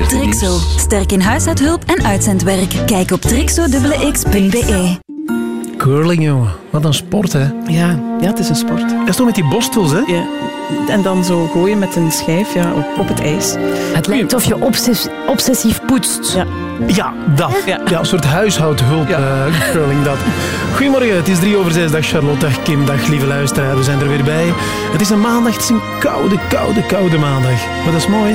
14 Trixo. Sterk in huishoudhulp en uitzendwerk. Kijk op trixo.x.be. Curling, jongen. Wat een sport, hè. Ja, ja, het is een sport. Dat is toch met die borstels, hè? Ja. En dan zo gooien met een schijf ja, op, op het ijs. Het lijkt of je obsess- obsessief poetst. Ja. Ja, dat. Ja. Ja. een soort huishoudhulp Ja. eh, curling dat. Goedemorgen, het is drie over zes. Dag Charlotte, dag Kim, dag lieve luisteraar. We zijn er weer bij. Het is een maandag, het is een koude, koude, koude maandag. Maar dat is mooi.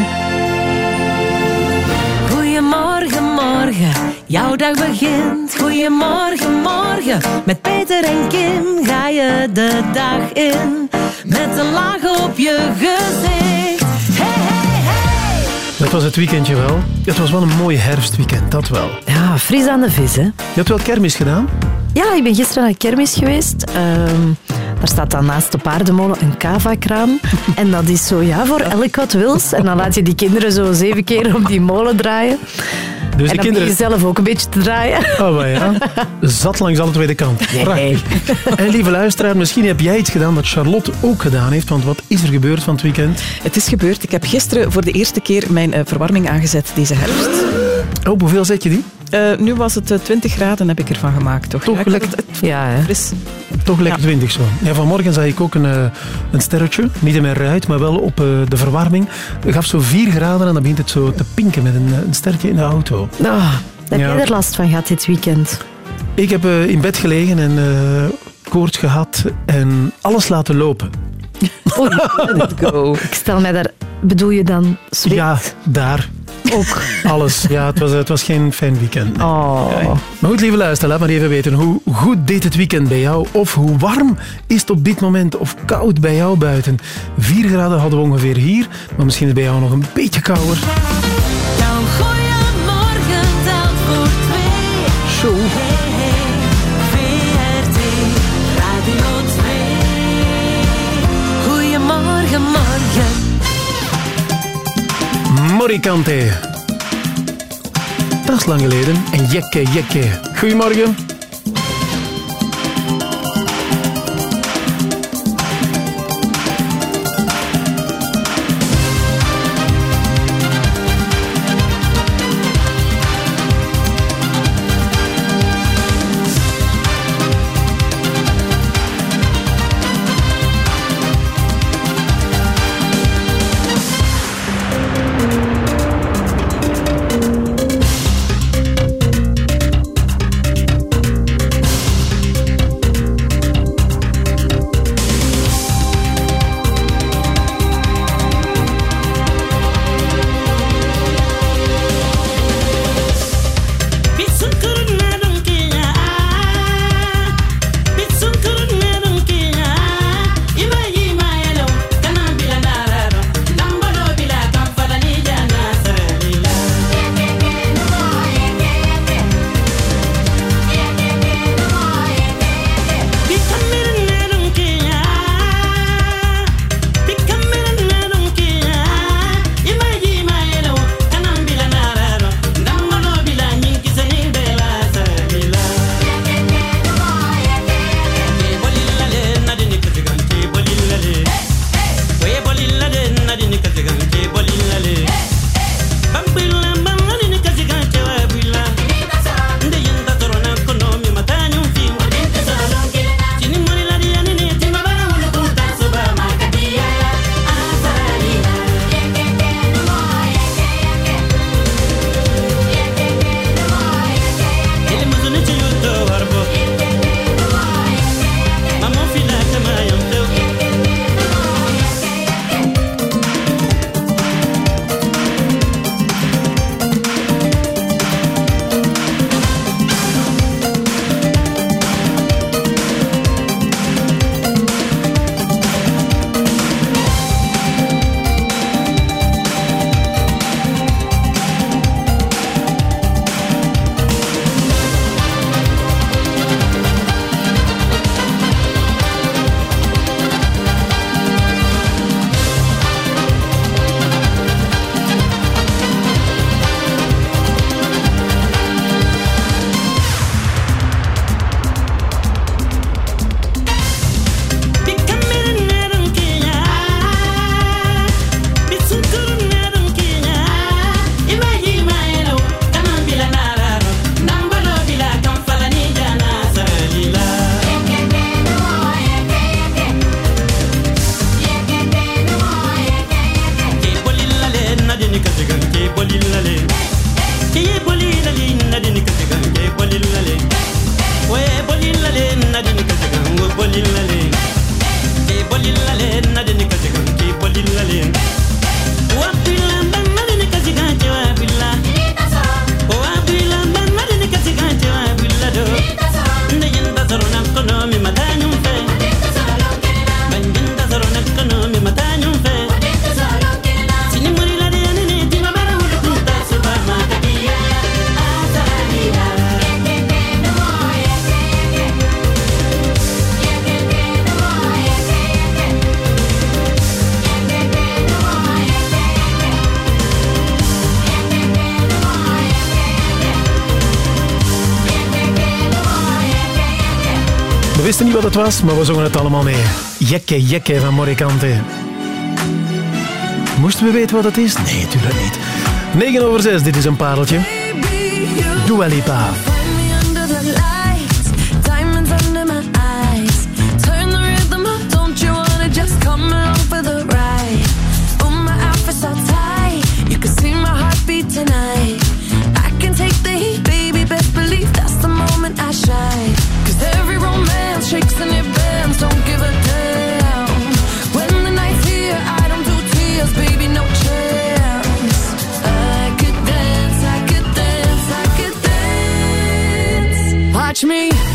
Morgen, jouw dag begint. Goedemorgen, morgen, met Peter en Kim ga je de dag in. Met een laag op je gezicht. Hey, hey, hey. Dat was het weekendje wel. Het was wel een mooi herfstweekend, dat wel. Ja, fris aan de vis, hè. Je hebt wel kermis gedaan? Ja, ik ben gisteren naar kermis geweest. Ehm, daar staat dan naast de paardenmolen een kava-kraam. En dat is zo, ja, voor elk wat wils. En dan laat je die kinderen zo zeven keer op die molen draaien. Dus en de dan kinderen... begin je zelf ook een beetje te draaien. Oh, maar ja. Zat langs alle twee de kant. Prachtig. En lieve luisteraar, misschien heb jij iets gedaan dat Charlotte ook gedaan heeft. Want wat is er gebeurd van het weekend? Het is gebeurd. Ik heb gisteren voor de eerste keer mijn eh, verwarming aangezet deze herfst. Oh, hoeveel zet je die? Eh, nu was het eh, 20 graden, heb ik ervan gemaakt. Toch, Toch Ja, lekker- had het- het Ja, hè. fris. Toch lekker Ja. 20 zo. Ja, vanmorgen zag ik ook een, eh, een sterretje. Niet in mijn ruit, maar wel op eh, de verwarming. Het gaf zo 4 graden en dan begint het zo te pinken met een, eh, een sterretje in de auto. Daar heb Ja. jij er last van gehad dit weekend? Ik heb eh, in bed gelegen en eh, koorts gehad en alles laten lopen. Let it go. Ik stel mij daar... Bedoel je dan zweet? Ja, daar. Ook. Alles. Ja, het was, het was geen fijn weekend. Oh. Maar goed, lieve luisteraar, laat maar even weten. Hoe goed deed het weekend bij jou? Of hoe warm is het op dit moment? Of koud bij jou buiten? 4 graden hadden we ongeveer hier. Maar misschien is het bij jou nog een beetje kouder. Jouw goeiemorgen telt voor twee. Zo. Hey, Dat lang geleden. En jekke, jekke. Goedemorgen. Wisten niet wat het was, maar we zongen het allemaal mee. Jekke, jekke van Morricante. Moesten we weten wat het is? Nee, tuurlijk niet. 9 over 6, dit is een pareltje. Dua Lipa. Dance. Watch me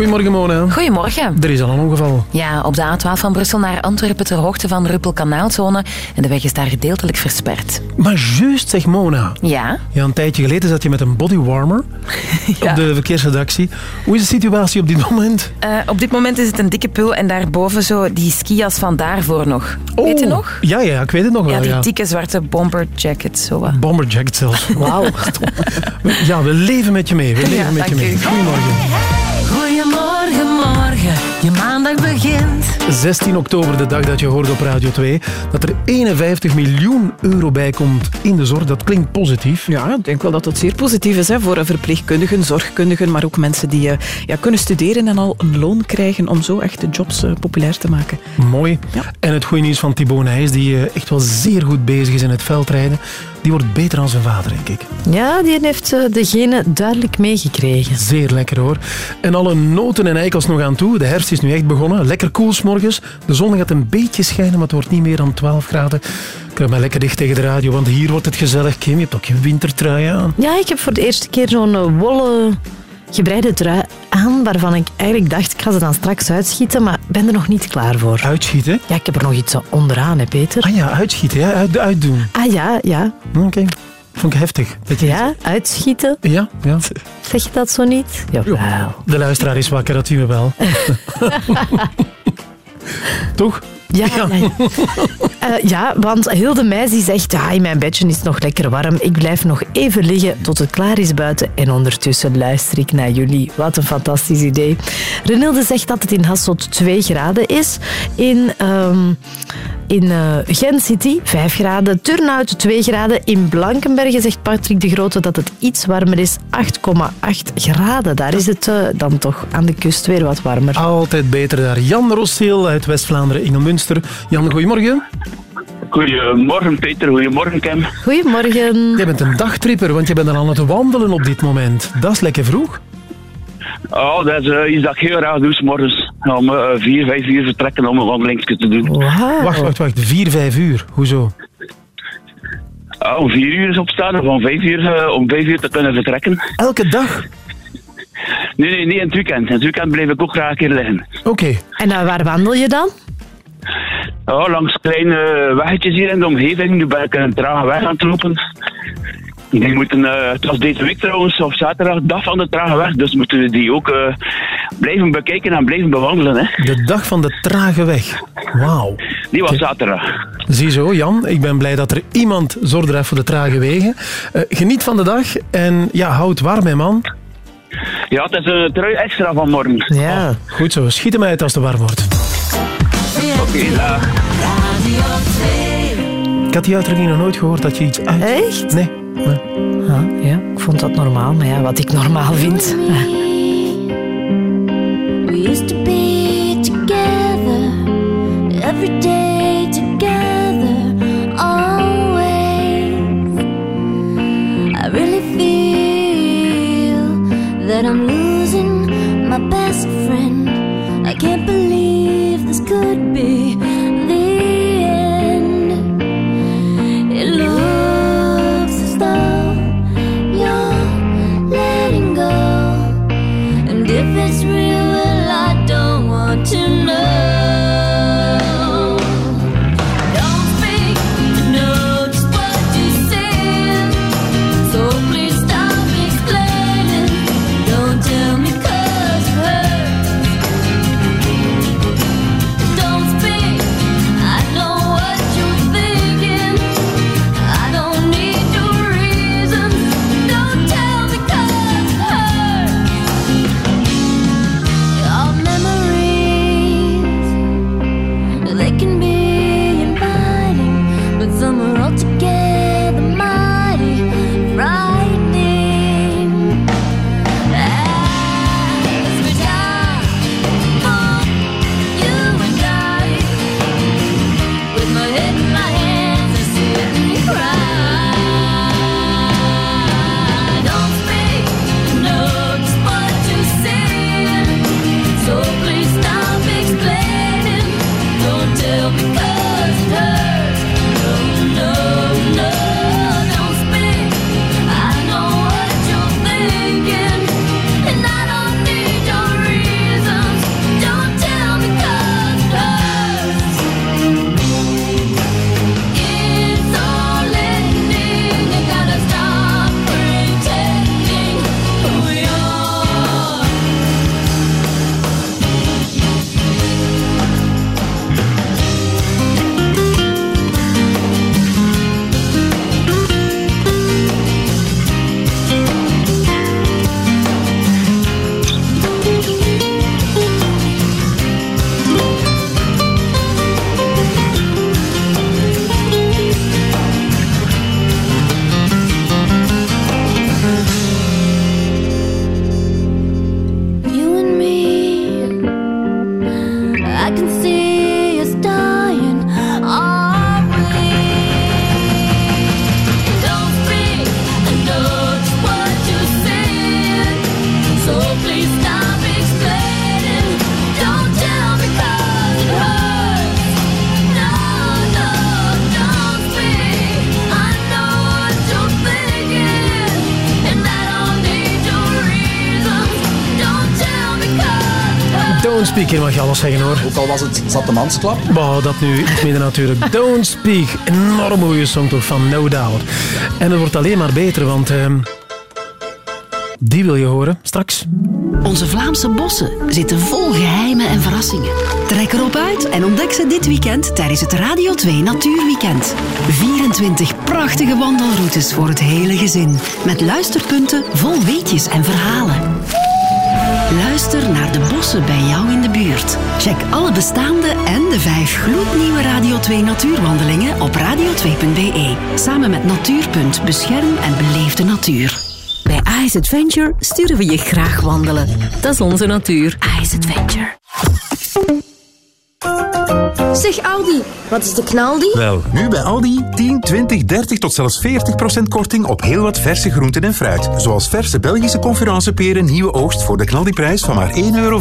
Goedemorgen, Mona. Goedemorgen. Er is al een ongeval. Ja, op de A12 van Brussel naar Antwerpen ter hoogte van de Ruppelkanaalzone. En de weg is daar gedeeltelijk versperd. Maar juist, zeg Mona. Ja? Ja, een tijdje geleden zat je met een bodywarmer op de verkeersredactie. Hoe is de situatie op dit moment? Eh, op dit moment is het een dikke pul en daarboven zo die skias van daarvoor nog. Weet je Oh, nog? Ja, ja, ik weet het nog Ja, wel. die Ja. dikke zwarte bomber jacket. Zo. wat. Bomberjacket zelfs. Wauw. ja, we leven met je mee. We leven Ja, met je mee. Goedemorgen. Goedemorgen, morgen, je maandag begint. 16 oktober, de dag dat je hoort op Radio 2, dat er 51 miljoen euro bij komt in de zorg. Dat klinkt positief. Ja, ik denk wel dat het zeer positief is hè, voor eh, verpleegkundigen, zorgkundigen, maar ook mensen die eh, ja, kunnen studeren en al een loon krijgen om zo echt de jobs eh, populair te maken. Mooi. Ja. En het goede nieuws van Thibaut Nijs, die echt wel zeer goed bezig is in het veldrijden, die wordt beter dan zijn vader, denk ik. Ja, die heeft eh, de genen duidelijk meegekregen. Zeer lekker hoor. En alle noten en eikels nog aan toe. De herfst is nu echt begonnen. Lekker koel 's morgens. De zon gaat een beetje schijnen, maar het wordt niet meer dan 12 graden. Kruip maar lekker dicht tegen de radio, want hier wordt het gezellig. Kim, je hebt ook je wintertrui aan. Ja, ik heb voor de eerste keer zo'n eh, wollen gebreide trui aan, waarvan ik eigenlijk dacht, ik ga ze dan straks uitschieten, maar ben er nog niet klaar voor. Uitschieten? Ja, ik heb er nog iets onderaan, hè, Peter? Ah ja, uitschieten, ja. Uit, uitdoen. Ah ja, ja. Oké. Vond ik heftig. Dat je- Ja, uitschieten. Ja, ja. Zeg je dat zo niet? Jawel. De luisteraar is wakker, dat zien we wel. Toch? Ja, Ja. ja. Eh, ja, want Hilde Meijs die zegt, ah, in mijn bedje is het nog lekker warm. Ik blijf nog even liggen tot het klaar is buiten. En ondertussen luister ik naar jullie. Wat een fantastisch idee. Renilde zegt dat het in Hasselt 2 graden is. In, ehm, in eh, Gent City 5 graden. Turnhout 2 graden. In Blankenbergen zegt Patrick de Grote dat het iets warmer is. 8,8 graden. Daar is het eh, dan toch aan de kust weer wat warmer. Altijd beter daar. Jan Rosseel uit West-Vlaanderen, Jan, goedemorgen. Goedemorgen Peter, goedemorgen Kim. Goedemorgen. Jij bent een dagtripper, want je bent al aan het wandelen op dit moment. Dat is lekker vroeg. Oh, dat is eh, iets dat ik heel graag doe, 's morgens. Om eh, vier, vijf uur vertrekken om een wandelingsje te doen. Wacht, wacht, wacht. Vier, vijf uur. Hoezo? Ah, om vier uur is opstaan of om vijf uur, eh, om vijf uur te kunnen vertrekken. Elke dag? Nee, nee, niet in het weekend. In het weekend blijf ik ook graag een keer liggen. Oké. En waar wandel je dan? Oh, langs kleine weggetjes hier in de omgeving. Nu ben ik een trage weg aan het lopen. Die moeten, eh, het was deze week trouwens, op zaterdag, dag van de trage weg. Dus moeten we die ook eh, blijven bekijken en blijven bewandelen. Hè. De dag van de trage weg. Wauw. Die was zaterdag. Ziezo, Jan. Ik ben blij dat er iemand zorgt er voor de trage wegen. Eh, geniet van de dag en ja, houd warm, hè, man. Ja, het is een trui extra van morgen. Ja. Goed zo. Schiet hem uit als het warm wordt. Ik had die uitdrukking nog nooit gehoord dat je iets uit... Echt? Nee. nee. Ah, ja, ik vond dat normaal, maar ja, wat ik normaal vind. Hier mag je alles zeggen hoor. Ook al was het zatte mansklap. Wauw, dat nu iets minder natuurlijk. Don't Speak, enorm goede song toch van No Doubt. En het wordt alleen maar beter, want ehm, Die wil je horen. Straks. Onze Vlaamse bossen zitten vol geheimen en verrassingen. Trek erop uit en ontdek ze dit weekend tijdens het Radio 2 Natuurweekend. 24 prachtige wandelroutes voor het hele gezin. Met luisterpunten vol weetjes en verhalen. Luister naar de bossen bij jou in de buurt. Check alle bestaande en de vijf gloednieuwe Radio 2 natuurwandelingen op radio2.be. Samen met Natuurpunt bescherm en beleef de natuur. Bij Ice Adventure sturen we je graag wandelen. Dat is onze natuur. Ice Adventure. Zeg Aldi, wat is de knaldi? Wel, nu bij Aldi 10, 20, 30 tot zelfs 40% korting op heel wat verse groenten en fruit. Zoals verse Belgische conferenceperen nieuwe oogst voor de knaldiprijs van maar 1,75 euro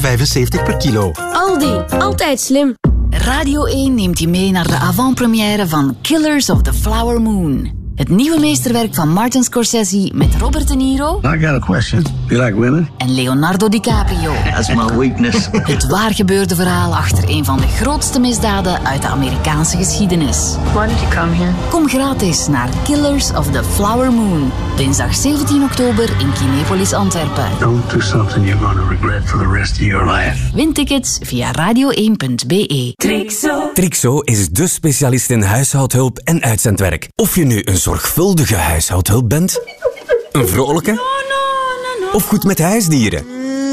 per kilo. Aldi, altijd slim. Radio 1 neemt je mee naar de avant-première van Killers of the Flower Moon. Het nieuwe meesterwerk van Martin Scorsese met Robert De Niro I got a question. You like women? en Leonardo DiCaprio. That's my weakness. Het waargebeurde verhaal achter een van de grootste misdaden uit de Amerikaanse geschiedenis. Why did you come here? Kom gratis naar Killers of the Flower Moon. Dinsdag 17 oktober in Kinepolis Antwerpen. Don't do something you're going to regret for the rest of your life. Win tickets via radio1.be. Trixo is de specialist in huishoudhulp en uitzendwerk. Of je nu een zorgvuldige huishoudhulp bent, een vrolijke of goed met huisdieren.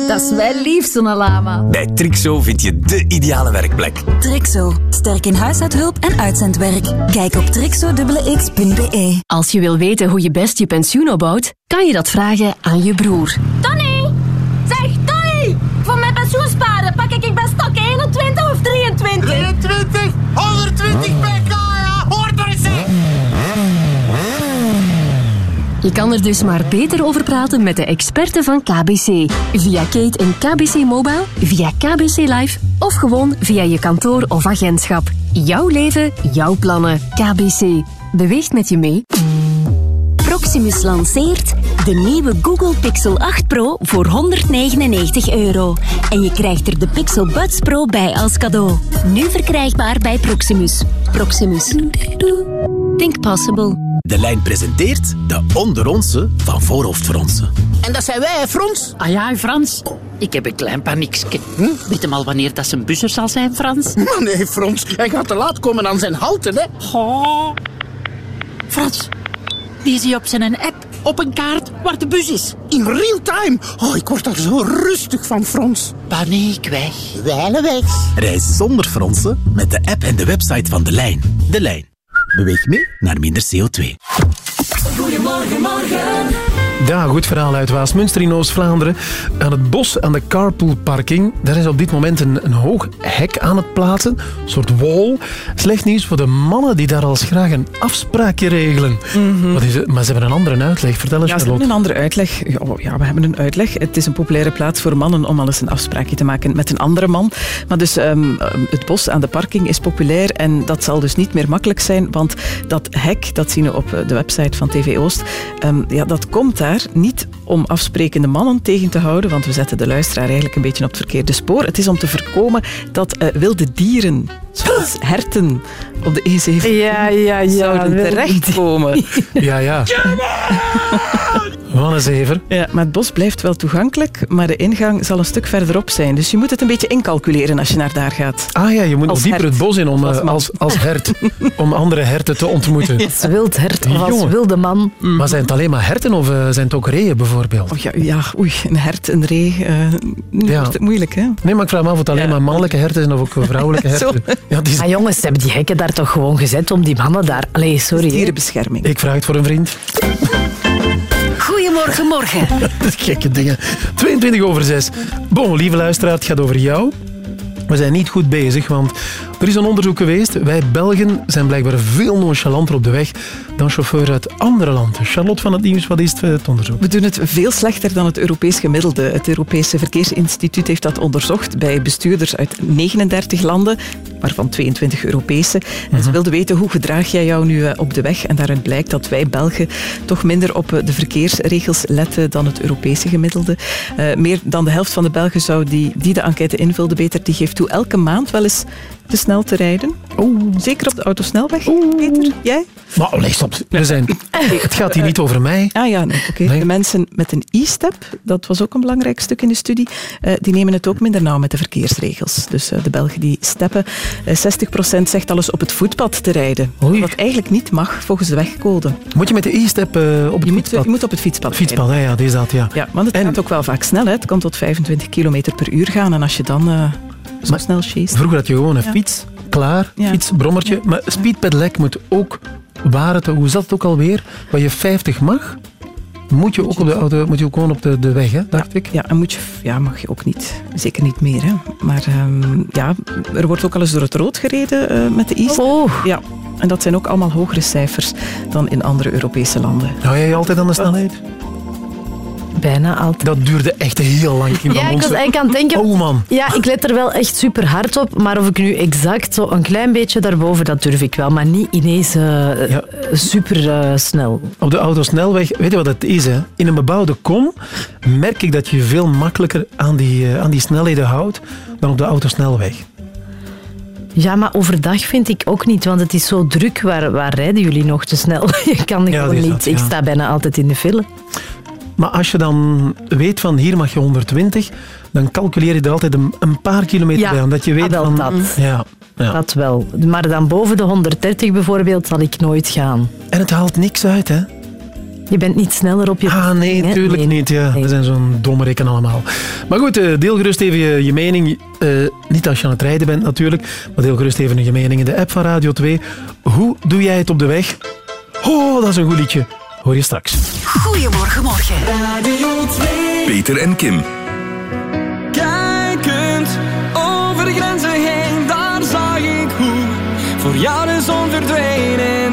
Dat is wel lief, zo'n lama. Bij Trixo vind je de ideale werkplek. Trixo. Sterk in huishoudhulp en uitzendwerk. Kijk op trixo.x.be. Als je wil weten hoe je best je pensioen opbouwt, kan je dat vragen aan je broer. Tony! Zeg, Tony! Voor mijn pensioen sparen pak ik bij stok 21 of 23? 23, 120 pk, ja. Hoor er eens in. Je kan er dus maar beter over praten met de experten van KBC. Via Kate en KBC Mobile, via KBC Live of gewoon via je kantoor of agentschap. Jouw leven, jouw plannen. KBC. Beweegt met je mee. Proximus lanceert de nieuwe Google Pixel 8 Pro voor 199 euro. En je krijgt er de Pixel Buds Pro bij als cadeau. Nu verkrijgbaar bij Proximus. Proximus. Think possible. De lijn presenteert de onderonse van voorhoofdfronsen. En dat zijn wij, hè, Frans? Ah ja, Frans. Ik heb een klein paniekske. Hm? Weet hem al wanneer dat zijn buzzer zal zijn, Frans? Maar nee, Frans. Hij gaat te laat komen aan zijn halte, hè. Oh. Frans, die zie je op zijn app op een kaart waar de bus is. In real time. Oh, ik word daar zo rustig van, Frans. Paniek weg. Wijlen weg. Reis zonder fronsen met de app en de website van De Lijn. De Lijn. Beweeg mee naar minder CO2. Goedemorgen, morgen. Ja, goed verhaal uit Waasmunster in Oost-Vlaanderen. Aan het bos, aan de carpoolparking, daar is op dit moment een, een hoog hek aan het plaatsen. Een soort wall. Slecht nieuws voor de mannen die daar als graag een afspraakje regelen. Wat is het? Maar ze hebben een andere uitleg. Vertel eens, Ja, ze Charlotte. hebben een andere uitleg. Ja, oh, ja, we hebben een uitleg. Het is een populaire plaats voor mannen om al eens een afspraakje te maken met een andere man. Maar dus ehm, het bos aan de parking is populair en dat zal dus niet meer makkelijk zijn, want dat hek, dat zien we op eh, de website van TV Oost, ehm, ja, dat komt daar niet om afsprekende mannen tegen te houden, want we zetten de luisteraar eigenlijk een beetje op het verkeerde spoor. Het is om te voorkomen dat eh, wilde dieren, zoals herten, op de E7 Ja, ja, ja. zouden terechtkomen. Ja, ja. Wat een zever. Ja, maar het bos blijft wel toegankelijk, maar de ingang zal een stuk verderop zijn. Dus je moet het een beetje incalculeren als je naar daar gaat. Ah ja, je moet nog Als dieper hert. het bos in om, Als eh, als, als hert, om andere herten te ontmoeten. Als wild hert of als Jongen. wilde man. Maar zijn het alleen maar herten of eh, zijn het ook reeën bijvoorbeeld? Oh ja, ja, oei, een hert, een ree. eh, nu Ja. wordt het moeilijk, hè? Nee, maar ik vraag me af of het alleen maar mannelijke herten zijn of ook vrouwelijke herten. Ja, die Maar jongens, ze hebben die hekken daar toch gewoon gezet om die mannen daar... Allee, sorry. Dierenbescherming. Ik vraag het voor een vriend. Goedemorgen, morgen. Gekke dingen. 22 over 6. Bon, lieve luisteraar, het gaat over jou. We zijn niet goed bezig, want er is een onderzoek geweest. Wij Belgen zijn blijkbaar veel nonchalanter op de weg dan chauffeurs uit andere landen. Charlotte van het Nieuws, wat is het, eh, onderzoek? We doen het veel slechter dan het Europees gemiddelde. Het Europese Verkeersinstituut heeft dat onderzocht bij bestuurders uit 39 landen, waarvan 22 Europese. En ze wilden weten hoe gedraag jij jou nu eh, op de weg. En daaruit blijkt dat wij Belgen toch minder op eh, de verkeersregels letten dan het Europese gemiddelde. Meer dan de helft van de Belgen zou die, die de enquête invulde beter, die geeft toe elke maand wel eens te snel te rijden. Zeker op de autosnelweg, Peter. Jij? Maar allee, stop. We zijn, het gaat hier niet over mij. Ah ja, nee, oké. De mensen met een e-step, dat was ook een belangrijk stuk in de studie, eh, die nemen het ook minder nauw met de verkeersregels. Dus eh, de Belgen die steppen, eh, 60% zegt alles op het voetpad te rijden. Wat eigenlijk niet mag volgens de wegcode. Moet je met de e-step eh, op het je moet, je moet op het fietspad Fietspad, hè, ja, deze dat, ja. Ja, want het gaat ook wel vaak snel. Hè. Het kan tot 25 km per uur gaan. En als je dan zo snel chase... Vroeger had je gewoon een Ja. fiets, klaar, fiets, brommertje. Maar speedpedelec moet ook waren het, hoe zat het ook alweer? Waar je 50 mag, moet je ook, op de auto, moet je ook gewoon op de, de weg, hè, dacht ik. Ja, en moet je, ja, mag je ook niet. Zeker niet meer. Hè. Maar ehm, ja, er wordt ook al eens door het rood gereden eh, met de e Oh. Ja, en dat zijn ook allemaal hogere cijfers dan in andere Europese landen. Hou jij je altijd aan de snelheid? Bijna altijd. Dat duurde echt heel lang. Kim Ja, ik was Onsen. eigenlijk aan het denken... Oh man. Ja, ik let er wel echt super hard op. Maar of ik nu exact zo een klein beetje daarboven, dat durf ik wel. Maar niet ineens eh, super eh, snel. Op de autosnelweg, weet je wat het is? Hè? In een bebouwde kom merk ik dat je veel makkelijker aan die, eh, aan die snelheden houdt dan op de autosnelweg. Ja, maar overdag vind ik ook niet, want het is zo druk. Waar, waar rijden jullie nog te snel? Je kan Ja, gewoon niet. dat, Ik sta bijna altijd in de file. Maar als je dan weet van hier mag je 120, dan calculeer je er altijd een, een paar kilometer Ja, bij. Omdat je weet ah, wel van... dat. Ja, ja. Dat wel. Maar dan boven de 130 bijvoorbeeld zal ik nooit gaan. En het haalt niks uit, hè? Je bent niet sneller op je Ah, nee, hè? natuurlijk Nee. niet. Ja. We zijn zo'n dommerikken allemaal. Maar goed, eh, deel gerust even je, je mening. Eh, niet als je aan het rijden bent natuurlijk, maar deel gerust even je mening in de app van Radio 2. Hoe doe jij het op de weg? Oh, dat is een goed liedje. Hoor je straks. Goedemorgen, morgen. Radio 2. Peter en Kim. Kijkend over grenzen heen, daar zag ik hoe voor jou de zon verdween. En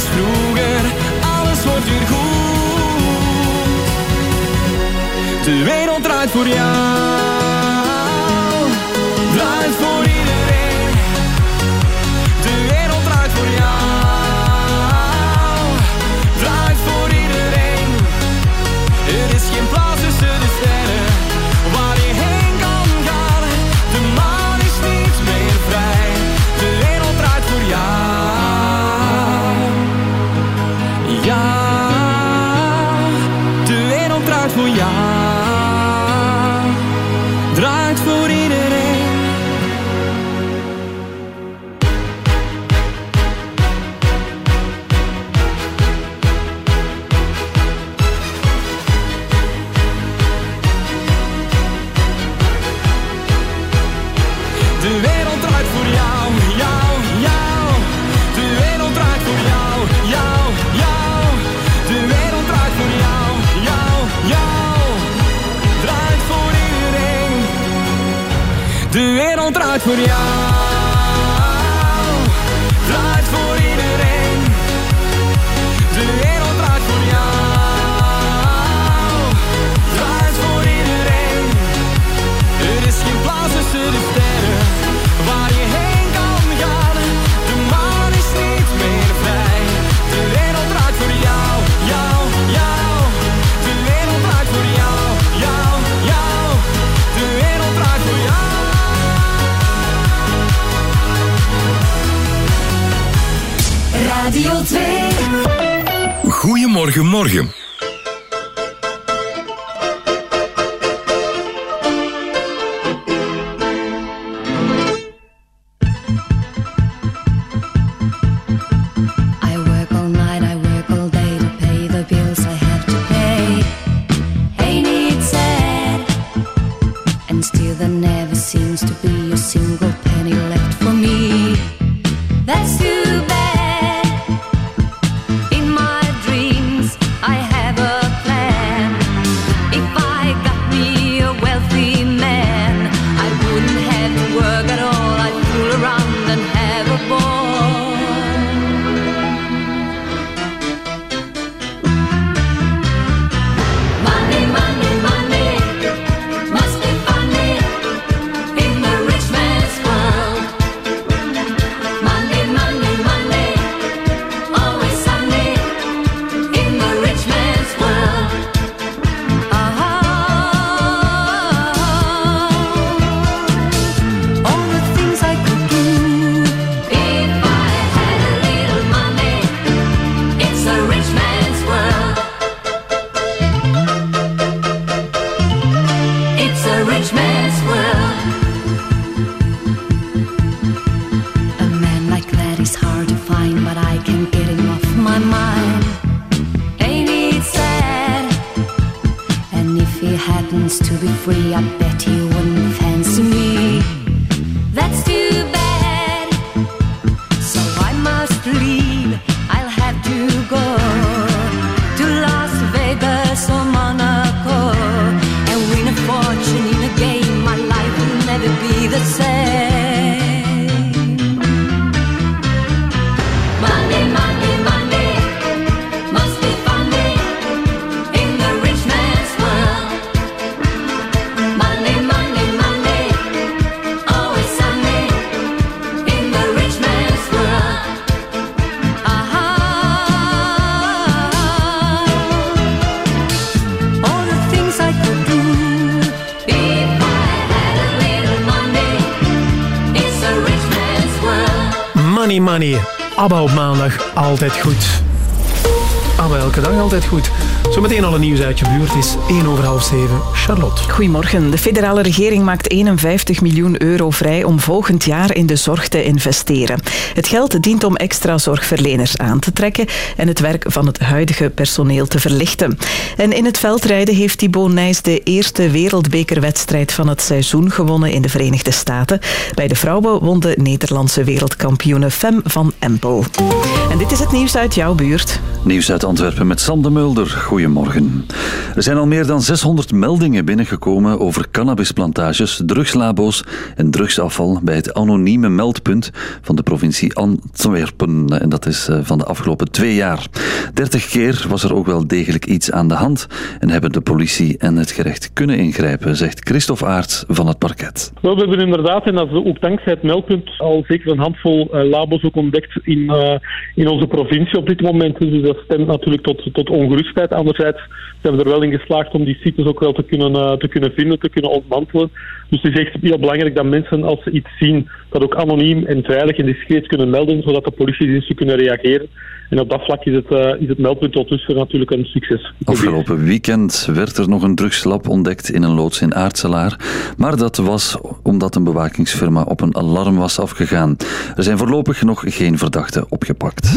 Zoals vroeger, alles wordt weer goed. De wereld draait voor jou. De Money, money. ABBA op maandag, altijd goed. ABBA elke dag altijd goed. Zometeen al een nieuws uit je buurt. Is 1 over half 7. Charlotte. Goedemorgen. De federale regering maakt 51 miljoen euro vrij om volgend jaar in de zorg te investeren. Het geld dient om extra zorgverleners aan te trekken en het werk van het huidige personeel te verlichten. En in het veldrijden heeft Thibaut Nijs de eerste wereldbekerwedstrijd van het seizoen gewonnen in de Verenigde Staten. Bij de vrouwen won de Nederlandse wereldkampioene Fem van Empel. En dit is het nieuws uit jouw buurt. Nieuws uit Antwerpen met Sam de Mulder. Goedemorgen. Er zijn al meer dan 600 meldingen binnengekomen over cannabisplantages, drugslabo's en drugsafval bij het anonieme meldpunt van de provincie Antwerpen. En dat is eh, van de afgelopen twee jaar. 30 keer was er ook wel degelijk iets aan de hand en hebben de politie en het gerecht kunnen ingrijpen, zegt Christophe Aerts van het parket. We hebben inderdaad, en dat is ook dankzij het meldpunt, al zeker een handvol eh, labo's ook ontdekt in, eh, in onze provincie op dit moment. Dus dat stemt natuurlijk tot, tot ongerustheid. Anderzijds zijn we er wel in geslaagd om die sites ook wel te kunnen, eh, te kunnen vinden, te kunnen ontmantelen. Dus het is echt heel belangrijk dat mensen, als ze iets zien, dat ook anoniem en veilig en discreet kunnen melden, zodat de politiediensten kunnen reageren. En op dat vlak is het, eh, is het meldpunt tot dusver natuurlijk een succes. Afgelopen weekend werd er nog een drugslab ontdekt in een loods in Aartselaar. Maar dat was omdat een bewakingsfirma op een alarm was afgegaan. Er zijn voorlopig nog geen verdachten opgepakt.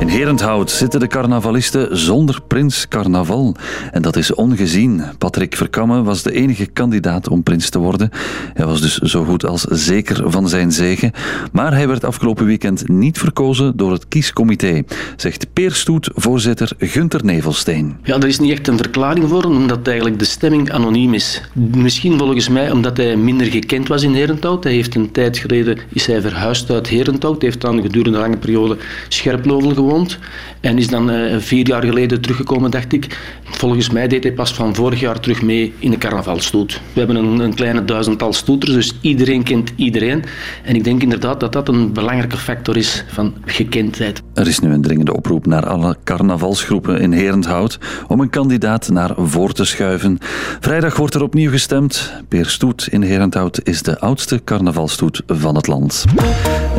In Herenthout zitten de carnavalisten zonder prins carnaval. En dat is ongezien. Patrick Verkamme was de enige kandidaat om prins te worden. Hij was dus zo goed als zeker van zijn zege. Maar hij werd afgelopen weekend niet verkozen door het kiescomité, zegt Peer Stoet, voorzitter Gunter Nevelsteen. Ja, er is niet echt een verklaring voor, omdat eigenlijk de stemming anoniem is. Misschien volgens mij omdat hij minder gekend was in Herenthout. Hij heeft een tijd geleden is hij verhuisd uit Herenthout. Hij heeft dan gedurende een lange periode Scherplovel gewoond. En is dan eh, vier jaar geleden teruggekomen, dacht ik. Volgens mij deed hij pas van vorig jaar terug mee in de carnavalstoet. We hebben een, een kleine duizendtal stoeters, dus iedereen kent iedereen. En ik denk inderdaad dat dat een belangrijke factor is van gekendheid. Er is nu een dringende oproep naar alle carnavalsgroepen in Herenthout om een kandidaat naar voren te schuiven. Vrijdag wordt er opnieuw gestemd. Peer Stoet in Herenthout is de oudste carnavalstoet van het land.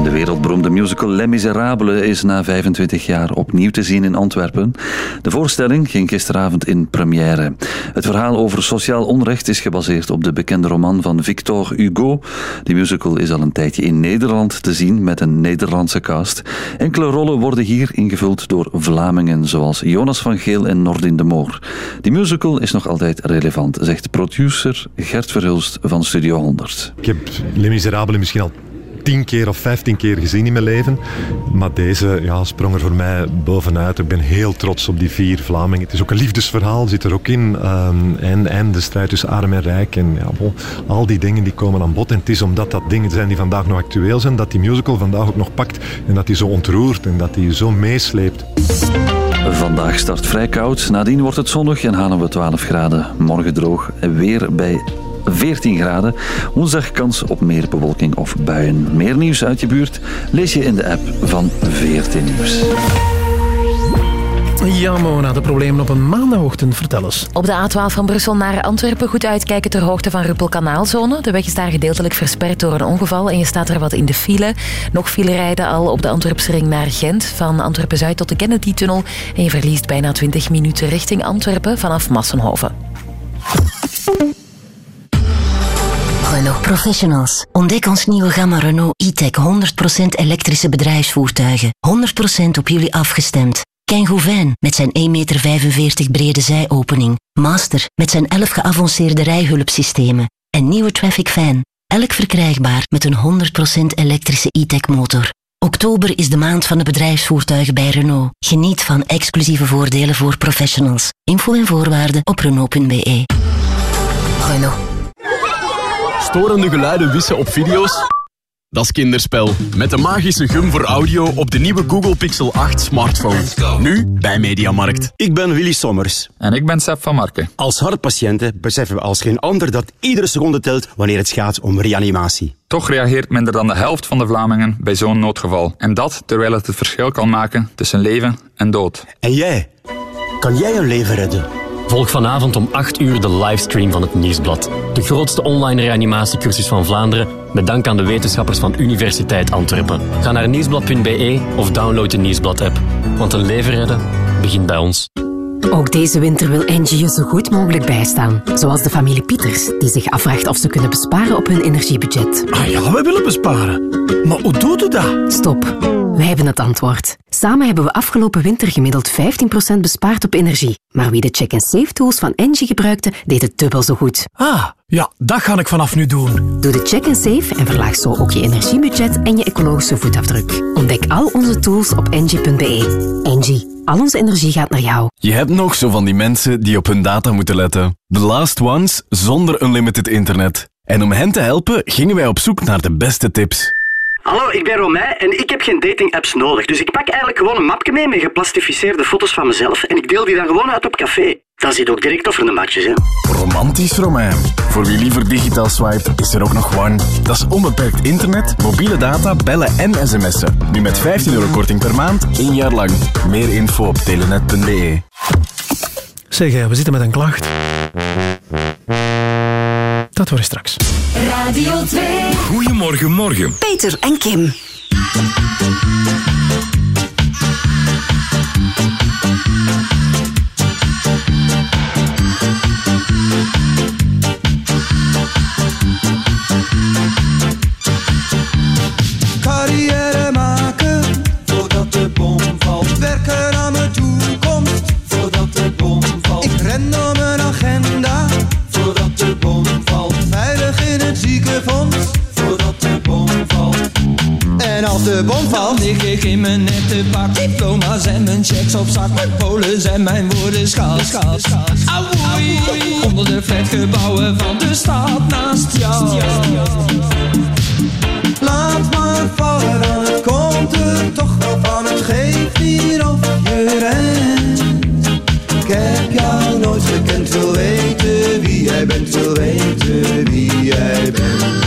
De wereldberoemde musical Les Miserables is na 25 jaar opnieuw te zien in Antwerpen. De voorstelling ging gisteravond in première. Het verhaal over sociaal onrecht is gebaseerd op de bekende roman van Victor Hugo. Die musical is al een tijdje in Nederland te zien met een Nederlandse cast. Enkele rollen worden hier ingevuld door Vlamingen, zoals Jonas van Geel en Nordin de Moor. Die musical is nog altijd relevant, zegt producer Gert Verhulst van Studio 100. Ik heb Les Miserables misschien al tien keer of vijftien keer gezien in mijn leven. Maar deze ja, sprong er voor mij bovenuit. Ik ben heel trots op die vier Vlamingen. Het is ook een liefdesverhaal, zit er ook in. Ehm, en, en de strijd tussen arm en rijk. En ja, al die dingen die komen aan bod. En het is omdat dat dingen zijn die vandaag nog actueel zijn, dat die musical vandaag ook nog pakt. En dat die zo ontroert en dat die zo meesleept. Vandaag start vrij koud, nadien wordt het zonnig en halen we 12 graden. Morgen droog en weer bij 14 graden. Woensdag kans op meer bewolking of buien. Meer nieuws uit je buurt lees je in de app van 14 Nieuws. Ja, Mona, de problemen op een maandagochtend. Vertel eens. Op de A12 van Brussel naar Antwerpen goed uitkijken ter hoogte van Ruppelkanaalzone. De weg is daar gedeeltelijk versperd door een ongeval en je staat er wat in de file. Nog file rijden al op de Antwerpse ring naar Gent. Van Antwerpen-Zuid tot de Kennedy-tunnel. En je verliest bijna 20 minuten richting Antwerpen vanaf Massenhoven. Renault Professionals. Ontdek ons nieuwe gamma Renault e-tech 100% elektrische bedrijfsvoertuigen. 100% op jullie afgestemd. Kangoo met zijn 1,45 meter brede zijopening. Master met zijn 11 geavanceerde rijhulpsystemen. En nieuwe Traffic Fan. Elk verkrijgbaar met een 100% elektrische e-tech motor. Oktober is de maand van de bedrijfsvoertuigen bij Renault. Geniet van exclusieve voordelen voor professionals. Info en voorwaarden op Renault.be. Renault. Storende geluiden wissen op video's? Dat is kinderspel. Met de magische gum voor audio op de nieuwe Google Pixel 8 smartphone. Nu bij Mediamarkt. Ik ben Willy Sommers. En ik ben Seb van Marken. Als hartpatiënten beseffen we als geen ander dat iedere seconde telt wanneer het gaat om reanimatie. Toch reageert minder dan de helft van de Vlamingen bij zo'n noodgeval. En dat terwijl het het verschil kan maken tussen leven en dood. En jij? Kan jij een leven redden? Volg vanavond om 8 uur de livestream van het Nieuwsblad. De grootste online reanimatiecursus van Vlaanderen met dank aan de wetenschappers van Universiteit Antwerpen. Ga naar nieuwsblad.be of download de Nieuwsblad-app. Want een leven redden begint bij ons. Ook deze winter wil Engie je zo goed mogelijk bijstaan. Zoals de familie Pieters, die zich afvraagt of ze kunnen besparen op hun energiebudget. Ah ja, we willen besparen. Maar hoe doet u dat? Stop. Hebben het antwoord. Samen hebben we afgelopen winter gemiddeld 15% bespaard op energie. Maar wie de check-and-save tools van Engie gebruikte, deed het dubbel zo goed. Ah, ja, dat ga ik vanaf nu doen. Doe de check-and-save en verlaag zo ook je energiebudget en je ecologische voetafdruk. Ontdek al onze tools op engie.be. Engie, al onze energie gaat naar jou. Je hebt nog zo van die mensen die op hun data moeten letten. The last ones zonder unlimited internet. En om hen te helpen gingen wij op zoek naar de beste tips. Hallo, ik ben Romijn en ik heb geen dating-apps nodig. Dus ik pak eigenlijk gewoon een mapje mee met geplastificeerde foto's van mezelf en ik deel die dan gewoon uit op café. Dan zit ook direct over de matches, hè. Romantisch Romein. Voor wie liever digitaal swipe, is er ook nog One. Dat is onbeperkt internet, mobiele data, bellen en sms'en. Nu met 15 euro korting per maand, één jaar lang. Meer info op telenet.be. Zeg, eh, we zitten met een klacht. Dat hoor je straks. Radio 2. Goedemorgen, morgen. Peter en Kim. Carrière bom van. Ik in mijn nette pak diploma's en mijn checks op zak. Mijn polen zijn mijn woorden schaal, schaal, schaal. Onder de flatgebouwen van de stad naast jou. Laat maar vallen, aan het komt er toch wel van. Het geeft hier op je rent. Ik heb jou nooit gekend, wil weten wie jij bent, wil weten wie jij bent.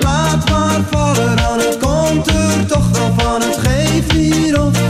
Laat maar vallen dan, het komt er toch wel van. Het geeft hier of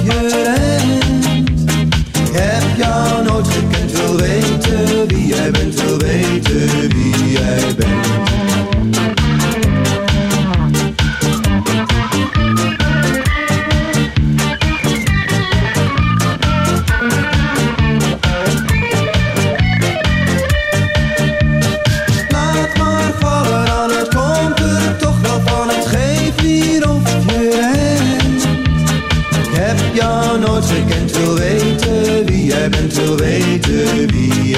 wie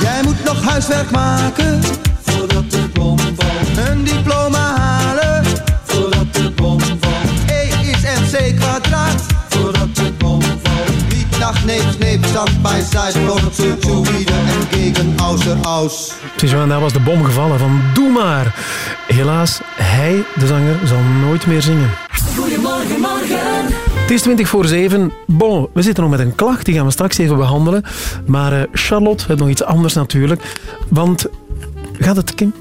jij moet nog huiswerk maken voordat de bom valt. Een diploma halen voordat de bom valt. E is MC kwadraat voordat de bom valt. Niet nach neef, neef, stand bij zu, zu, wieder en gegen außer aus. Ziezo, en daar was de bom gevallen van Doe maar. Helaas, hij, de zanger, zal nooit meer zingen. Goedemorgen, morgen. Het is 20 voor 7. Bon, we zitten nog met een klacht, die gaan we straks even behandelen. Maar eh, Charlotte heeft nog iets anders natuurlijk. Want, gaat het, Kim?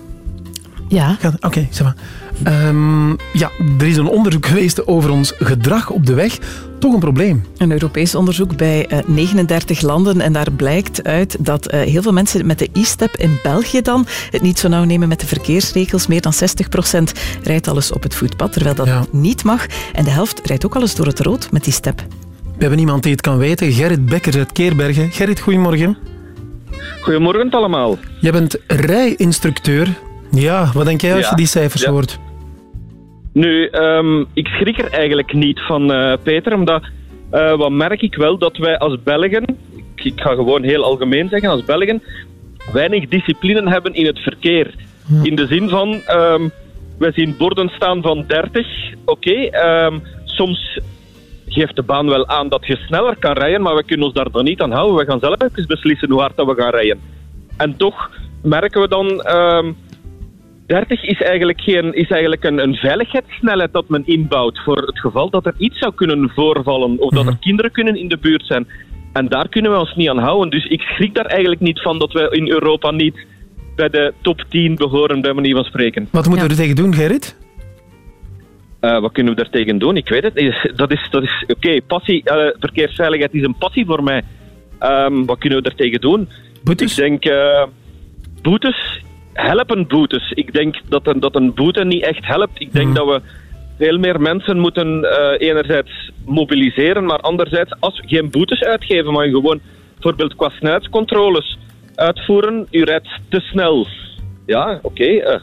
Ja. Oké, zeg maar. Ehm, ja, er is een onderzoek geweest over ons gedrag op de weg. Toch een probleem. Een Europees onderzoek bij eh, 39 landen. En daar blijkt uit dat eh, heel veel mensen met de e-step in België dan het niet zo nauw nemen met de verkeersregels. Meer dan 60% rijdt alles op het voetpad, terwijl dat niet mag. En de helft rijdt ook alles door het rood met die step. We hebben iemand die het kan weten. Gerrit Bekkers uit Keerbergen. Gerrit, goedemorgen. Goedemorgen allemaal. Jij bent rijinstructeur. Ja, wat denk jij als Ja, je die cijfers ja. hoort? Nu, ehm, ik schrik er eigenlijk niet van, eh, Peter, omdat eh, wat merk ik wel dat wij als Belgen, ik, ik ga gewoon heel algemeen zeggen, als Belgen, weinig discipline hebben in het verkeer. In de zin van, ehm, wij zien borden staan van 30, oké, ehm, soms geeft de baan wel aan dat je sneller kan rijden, maar we kunnen ons daar dan niet aan houden. We gaan zelf even beslissen hoe hard dat we gaan rijden. En toch merken we dan... ehm, 30 is eigenlijk, geen, is eigenlijk een, een veiligheidssnelheid dat men inbouwt voor het geval dat er iets zou kunnen voorvallen of dat er kinderen kunnen in de buurt zijn. En daar kunnen we ons niet aan houden. Dus ik schrik daar eigenlijk niet van dat we in Europa niet bij de top 10 behoren, bij manier van spreken. Wat moeten we er tegen doen, Gerrit? Eh, wat kunnen we daar tegen doen? Ik weet het niet. Dat is, dat is oké. passie, eh, verkeersveiligheid is een passie voor mij. Ehm, wat kunnen we daar tegen doen? Ik denk eh, boetes helpen boetes. Ik denk dat een, dat een boete niet echt helpt. Ik denk dat we veel meer mensen moeten eh, enerzijds mobiliseren, maar anderzijds als geen boetes uitgeven, maar gewoon bijvoorbeeld qua snelheidscontroles uitvoeren. U rijdt te snel. Ja, oké. eh,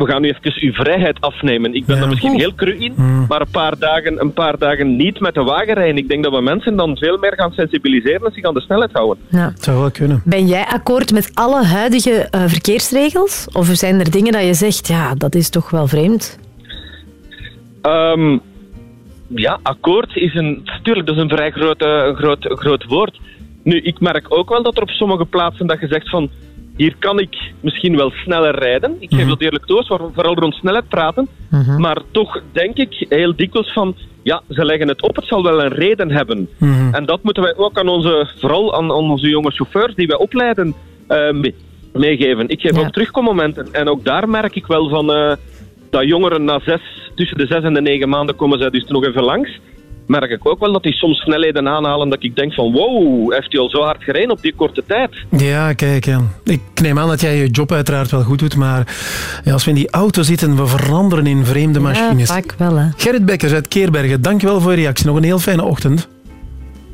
we gaan u even uw vrijheid afnemen. Ik ben daar misschien heel cru in, maar een paar, dagen, een paar dagen niet met de wagen rijden. Ik denk dat we mensen dan veel meer gaan sensibiliseren en zich aan de snelheid houden. Ja. Het zou wel kunnen. Ben jij akkoord met alle huidige eh, verkeersregels? Of zijn er dingen dat je zegt, ja, dat is toch wel vreemd? Ehm, ja, akkoord is een, natuurlijk, dat is een vrij groot, een groot, groot woord. Nu, ik merk ook wel dat er op sommige plaatsen dat je zegt van, hier kan ik misschien wel sneller rijden. Ik geef dat eerlijk toe, vooral rond snelheid praten. Maar toch denk ik heel dikwijls van, ja, ze leggen het op, het zal wel een reden hebben. En dat moeten wij ook aan onze, vooral aan, onze jonge chauffeurs die wij opleiden, eh, mee- meegeven. Ik geef ook terugkommomenten. En ook daar merk ik wel van eh, dat jongeren na zes, tussen de zes en de negen maanden komen zij dus nog even langs. Merk ik ook wel dat die soms snelheden aanhalen dat ik denk van wow, heeft hij al zo hard gereden op die korte tijd. Ja, kijk, ja. ik neem aan dat jij je job uiteraard wel goed doet, maar ja, als we in die auto zitten, we veranderen in vreemde machines. vaak wel, hè. Gerrit Bekkers uit Keerbergen, dankjewel voor je reactie. Nog een heel fijne ochtend.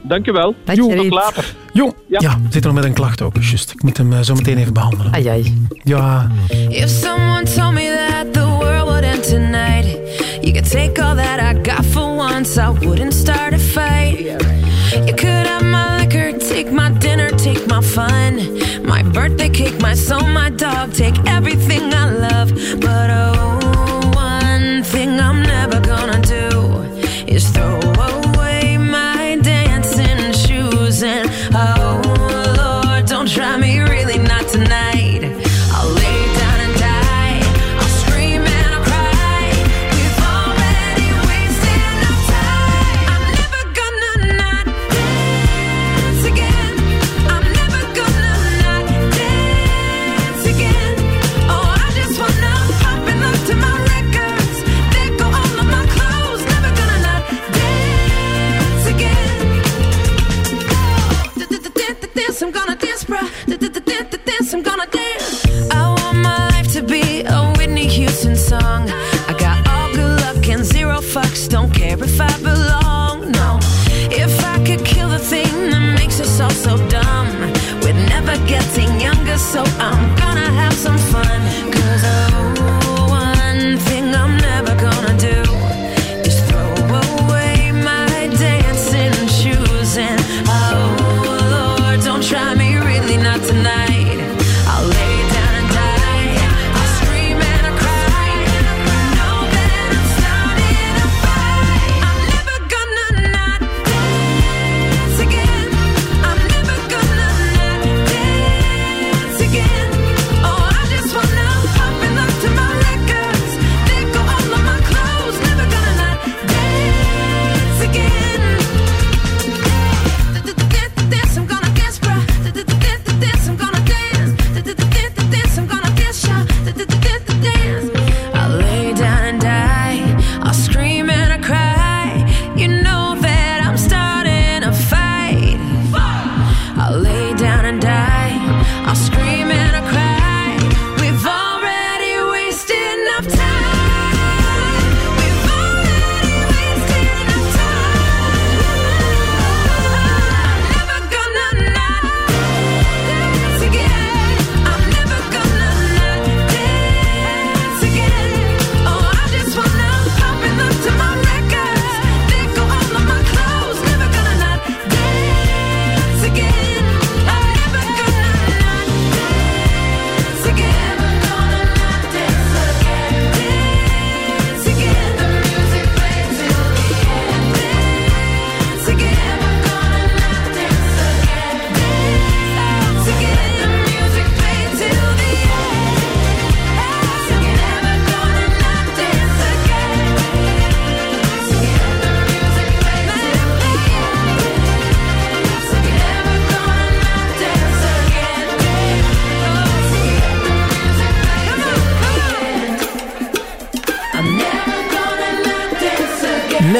Dankjewel. Jo, Tot later. Jo, ja. we zitten nog met een klacht ook, juist. Ik moet hem eh, zo meteen even behandelen. Ai, ai. Ja, If someone told me that the world would end tonight, you could take all that I got for once, I wouldn't start a fight. You could have my liquor, Take my dinner, take my fun, my birthday cake, my soul, my dog. Take everything I love, but oh, one thing I'm never gonna If I belong. No, if I could kill the thing that makes us all so dumb, we're never getting younger. So I'm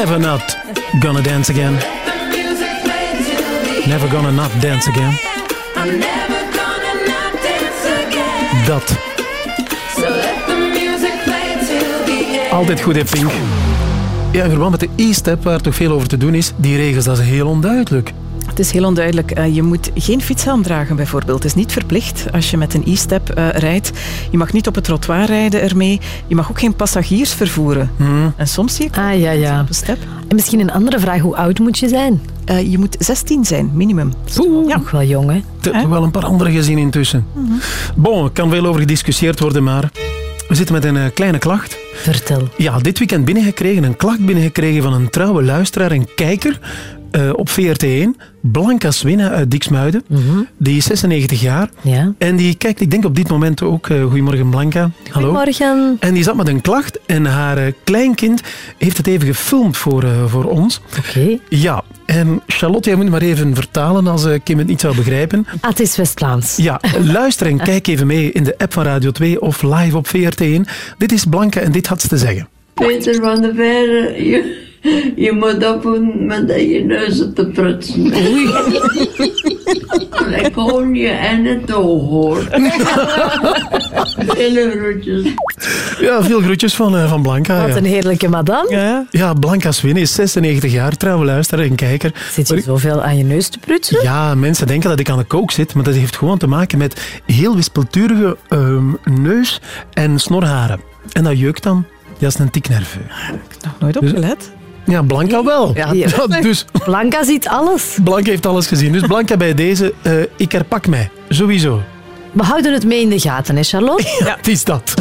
Never not gonna dance again. Never gonna not dance again. Dat. Altijd goed, hè, Pink? Ja, in verband met de e-step, waar toch veel over te doen is, die regels, dat is heel onduidelijk. Het is heel onduidelijk. Eh, je moet geen fietshelm dragen, bijvoorbeeld. Het is niet verplicht als je met een e-step eh, rijdt. Je mag niet op het trottoir rijden ermee. Je mag ook geen passagiers vervoeren. En soms zie ik ah, ja, ja. op een step. En misschien een andere vraag. Hoe oud moet je zijn? Eh, je moet 16 zijn, minimum. Ja. Nog wel jong, hè? Ik heb wel een paar andere gezien intussen. Bon, er kan veel over gediscussieerd worden, maar we zitten met een kleine klacht. Vertel. Ja, dit weekend binnengekregen, een klacht binnengekregen van een trouwe luisteraar en kijker eh, op VRT1. Blanca Swinne uit Diksmuiden. Die is 96 jaar. Ja. En die kijkt, ik denk op dit moment ook... eh, goedemorgen Blanca. Hallo. Goedemorgen. En die zat met een klacht en haar eh, kleinkind heeft het even gefilmd voor, eh, voor ons. Oké. Ja, en Charlotte, jij moet maar even vertalen als Kim het niet zou begrijpen. Ah, het is West-Vlaams. Ja, luister en kijk even mee in de app van Radio 2 of live op VRT1. Dit is Blanca en dit had ze te zeggen. Peter van der Veire, je, moet ophouden met dat je neus te prutsen. Oei. Ik hoor je en het oog hoor. Hele groetjes. Ja, veel groetjes van, eh, van Blanca. Wat ja. een heerlijke madame. Ja, ja Blanca Swin is 96 jaar, trouwe luisteraar en kijker. Zit je zoveel aan je neus te prutsen? Ja, mensen denken dat ik aan de kook zit, maar dat heeft gewoon te maken met heel wispelturige ehm, neus- en snorharen. En dat jeukt dan. Ja, dat is een tiknerve. Nog nooit opgelet. Ja, Blanca wel. Ja, Ja, dus Blanca ziet alles. Blanca heeft alles gezien. Dus Blanca bij deze, eh, ik herpak mij. Sowieso. We houden het mee in de gaten, hè Charlotte? Ja, het is dat.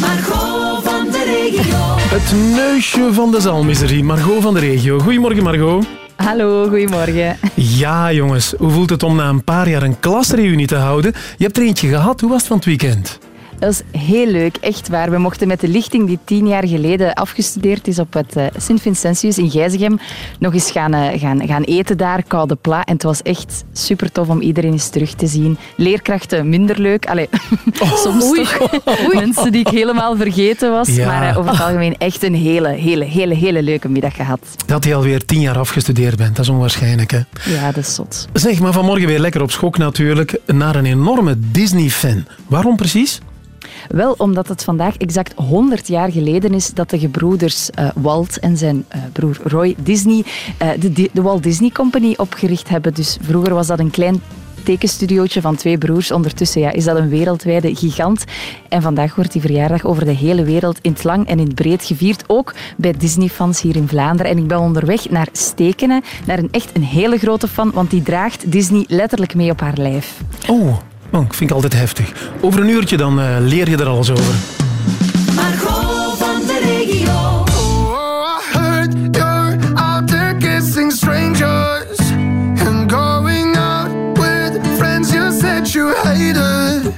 Margot van de regio. Het neusje van de zalm is er hier. Margot van de regio. Goedemorgen, Margot. Hallo, goedemorgen. Ja, jongens. Hoe voelt het om na een paar jaar een klasreunie te houden? Je hebt er eentje gehad. Hoe was het van het weekend? Dat is heel leuk, echt waar. We mochten met de lichting die tien jaar geleden afgestudeerd is op het eh, Sint-Vincentius in Gijzegem nog eens gaan, eh, gaan, gaan eten daar, koude pla. En het was echt super tof om iedereen eens terug te zien. Leerkrachten minder leuk. Allee, soms Oei. toch mensen die ik helemaal vergeten was. Ja. Maar eh, over het algemeen echt een hele, hele, hele, hele leuke middag gehad. Dat je alweer tien jaar afgestudeerd bent. Dat is onwaarschijnlijk, hè? Ja, dat is zot. Zeg, maar vanmorgen weer lekker op schok natuurlijk. Naar een enorme Disney-fan. Waarom precies? Wel, omdat het vandaag exact 100 jaar geleden is dat de gebroeders eh, Walt en zijn eh, broer Roy Disney eh, de, de Walt Disney Company opgericht hebben. Dus vroeger was dat een klein tekenstudiootje van twee broers. Ondertussen ja, is dat een wereldwijde gigant. En vandaag wordt die verjaardag over de hele wereld in het lang en in het breed gevierd. Ook bij Disney-fans hier in Vlaanderen. En ik ben onderweg naar Stekenen, naar een echt een hele grote fan, want die draagt Disney letterlijk mee op haar lijf. Oh, oh ik vind ik altijd heftig. Over een uurtje dan eh, leer je er alles over. Margot van de regio. I heard you're out there kissing strangers and going out with friends you said you hated.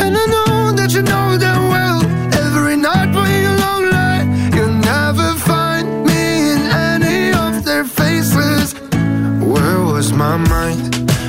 And I know that you know them well. Every night when you're lonely, you never find me in any of their faces. Where was my mind?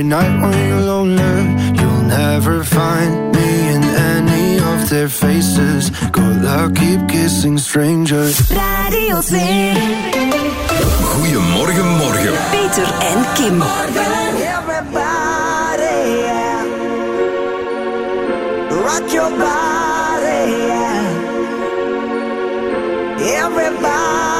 Every night when you're lonely, you'll never find me in any of their faces. Good luck, keep kissing strangers. Radio 2. Goedemorgen, morgen. Peter en Kim. Everybody, yeah. Rock your body, yeah. Everybody,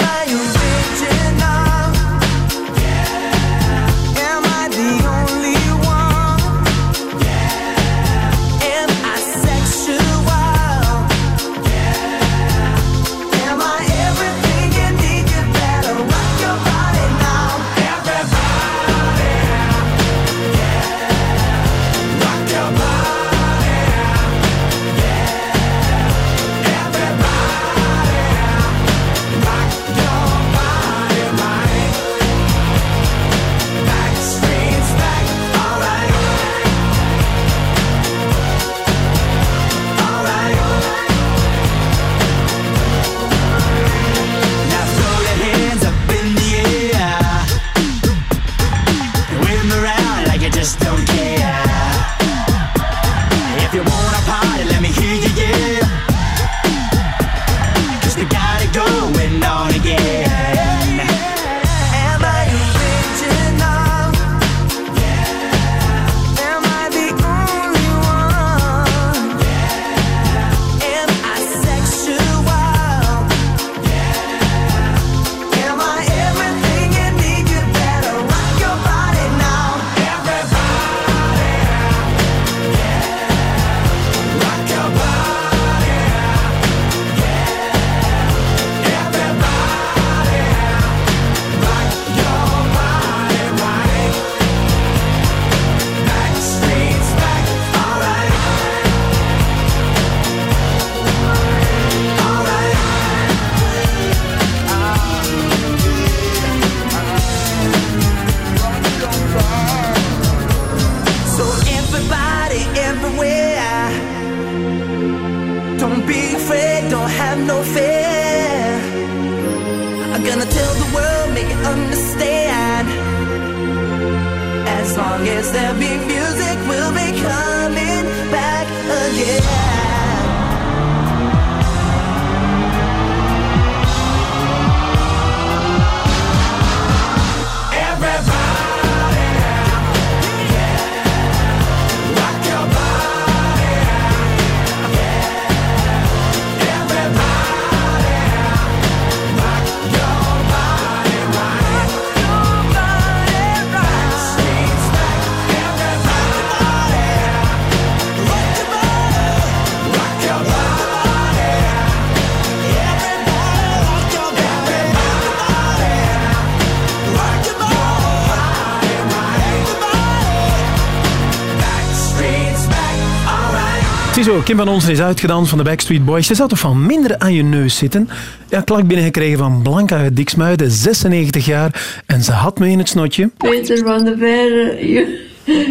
Kim van Onsen is uitgedanst van de Backstreet Boys. Ze zou toch van minder aan je neus zitten? Ja, klak binnengekregen van Blanca uit Diksmuiden, 96 jaar. En ze had me in het snotje. Peter van der Veire, je,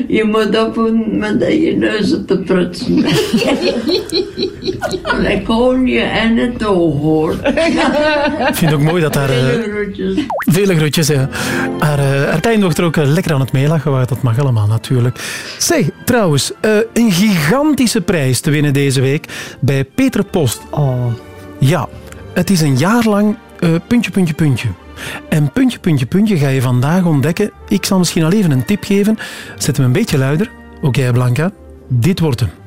je moet ophouden met dat je neus te prutsen. Ik hoor je en het oog hoor. Ik vind het ook mooi dat haar... eh, Vele groetjes, ja. Haar, eh, haar kleindochter ook eh, lekker aan het meelachen, waar dat mag allemaal natuurlijk. Zeg, trouwens, eh, een gigantische prijs te winnen deze week bij Peter Post. Oh. Ja, het is een jaar lang eh, puntje, puntje, puntje. En puntje, puntje, puntje ga je vandaag ontdekken. Ik zal misschien al even een tip geven. Zet hem een beetje luider. Oké, Blanca. Dit wordt hem.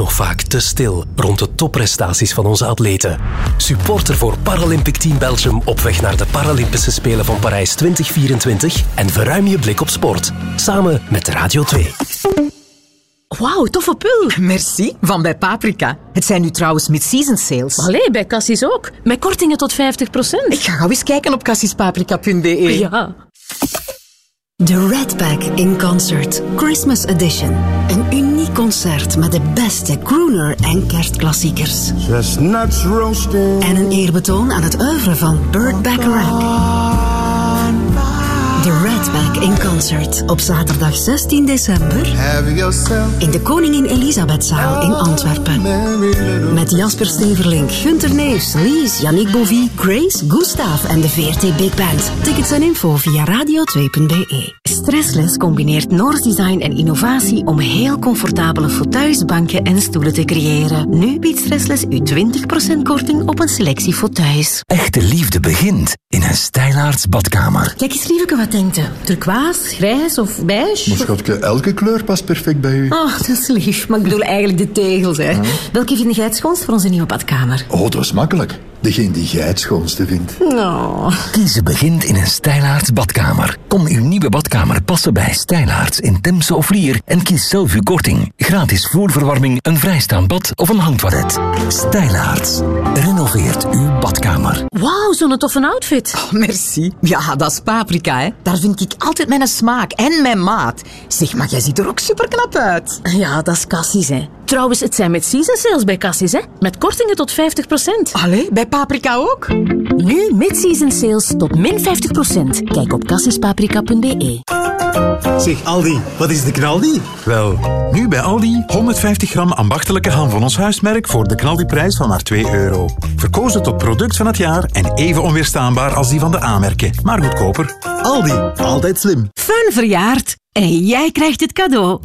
Nog vaak te stil rond de topprestaties van onze atleten. Supporter voor Paralympic Team Belgium op weg naar de Paralympische Spelen van Parijs 2024 en verruim je blik op sport. Samen met Radio 2. Wauw, toffe pul. Merci, van bij Paprika. Het zijn nu trouwens mid-season sales. Allee, bij Cassis ook. Met kortingen tot 50%. Ik ga gauw eens kijken op cassispaprika.be. Ja. The Red Pack in Concert Christmas Edition. Een uniek concert met de beste crooner en kerstklassiekers. Chestnuts roasting. En een eerbetoon aan het oeuvre van Burt Bacharach. The Red Pack in Concert op zaterdag 16 december Have yourself in de Koningin Elisabethzaal in Antwerpen. Met Jasper Steverlink, Gunter Neefs, Lies, Yannick Bovie, Grace, Gustav en de VRT Big Band. Tickets en info via radio2.be. Stressless combineert Noors design en innovatie om heel comfortabele fauteuils, banken en stoelen te creëren. Nu biedt Stressless u 20% korting op een selectie fauteuils. Echte liefde begint in een stijlaarts badkamer. Kijk eens lieveke, wat denkt u? Turquoise, grijs of beige? Maar schatje, elke kleur past perfect bij u. Oh, dat is lief. Maar ik bedoel eigenlijk de tegels, hè. Welke vind jij het schoonst voor onze nieuwe badkamer? Oh, dat is makkelijk. Degene die jij het schoonste vindt. Oh. Kiezen begint in een stijlaarts badkamer. Kom uw nieuwe badkamer passen bij Stijlaarts in Temse of Lier en kies zelf uw korting. Gratis vloerverwarming, een vrijstaand bad of een hangtoilet. Stijlaarts. Renoveert uw badkamer. Wauw, zo'n toffe outfit. Oh, merci. Ja, dat is Paprika, hè. Daar vind ik altijd mijn smaak en mijn maat. Zeg, maar jij ziet er ook super knap uit. Ja, dat is Cassis, hè. Trouwens, het zijn met season sales bij Cassis, hè. Met kortingen tot 50%. Allee, bij Paprika ook? Nu mid-season sales tot min 50%. Kijk op cassispaprika.be. Zeg Aldi, wat is de knaldi? Wel, nu bij Aldi 150 gram ambachtelijke ham van ons huismerk voor de knaldiprijs van maar 2 euro. Verkozen tot product van het jaar en even onweerstaanbaar als die van de aanmerken, maar goedkoper. Aldi, altijd slim. Fun verjaard en jij krijgt het cadeau.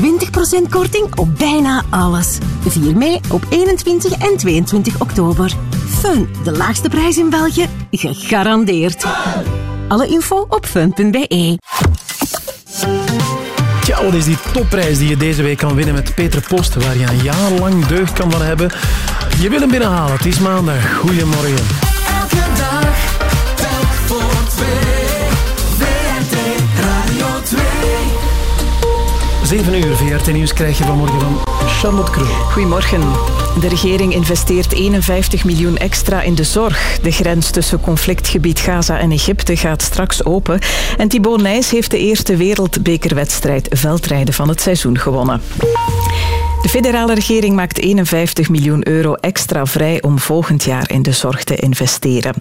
20% korting op bijna alles. 4 mei op 21 en 22 oktober. Fun, de laagste prijs in België, gegarandeerd. Alle info op fun.be. Tja, wat is die topprijs die je deze week kan winnen met Peter Post, waar je een jaar lang deugd kan van hebben? Je wil hem binnenhalen. Het is maandag. Goedemorgen. Elke dag, telk voor twee. 7 uur, VRT Nieuws krijg je vanmorgen van Charlotte Kroon. Goedemorgen. De regering investeert 51 miljoen extra in de zorg. De grens tussen conflictgebied Gaza en Egypte gaat straks open. En Thibaut Nijs heeft de eerste wereldbekerwedstrijd veldrijden van het seizoen gewonnen. De federale regering maakt 51 miljoen euro extra vrij om volgend jaar in de zorg te investeren.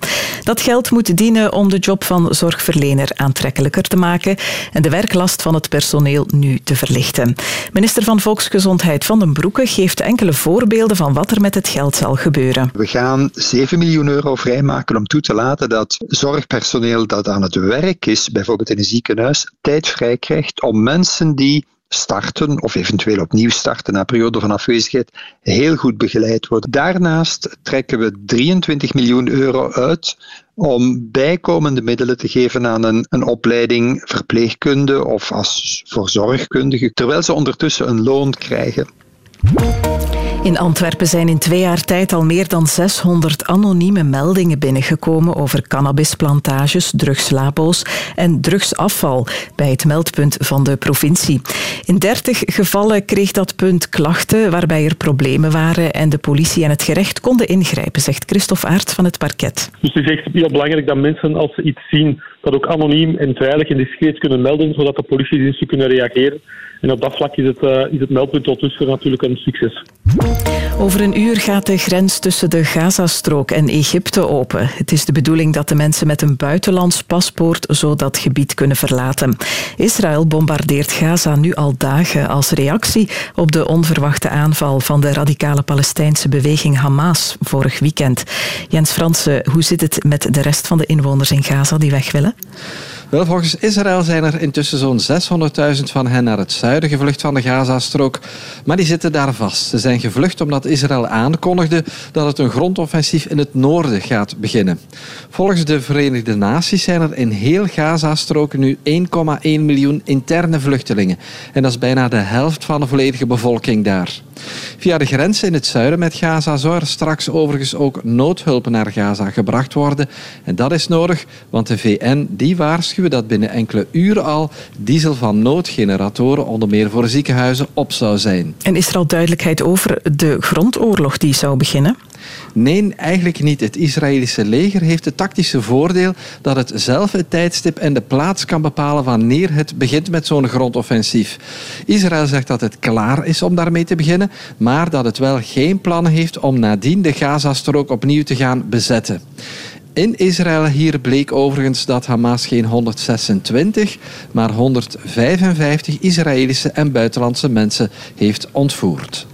Dat geld moet dienen om de job van zorgverlener aantrekkelijker te maken en de werklast van het personeel nu te verlichten. Minister van Volksgezondheid Van den Broeke geeft enkele voorbeelden van wat er met het geld zal gebeuren. We gaan 7 miljoen euro vrijmaken om toe te laten dat zorgpersoneel dat aan het werk is, bijvoorbeeld in een ziekenhuis, tijd vrij krijgt om mensen die starten of eventueel opnieuw starten na een periode van afwezigheid heel goed begeleid worden. Daarnaast trekken we 23 miljoen euro uit om bijkomende middelen te geven aan een, een opleiding verpleegkunde of als verzorgkundige, terwijl ze ondertussen een loon krijgen. In Antwerpen zijn in twee jaar tijd al meer dan 600 anonieme meldingen binnengekomen over cannabisplantages, drugslabo's en drugsafval bij het meldpunt van de provincie. In 30 gevallen kreeg dat punt klachten waarbij er problemen waren en de politie en het gerecht konden ingrijpen, zegt Christophe Aert van het parket. Dus het is echt heel belangrijk dat mensen, als ze iets zien, dat ook anoniem en veilig en discreet kunnen melden, zodat de politiediensten kunnen reageren. En op dat vlak is het, eh, is het meldpunt tot dusver natuurlijk een succes. Over een uur gaat de grens tussen de Gazastrook en Egypte open. Het is de bedoeling dat de mensen met een buitenlands paspoort zo dat gebied kunnen verlaten. Israël bombardeert Gaza nu al dagen als reactie op de onverwachte aanval van de radicale Palestijnse beweging Hamas vorig weekend. Jens Fransen, hoe zit het met de rest van de inwoners in Gaza die weg willen? Volgens Israël zijn er intussen zo'n 600.000 van hen naar het zuiden gevlucht van de Gazastrook. Maar die zitten daar vast. Ze zijn gevlucht omdat Israël aankondigde dat het een grondoffensief in het noorden gaat beginnen. Volgens de Verenigde Naties zijn er in heel Gazastrook nu 1,1 miljoen interne vluchtelingen. En dat is bijna de helft van de volledige bevolking daar. Via de grenzen in het zuiden met Gaza zou er straks overigens ook noodhulp naar Gaza gebracht worden. En dat is nodig, want de VN die waarschuwen dat binnen enkele uren al diesel van noodgeneratoren, onder meer voor ziekenhuizen, op zou zijn. En is er al duidelijkheid over de grondoorlog die zou beginnen? Nee, eigenlijk niet. Het Israëlische leger heeft het tactische voordeel dat het zelf het tijdstip en de plaats kan bepalen wanneer het begint met zo'n grondoffensief. Israël zegt dat het klaar is om daarmee te beginnen, maar dat het wel geen plannen heeft om nadien de Gazastrook opnieuw te gaan bezetten. In Israël hier bleek overigens dat Hamas geen 126, maar 155 Israëlische en buitenlandse mensen heeft ontvoerd.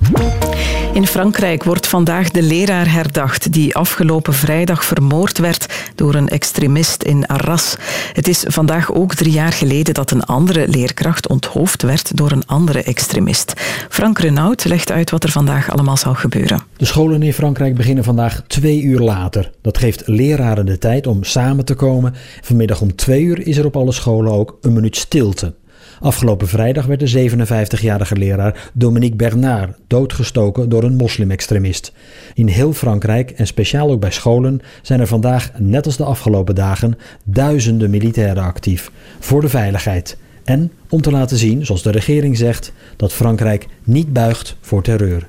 In Frankrijk wordt vandaag de leraar herdacht die afgelopen vrijdag vermoord werd door een extremist in Arras. Het is vandaag ook drie jaar geleden dat een andere leerkracht onthoofd werd door een andere extremist. Frank Renaud legt uit wat er vandaag allemaal zal gebeuren. De scholen in Frankrijk beginnen vandaag twee uur later. Dat geeft leraren de tijd om samen te komen. Vanmiddag om twee uur is er op alle scholen ook een minuut stilte. Afgelopen vrijdag werd de 57-jarige leraar Dominique Bernard doodgestoken door een moslimextremist. In heel Frankrijk en speciaal ook bij scholen zijn er vandaag, net als de afgelopen dagen, duizenden militairen actief voor de veiligheid. En om te laten zien, zoals de regering zegt, dat Frankrijk niet buigt voor terreur.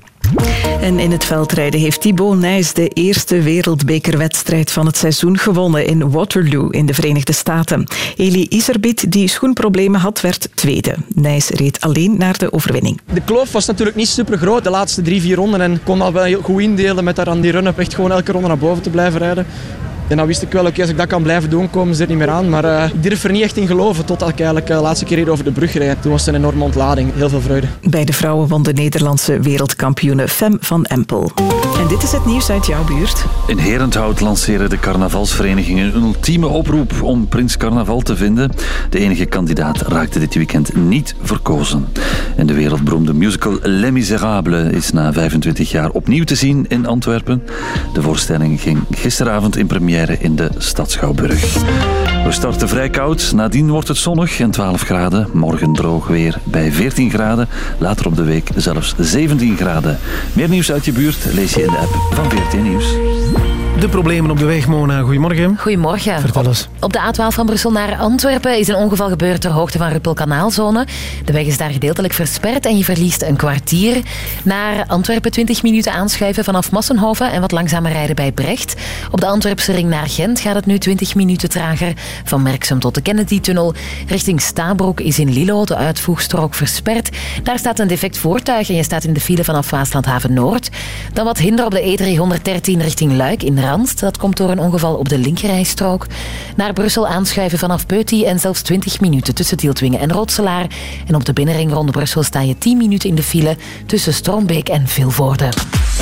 En in het veldrijden heeft Thibaut Nijs de eerste wereldbekerwedstrijd van het seizoen gewonnen in Waterloo in de Verenigde Staten. Eli Iserbiet, die schoenproblemen had, werd tweede. Nijs reed alleen naar de overwinning. De kloof was natuurlijk niet super groot de laatste drie, vier ronden en kon dat wel heel goed indelen met daar aan die run-up echt gewoon elke ronde naar boven te blijven rijden. En dan wist ik wel, oké, als ik dat kan blijven doen, komen ze er niet meer aan. Maar uh, ik durf er niet echt in geloven, totdat ik eigenlijk uh, de laatste keer hier over de brug reed. Toen was het een enorme ontlading. Heel veel vreugde. Bij de vrouwen won de Nederlandse wereldkampioene Fem van Empel. En dit is het nieuws uit jouw buurt. In Herenthout lanceren de carnavalsverenigingen een ultieme oproep om Prins Carnaval te vinden. De enige kandidaat raakte dit weekend niet verkozen. En de wereldberoemde musical Les Miserables is na 25 jaar opnieuw te zien in Antwerpen. De voorstelling ging gisteravond in première in de Stad Schouwburg. We starten vrij koud, nadien wordt het zonnig en 12 graden. Morgen droog weer bij 14 graden, later op de week zelfs 17 graden. Meer nieuws uit je buurt lees je in de app van VRT Nieuws. De problemen op de weg, Mona. Goedemorgen. Goedemorgen. Vertel eens. Op de A12 van Brussel naar Antwerpen is een ongeval gebeurd ter hoogte van Ruppelkanaalzone. De weg is daar gedeeltelijk versperd en je verliest een kwartier. Naar Antwerpen 20 minuten aanschuiven vanaf Massenhoven en wat langzamer rijden bij Brecht. Op de Antwerpse ring naar Gent gaat het nu 20 minuten trager. Van Merksem tot de Kennedy-tunnel. Richting Stabroek is in Lilo de uitvoegstrook versperd. Daar staat een defect voertuig en je staat in de file vanaf Waaslandhaven Noord. Dan wat hinder op de E313 richting Luik in Randst. Dat komt door een ongeval op de linkerrijstrook. Naar Brussel aanschuiven vanaf Peuty en zelfs 20 minuten tussen Tieltwingen en Rotselaar. En op de binnenring rond Brussel sta je 10 minuten in de file tussen Strombeek en Vilvoorde.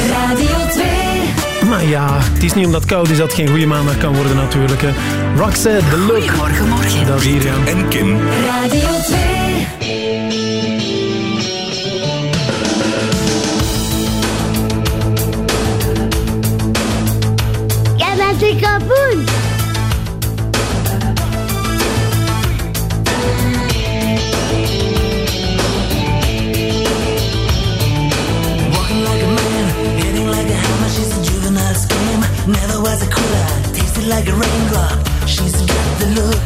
Radio 2. Maar ja, het is niet omdat het koud is dat het geen goede maandag kan worden natuurlijk. Hè. Roxette, The Look. Goedemorgen, morgen. Dat is hier, ja. En Kim. Radio 2. Bent. Walking like a man, hitting like a hammer. She's a juvenile scam. Never was a quitter. Tasted like a raindrop. She's got the look.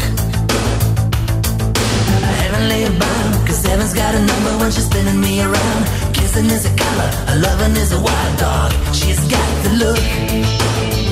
Heavenly bound, cause heaven's got a number when she's spinning me around. Kissing is a color, a loving is a wild dog. She's got the look.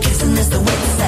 Kissing is the wet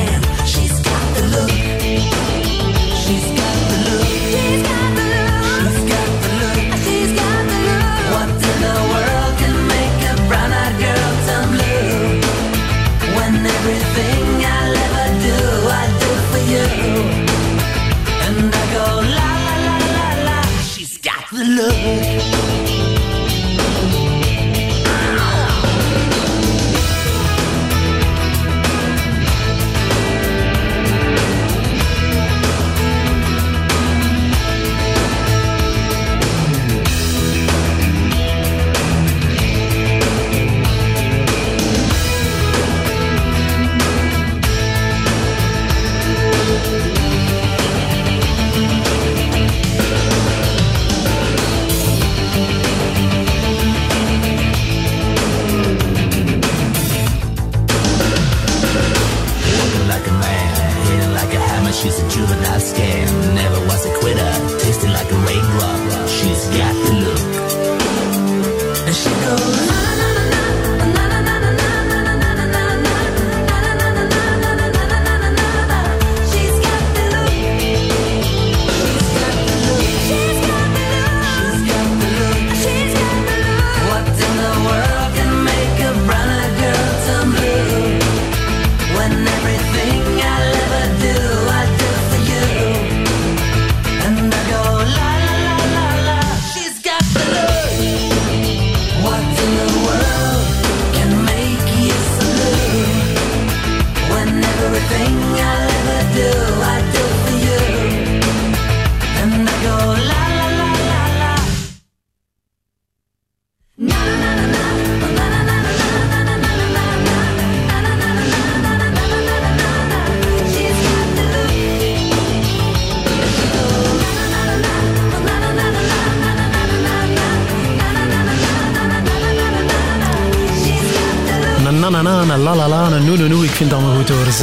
scam. Never was a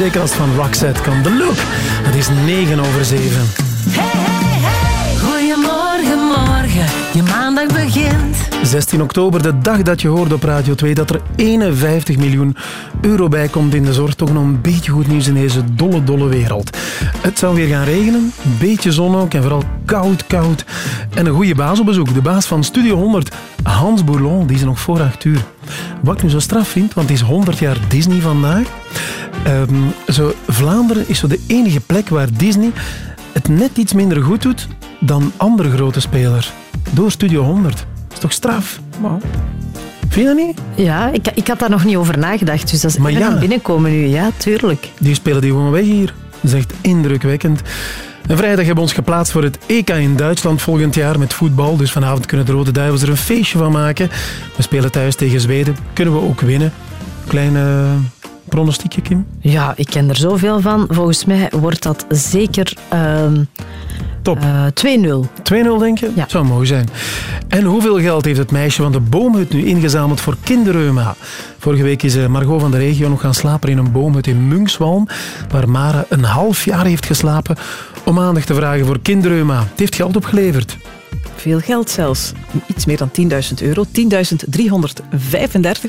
Zeker als het van Roxette kan. The Look. Het is 9 over 7. Goedemorgen, morgen. Je maandag begint. 16 oktober, de dag dat je hoorde op Radio 2 dat er 51 miljoen euro bij komt in de zorg. Toch nog een beetje goed nieuws in deze dolle, dolle wereld. Het zou weer gaan regenen, een beetje zon ook en vooral koud, koud. En een goede baas op bezoek, de baas van Studio 100, Hans Bourlon, die is nog voor 8 uur. Wat ik nu zo straf vind, want het is 100 jaar Disney vandaag. Ehm, zo, Vlaanderen is zo de enige plek waar Disney het net iets minder goed doet dan andere grote spelers. Door Studio 100. Dat is toch straf? Vind je dat niet? Ja, ik, ik had daar nog niet over nagedacht. Dus dat is Maar ja. binnenkomen nu. Ja, tuurlijk. Die spelen die gewoon weg hier. Dat is echt indrukwekkend. En vrijdag hebben we ons geplaatst voor het EK in Duitsland volgend jaar met voetbal. Dus vanavond kunnen de Rode Duivels er een feestje van maken. We spelen thuis tegen Zweden. Kunnen we ook winnen. Klein eh, pronostiekje, Kim? Ja, ik ken er zoveel van. Volgens mij wordt dat zeker ehm, Top. eh, 2-0. 2-0 denk je? Ja. Zou mooi zijn. En hoeveel geld heeft het meisje van de boomhut nu ingezameld voor kinderreuma? Vorige week is eh, Margot van de regio nog gaan slapen in een boomhut in Munkswalm, waar Mara een half jaar heeft geslapen om aandacht te vragen voor kinderreuma. Het heeft geld opgeleverd. Veel geld zelfs. Iets meer dan 10.000 euro. 10.335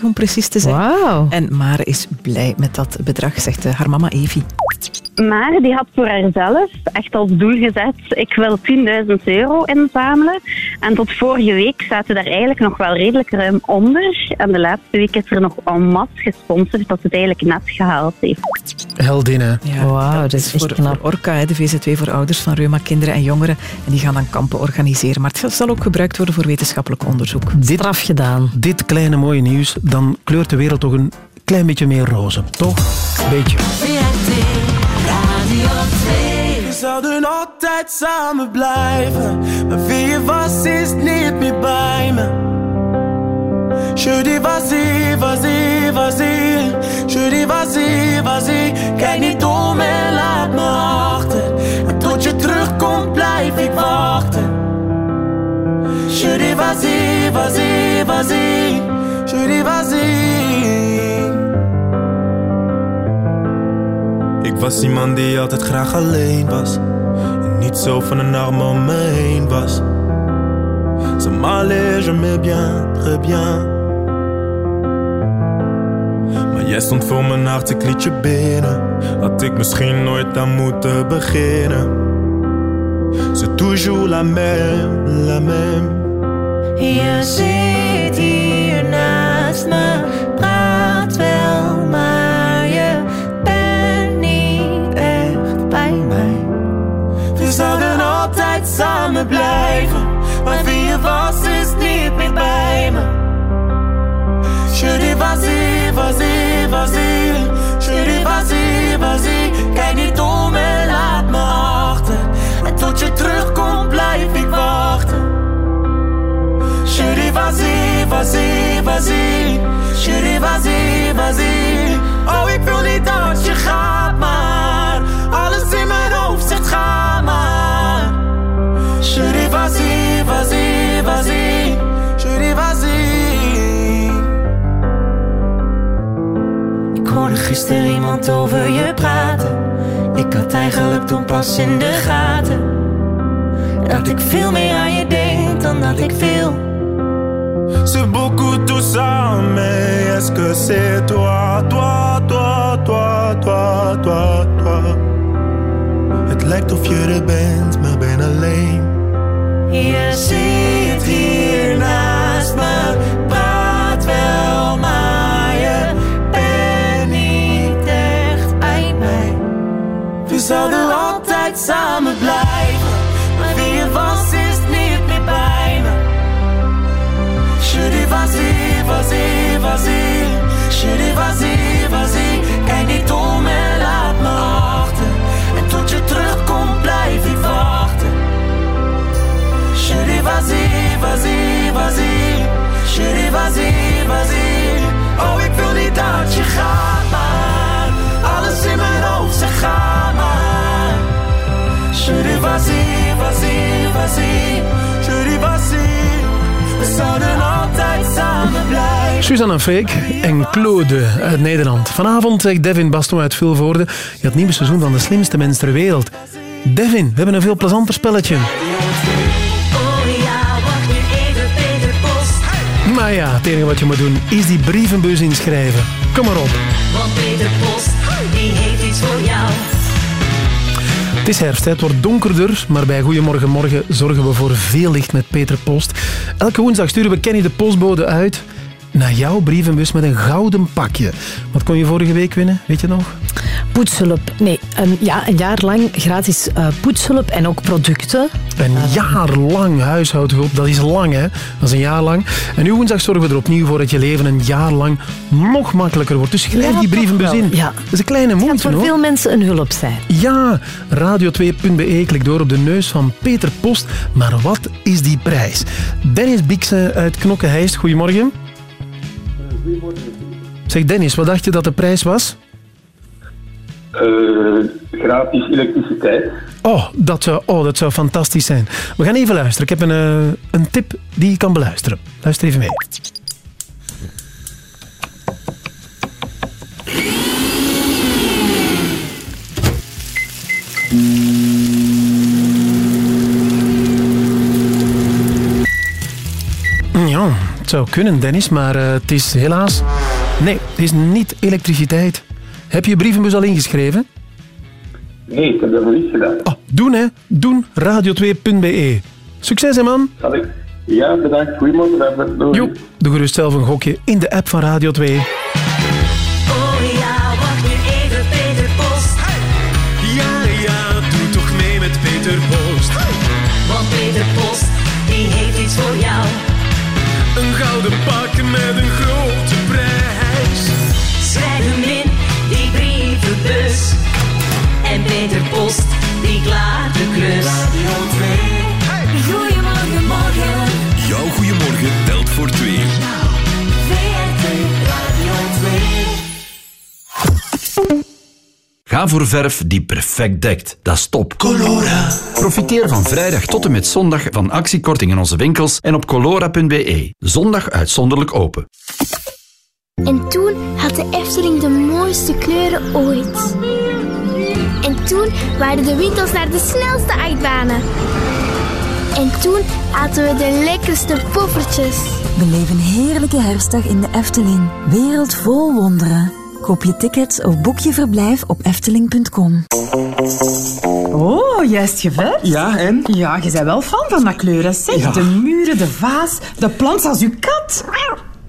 om precies te zijn. En Mare is blij met dat bedrag, zegt eh, haar mama Evie. Maar die had voor haarzelf echt als doel gezet, ik wil 10.000 euro inzamelen. En tot vorige week zaten daar eigenlijk nog wel redelijk ruim onder. En de laatste week is er nog en masse gesponsord dat het eigenlijk net gehaald heeft. Heldinnen. Ja, Wauw, dat is voor, voor Orca, de VZW voor ouders van reuma, kinderen en jongeren. En die gaan dan kampen organiseren. Maar het zal ook gebruikt worden voor wetenschappelijk onderzoek. Dit, gedaan. Dit kleine mooie nieuws, dan kleurt de wereld toch een klein beetje meer roze. Toch? Beetje. Radio 2. We zouden altijd samen blijven. Maar wie je was is niet meer bij me. Je dis vas-y, vas-y, vas-y. Je dis vas-y, vas-y. Kijk niet om en laat me achter. En tot je terugkomt blijf ik wachten. Je dis vas-y, vas-y, vas-y. Je dis vas-y. Was iemand die altijd graag alleen was. En niet zo van een arm om me heen was. Ça m'allait jamais bien, très bien. Maar jij stond voor mijn hart, ik liet je binnen. Had ik misschien nooit aan moeten beginnen. C'est toujours la même, la même. Je zit hier naast me, samen blijven, maar wie je was is niet meer bij me. Je dis vas-y, vas-y, vas-y. Je dis vas-y, vas-y. Kijk niet om en laat me achter. En tot je terugkomt blijf ik wachten. Je dis vas-y, vas-y, vas-y. Je dis vas-y, vas-y. Oh, ik wil niet dat je hoorde gisteren iemand over je praten. Ik had eigenlijk toen pas in de gaten. Dat ik veel meer aan je denk dan dat ik wil. C'est beaucoup tout ça, mais est-ce que c'est toi, toi, toi, toi, toi, toi, toi? Het lijkt of je er bent, maar ben alleen. Je We zouden altijd samen blijven, maar wie je was is niet meer bij me. Je dis vas-y, vas-y, vas-y. Je dis vas-y, vas-y. Kijk niet om en laat me achter. En tot je terugkomt blijf ik wachten. Je dis vas-y, vas-y, vas-y. Je dis vas-y, vas-y. Oh, ik wil niet dat je gaat, vas-y, vas-y, vas-y. Je dis vas-y. We zouden altijd samen blijven. Suzanne Freek en Claude uit Nederland. Vanavond zegt Devin Baston uit Vilvoorde. Je het nieuwe seizoen van De Slimste Mens ter Wereld. Devin, we hebben een veel plezanter spelletje. Oh. Maar ja, het enige wat je moet doen is die brievenbus inschrijven. Kom maar op. Want Peter Post, die heeft iets voor jou. Het is herfst, het wordt donkerder, maar bij Goedemorgen Morgen zorgen we voor veel licht met Peter Post. Elke woensdag sturen we Kenny de postbode uit naar jouw brievenbus met een gouden pakje. Wat kon je vorige week winnen, weet je nog? Poetshulp. Nee, een, ja, een jaar lang gratis eh, poetshulp en ook producten. Een jaar lang huishoudhulp, dat is lang hè. Dat is een jaar lang. En nu woensdag zorgen we er opnieuw voor dat je leven een jaar lang nog makkelijker wordt. Dus schrijf Ja, die brievenbus in. Ja. Dat is een kleine Het moeite gaat voor hoor. veel mensen een hulp zijn. Ja, radio2.be, klik door op de neus van Peter Post. Maar wat is die prijs? Dennis Biekse uit Knokke-Heist, goedemorgen. Zeg Dennis, wat dacht je dat de prijs was? Eh, gratis elektriciteit. Oh dat, zou, oh, dat zou fantastisch zijn. We gaan even luisteren. Ik heb een, eh, een tip die je kan beluisteren. Luister even mee. Zou kunnen, Dennis, maar eh, het is helaas... Nee, het is niet elektriciteit. Heb je je brievenbus al ingeschreven? Nee, ik heb dat nog niet gedaan. Oh, doen hè. Doen. Radio2.be. Succes hè man. Zal ik? Ja, bedankt. Goedemorgen. Robert. Doei. Jo, doe gerust zelf een gokje in de app van Radio 2. Oh ja, wacht nu even, Peter Post. Ja, ja, doe toch mee met Peter Post. Want Peter Post, die heeft iets voor jou. Met een grote prijs. Schrijf hem in, die brievenbus. En Peter Post, die klaart de klus. Voor verf die perfect dekt. Dat is top. Colora. Profiteer van vrijdag tot en met zondag van actiekorting in onze winkels en op colora.be. Zondag uitzonderlijk open. En toen had de Efteling de mooiste kleuren ooit. En toen waren de winkels naar de snelste achtbanen. En toen aten we de lekkerste poffertjes. Beleef een heerlijke herfstdag in de Efteling. Wereld vol wonderen. Koop je tickets of boek je verblijf op efteling.com. Oh, juist gever. Ja, en? Ja, je bent wel fan van dat kleuren. Zeg, Ja. de muren, de vaas, de plant als uw kat.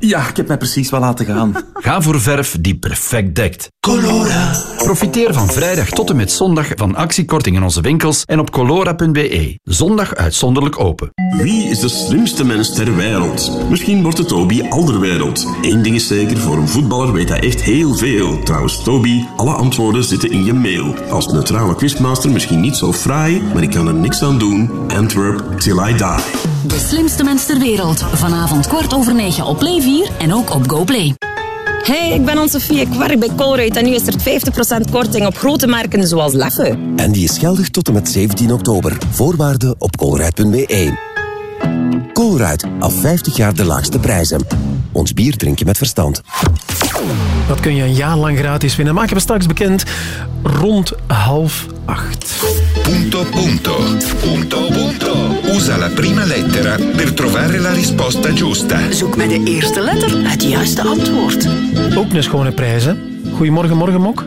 Ja, ik heb mij precies wel laten gaan. Ga voor verf die perfect dekt. Colora. Profiteer van vrijdag tot en met zondag van actiekorting in onze winkels en op colora.be. Zondag uitzonderlijk open. Wie is de slimste mens ter wereld? Misschien wordt het Toby Alderwereld. Eén ding is zeker, voor een voetballer weet hij echt heel veel. Trouwens, Toby, alle antwoorden zitten in je mail. Als neutrale quizmaster misschien niet zo fraai, maar ik kan er niks aan doen. Antwerp till I die. De slimste mens ter wereld. Vanavond kwart over negen op Play 4 en ook op GoPlay. Hey, ik ben Anne-Sophie, ik werk bij Colruyt en nu is er 50% korting op grote merken zoals Leffe. En die is geldig tot en met 17 oktober. Voorwaarden op colruyt.be. Colruyt, al 50 jaar de laagste prijzen. Ons bier drink je met verstand. Dat kun je een jaar lang gratis winnen. Maken we straks bekend rond half acht. Punto punto. Punto punto. Usa la prima lettera per trovare la risposta giusta. Zoek met de eerste letter het juiste antwoord. Ook een schone prijs, hè? Goedemorgen, morgen, Mok.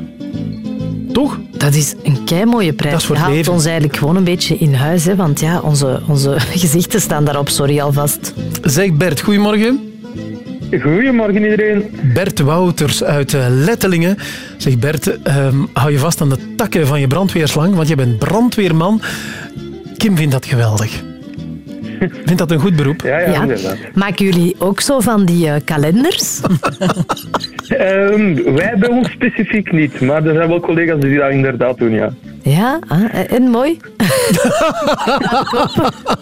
Toch? Dat is een keimooie prijs. Dat is voor leven. ons eigenlijk gewoon een beetje in huis. Hè, want ja, onze, onze gezichten staan daarop. Sorry alvast. Zeg Bert, goedemorgen. Goedemorgen iedereen. Bert Wouters uit eh, Lettelingen. Zeg Bert, ehm, hou je vast aan de takken van je brandweerslang, want je bent brandweerman. Kim vindt dat geweldig. Vindt dat een goed beroep? Ja, ja, inderdaad. Maken jullie ook zo van die eh, kalenders? Ehm, wij bij ons specifiek niet, maar er zijn wel collega's die dat inderdaad doen, ja. ja, ah, en mooi.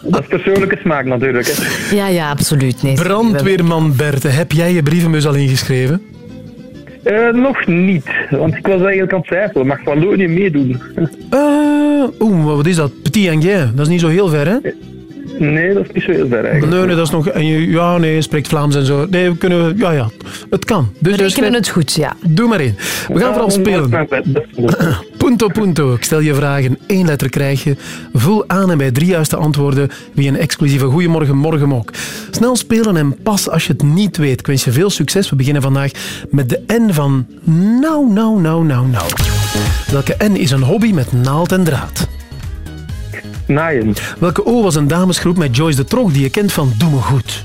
Dat is persoonlijke smaak natuurlijk. Hè. Ja, ja, absoluut. Nee, Brandweerman Bert, heb jij je brievenbus al ingeschreven? Eh, nog niet, want ik was eigenlijk aan het twijfelen. Mag Wallonië meedoen? Eh, Oeh, wat is dat? Petit Anguin, dat is niet zo heel ver, hè? Nee, dat is niet zo heel ver eigenlijk. Nee, nee, dat is nog... en je- Ja, nee, je spreekt Vlaams en zo. Nee, we kunnen... Ja, ja, het kan. Dus, We dus- rekenen het goed, ja. Doe maar in. We gaan vooral spelen. Punto, punto. Ik stel je vragen. Eén letter krijg je. Vul aan en bij drie juiste antwoorden wie een exclusieve Goeiemorgen Morgen ook. Snel spelen en pas als je het niet weet. Ik wens je veel succes. We beginnen vandaag met de N van nou, nou, nou, nou, nou. Welke N is een hobby met naald en draad? Naaien. Welke O was een damesgroep met Joyce de Trog die je kent van Doe me goed?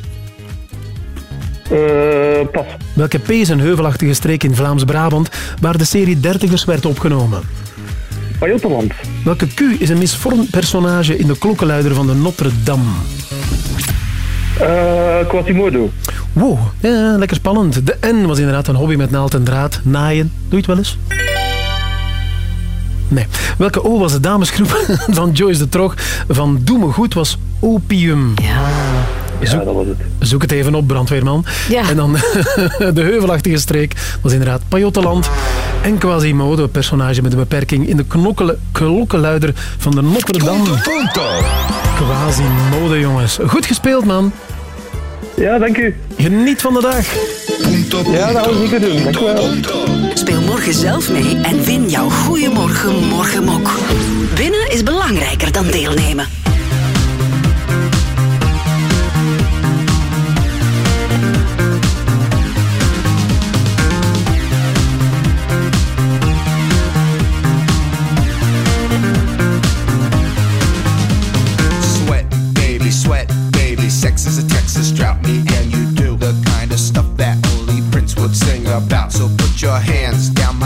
pas. Welke P is een heuvelachtige streek in Vlaams-Brabant waar de serie Dertigers werd opgenomen? Welke Q is een misvormd personage in de klokkenluider van de Notre Dame? Uh, Quasimodo. Wow, ja, lekker spannend. De N was inderdaad een hobby met naald en draad. Naaien. Doe je het wel eens? Nee. Welke O was de damesgroep van Joyce de Trog van Doe me goed was Opium? Ja. Zoek, dat was het. zoek het even op, brandweerman. Ja. En dan de heuvelachtige streek was inderdaad Pajottenland. En Quasimodo, een personage met een beperking in de klokkenluider van de Notre Dame. Quasimodo, jongens. Goed gespeeld, man. Ja, dank u. Geniet van de dag. Ja, dat gaan we zeker doen. Dank u wel. Speel morgen zelf mee en win jouw Goeiemorgen Morgenmok. Winnen is belangrijker dan deelnemen.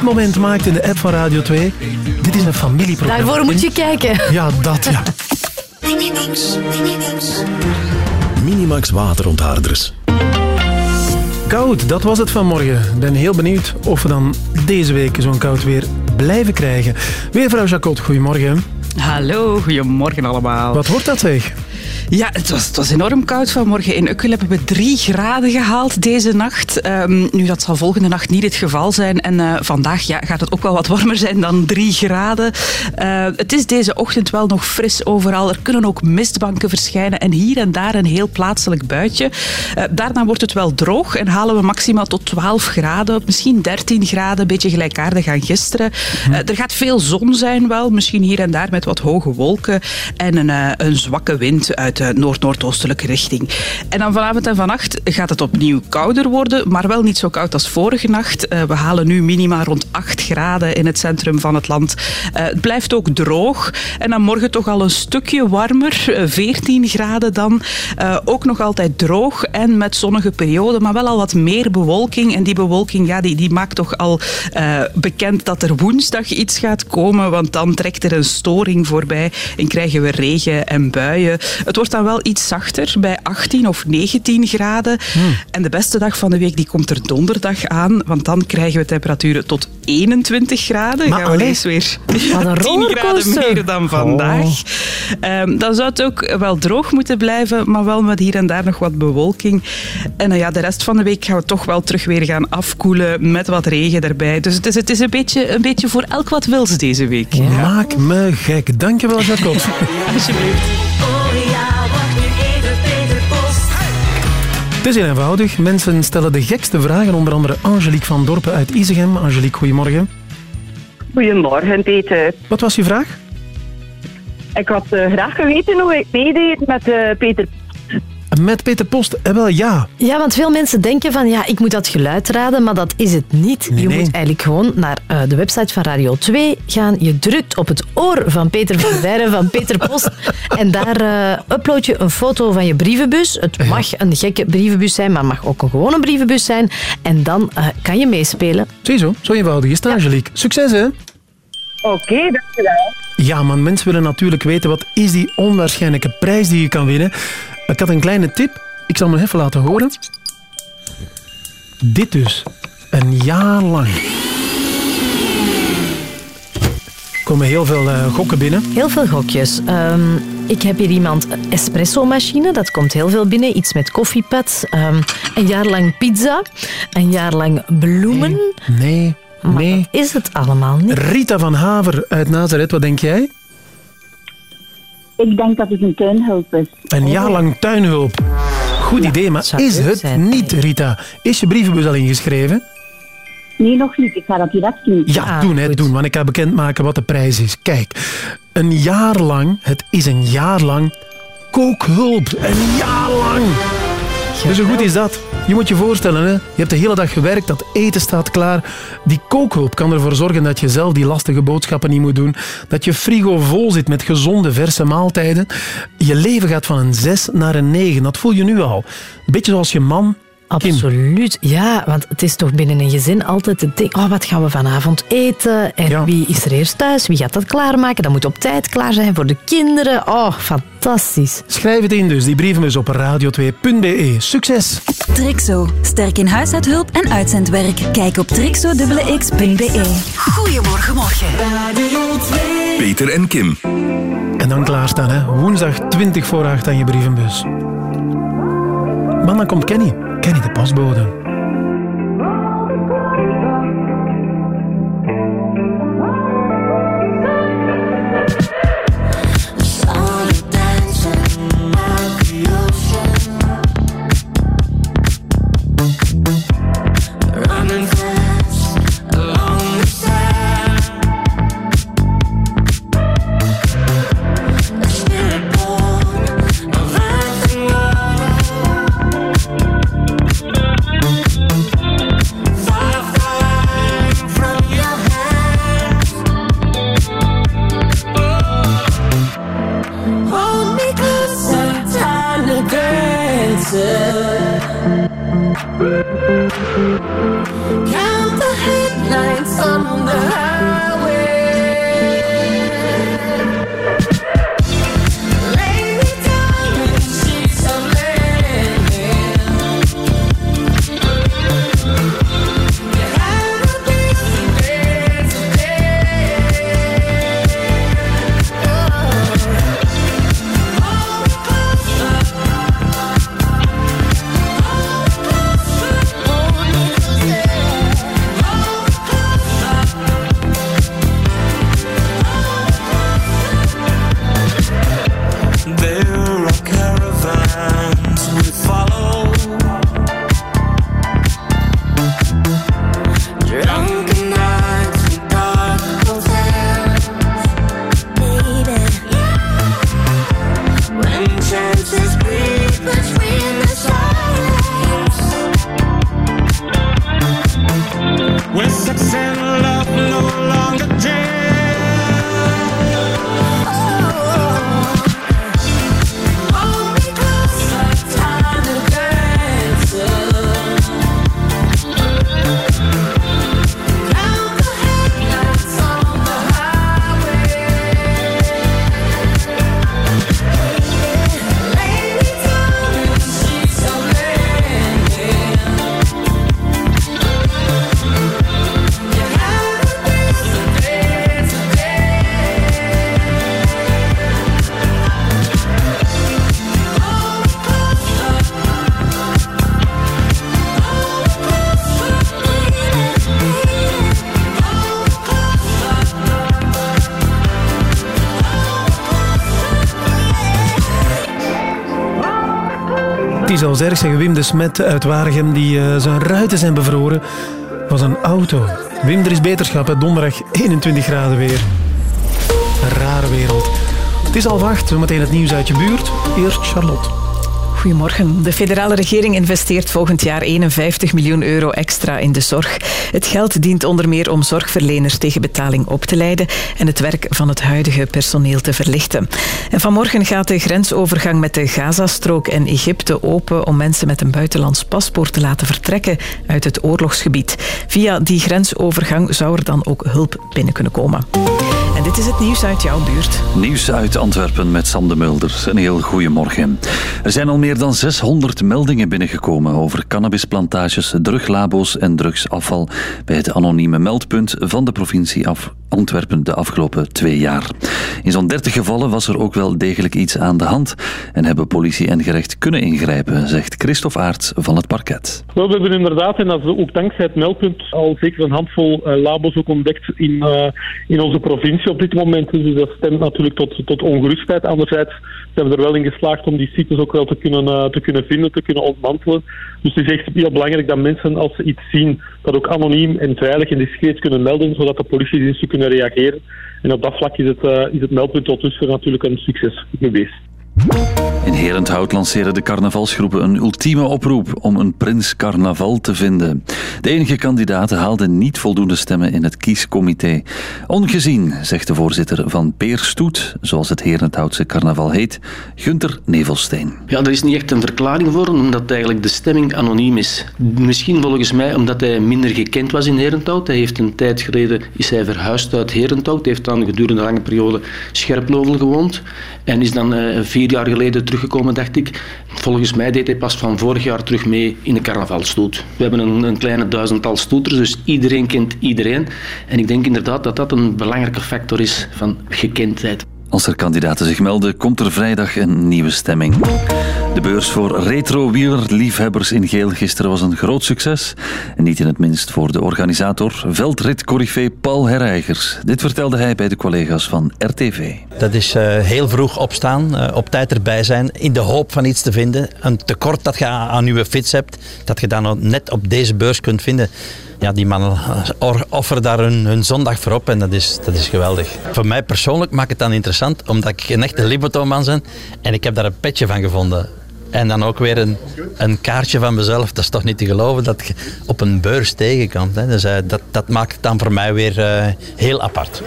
Dit moment maakt in de app van Radio 2. Dit is een familieprogramma. Daarvoor moet je kijken. Ja, dat ja. Minimax, Minimax. Minimax waterontharders. Koud, dat was het vanmorgen. Ik ben heel benieuwd of we dan deze week zo'n koud weer blijven krijgen. Weervrouw Jacot, goedemorgen. Hallo, goedemorgen allemaal. Wat wordt dat zeg? Ja, het was, het was enorm koud vanmorgen. In Ukkel hebben we drie graden gehaald deze nacht. Ehm, nu, dat zal volgende nacht niet het geval zijn. En eh, vandaag ja, gaat het ook wel wat warmer zijn dan drie graden. Eh, het is deze ochtend wel nog fris overal. Er kunnen ook mistbanken verschijnen en hier en daar een heel plaatselijk buitje. Eh, daarna wordt het wel droog en halen we maximaal tot 12 graden. Misschien 13 graden, een beetje gelijkaardig aan gisteren. Eh, er gaat veel zon zijn wel, misschien hier en daar met wat hoge wolken. En een, een zwakke wind uit de noord-noordoostelijke richting. En dan vanavond en vannacht gaat het opnieuw kouder worden, maar wel niet zo koud als vorige nacht. Eh, we halen nu minima rond 8 graden in het centrum van het land. Eh, het blijft ook droog. En dan morgen toch al een stukje warmer, eh, 14 graden dan. Eh, ook nog altijd droog en met zonnige perioden, maar wel al wat meer bewolking. En die bewolking ja, die, die maakt toch al eh, bekend dat er woensdag iets gaat komen, want dan trekt er een storing voorbij en krijgen we regen en buien. Het wordt dan wel iets zachter, bij 18 of 19 graden. En de beste dag van de week die komt er donderdag aan, want dan krijgen we temperaturen tot 21 graden. Maar Gaan we eens weer wat een 10 graden meer dan vandaag. Ehm, dan zou het ook wel droog moeten blijven, maar wel met hier en daar nog wat bewolking. En nou ja, de rest van de week gaan we toch wel terug weer gaan afkoelen met wat regen erbij. Dus het is, het is een, beetje, een beetje voor elk wat wils deze week. Maak me gek. Dankjewel, Jacques. Alsjeblieft. Het is heel eenvoudig. Mensen stellen de gekste vragen. Onder andere Angelique van Dorpen uit Isegem. Angelique, goedemorgen. Goedemorgen, Peter. Wat was je vraag? Ik had eh, graag geweten hoe ik meedeed met eh, Peter. Met Peter Post. Eh, wel, ja. Ja, want veel mensen denken van ja, ik moet dat geluid raden, maar dat is het niet. Nee, je nee. moet eigenlijk gewoon naar eh, de website van Radio 2 gaan. Je drukt op het oor van Peter van Dijren van Peter Post en daar eh, upload je een foto van je brievenbus. Het mag een gekke brievenbus zijn, maar het mag ook een gewone brievenbus zijn. En dan eh, kan je meespelen. Ziezo, zo eenvoudig is het, Angelique. Succes, hè? Oké, dankjewel. Ja, man, mensen willen natuurlijk weten wat is die onwaarschijnlijke prijs die je kan winnen. Ik had een kleine tip. Ik zal me even laten horen. Dit dus. Een jaar lang. Er komen heel veel eh, gokken binnen. Heel veel gokjes. Ehm, ik heb hier iemand espresso-machine, dat komt heel veel binnen. Iets met koffiepad. Ehm, een jaar lang pizza. Een jaar lang bloemen. Nee, nee. Is het allemaal niet? Rita van Haver uit Nazareth, wat denk jij? Ik denk dat het een tuinhulp is. Een jaar lang tuinhulp. Goed idee, maar is het zijn, niet, Rita? Is je brievenbus al ingeschreven? Nee, nog niet. Ik ga dat direct doen. Ja, doen, hè, doen, want ik ga bekendmaken wat de prijs is. Kijk, een jaar lang, het is een jaar lang kookhulp. Een jaar lang. Dus hoe goed is dat? Je moet je voorstellen, hè? je hebt de hele dag gewerkt, dat eten staat klaar. Die kookhulp kan ervoor zorgen dat je zelf die lastige boodschappen niet moet doen. Dat je frigo vol zit met gezonde, verse maaltijden. Je leven gaat van een 6 naar een 9. Dat voel je nu al. Beetje zoals je man. Kim. Absoluut, ja, want het is toch binnen een gezin altijd het ding, oh, wat gaan we vanavond eten? En wie is er eerst thuis? Wie gaat dat klaarmaken? Dat moet op tijd klaar zijn voor de kinderen. Oh, fantastisch. Schrijf het in dus, die brievenbus op radio2.be. Succes! Trixo. Sterk in huishoudhulp en uitzendwerk. Kijk op trixo.x.be. Goedemorgen, morgen. Peter en Kim. En dan klaarstaan, hè. Woensdag 20 voor 8 aan je brievenbus. Maar dan komt Kenny. Kenny de pasbode. Running zeggen Wim de Smet uit Waregem, die eh, zijn ruiten zijn bevroren. was een auto. Wim, er is beterschap, donderdag 21 graden weer. Een rare wereld. Het is al wacht, zometeen het nieuws uit je buurt. Eerst Charlotte. Goedemorgen. De federale regering investeert volgend jaar 51 miljoen euro extra in de zorg. Het geld dient onder meer om zorgverleners tegen betaling op te leiden en het werk van het huidige personeel te verlichten. En vanmorgen gaat de grensovergang met de Gazastrook en Egypte open om mensen met een buitenlands paspoort te laten vertrekken uit het oorlogsgebied. Via die grensovergang zou er dan ook hulp binnen kunnen komen. En dit is het nieuws uit jouw buurt. Nieuws uit Antwerpen met Sam de Mulder. Een heel goeiemorgen. Er zijn al meer dan 600 meldingen binnengekomen over cannabisplantages, druglabo's en drugsafval bij het anonieme meldpunt van de provincie af Antwerpen de afgelopen twee jaar. In zo'n 30 gevallen was er ook wel degelijk iets aan de hand en hebben politie en gerecht kunnen ingrijpen, zegt Christophe Aarts van het parket. Wel, we hebben inderdaad, en dat is ook dankzij het meldpunt, al zeker een handvol uh, labos ook ontdekt in, uh, in onze provincie op dit moment. Dus dat stemt natuurlijk tot, tot ongerustheid. Anderzijds zijn we er wel in geslaagd om die sites ook wel te kunnen, uh, te kunnen vinden, te kunnen ontmantelen. Dus het is echt heel belangrijk dat mensen, als ze iets zien, dat ook anoniem en veilig en discreet kunnen melden, zodat de politiediensten kunnen reageren. En op dat vlak is het, uh, is het meldpunt tot dusver natuurlijk een succes geweest. Herenthout lanceren de carnavalsgroepen een ultieme oproep om een prins carnaval te vinden. De enige kandidaten haalden niet voldoende stemmen in het kiescomité. Ongezien, zegt de voorzitter van Peer Stoet, zoals het Herenthoutse carnaval heet, Gunter Nevelsteen. Ja, er is niet echt een verklaring voor, omdat eigenlijk de stemming anoniem is. Misschien volgens mij omdat hij minder gekend was in Herenthout. Hij heeft een tijd geleden is hij verhuisd uit Herenthout. Hij heeft dan gedurende een lange periode Scherplovel gewoond en is dan uh, vier jaar geleden teruggekomen, dacht ik. Volgens mij deed hij pas van vorig jaar terug mee in de carnavalstoet. We hebben een, een kleine duizendtal stoeters, dus iedereen kent iedereen. En ik denk inderdaad dat dat een belangrijke factor is van gekendheid. Als er kandidaten zich melden, komt er vrijdag een nieuwe stemming. De beurs voor retro-wielerliefhebbers in geel gisteren was een groot succes. En niet in het minst voor de organisator, veldrit Paul Herreigers. Dit vertelde hij bij de collega's van RTV. Dat is uh, heel vroeg opstaan, uh, op tijd erbij zijn, in de hoop van iets te vinden. Een tekort dat je aan je fiets hebt, dat je dan net op deze beurs kunt vinden ja, die mannen offeren daar hun, hun, zondag voor op en dat is, dat is geweldig. Voor mij persoonlijk maakt het dan interessant, omdat ik een echte Libertoman ben en ik heb daar een petje van gevonden. En dan ook weer een, een kaartje van mezelf. Dat is toch niet te geloven dat je op een beurs tegenkomt. Hè. Dus uh, dat, dat maakt het dan voor mij weer uh, heel apart.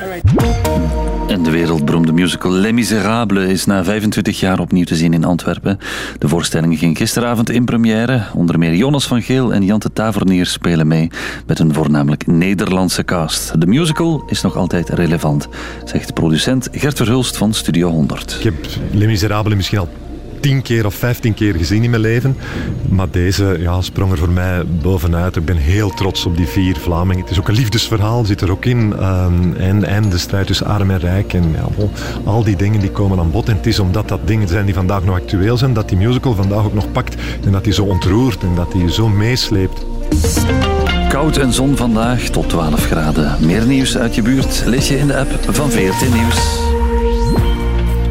En de wereldberoemde musical Les Miserables is na 25 jaar opnieuw te zien in Antwerpen. De voorstelling ging gisteravond in première. Onder meer Jonas van Geel en Jante Tavernier spelen mee met een voornamelijk Nederlandse cast. De musical is nog altijd relevant, zegt producent Gert Verhulst van Studio 100. Ik heb Les Miserables misschien al tien keer of vijftien keer gezien in mijn leven. Maar deze ja, sprong er voor mij bovenuit. Ik ben heel trots op die vier Vlamingen. Het is ook een liefdesverhaal, zit er ook in. Um, en, en de strijd tussen arm en rijk. En ja, bon, al die dingen die komen aan bod. En het is omdat dat dingen zijn die vandaag nog actueel zijn, dat die musical vandaag ook nog pakt. En dat die zo ontroert en dat die zo meesleept. Koud en zon vandaag tot 12 graden. Meer nieuws uit je buurt lees je in de app van VRT Nieuws.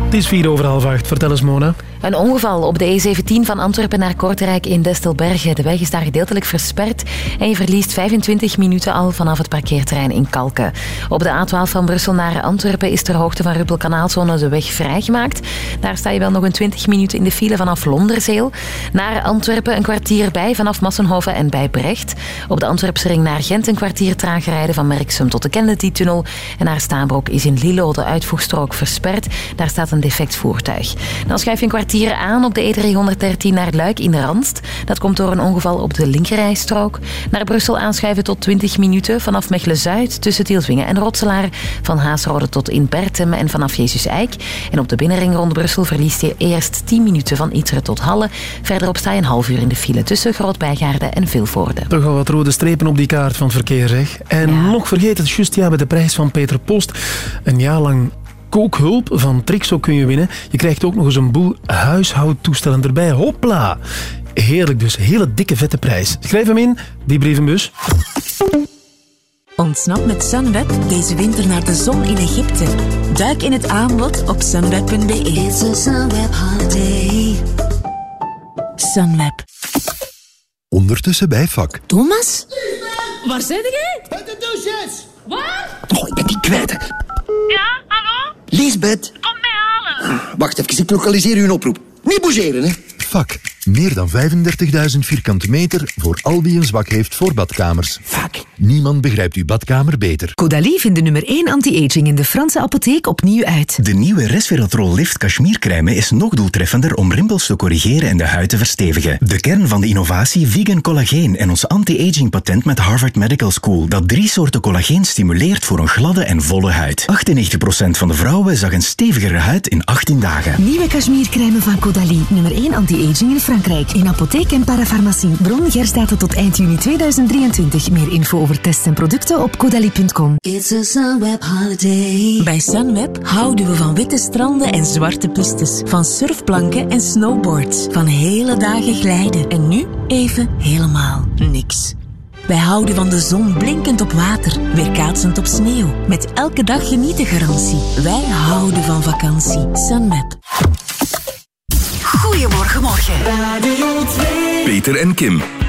Het is vier over half acht. Vertel eens, Mona. Een ongeval op de E17 van Antwerpen naar Kortrijk in Destelbergen. De weg is daar gedeeltelijk versperd en je verliest 25 minuten al vanaf het parkeerterrein in Kalken. Op de A12 van Brussel naar Antwerpen is ter hoogte van Ruppelkanaalzone de weg vrijgemaakt. Daar sta je wel nog een 20 minuten in de file vanaf Londerzeel. Naar Antwerpen een kwartier bij vanaf Massenhoven en bij Brecht. Op de Antwerpse ring naar Gent een kwartier traag rijden van Merksem tot de Kennedy-tunnel. En naar Staanbroek is in Lilo de uitvoegstrook versperd. Daar staat een defect voertuig. Dan schuif je een kwartier kwartier aan op de E313 naar Luik in Randst. Dat komt door een ongeval op de linkerrijstrook. Naar Brussel aanschuiven tot 20 minuten vanaf Mechelen-Zuid tussen Tielswingen en Rotselaar. Van Haasrode tot in Bertem en vanaf Jezus Eik. En op de binnenring rond Brussel verliest je eerst 10 minuten van Iteren tot Halle. Verderop sta je een half uur in de file tussen Grootbijgaarden en Vilvoorde. Toch al wat rode strepen op die kaart van verkeer, zeg. En ja. nog vergeet het, juist ja, bij de prijs van Peter Post. Een jaar lang kookhulp van Trixo kun je winnen. Je krijgt ook nog eens een boel huishoudtoestellen erbij. Hopla! Heerlijk dus. Hele dikke vette prijs. Schrijf hem in, die brievenbus. Ontsnap met Sunweb deze winter naar de zon in Egypte. Duik in het aanbod op sunweb.be. It's a Sunweb holiday. Sunweb. Ondertussen bij vak. Thomas? Waar zijn jij? Uit de douches! Waar? Oh, ik ben die kwijt. Ja, hallo? Lisbeth. Kom mij halen. Wacht even, ik lokaliseer u een oproep. Niet bougeren, hè. Vak. Meer dan 35.000 vierkante meter voor al wie een zwak heeft voor badkamers. Vak. Niemand begrijpt uw badkamer beter. Caudalie vindt de nummer 1 anti-aging in de Franse apotheek opnieuw uit. De nieuwe Resveratrol Lift Cashmere is nog doeltreffender om rimpels te corrigeren en de huid te verstevigen. De kern van de innovatie vegan collageen en ons anti-aging patent met Harvard Medical School dat drie soorten collageen stimuleert voor een gladde en volle huid. 98% van de vrouwen zag een stevigere huid in 18 dagen. Nieuwe cashmere van Caudalie. Nummer 1 anti-aging in Frankrijk. In apotheek en parafarmacie. Bron gerstaten tot eind juni 2023. Meer info over tests en producten op caudalie.com. It's a Sunweb holiday. Bij Sunweb houden we van witte stranden en zwarte pistes. Van surfplanken en snowboards. Van hele dagen glijden. En nu even helemaal niks. Wij houden van de zon blinkend op water, weerkaatsend op sneeuw. Met elke dag genieten garantie. Wij houden van vakantie. Sunweb. Goedemorgen, morgen. Radio 2. Peter en Kim.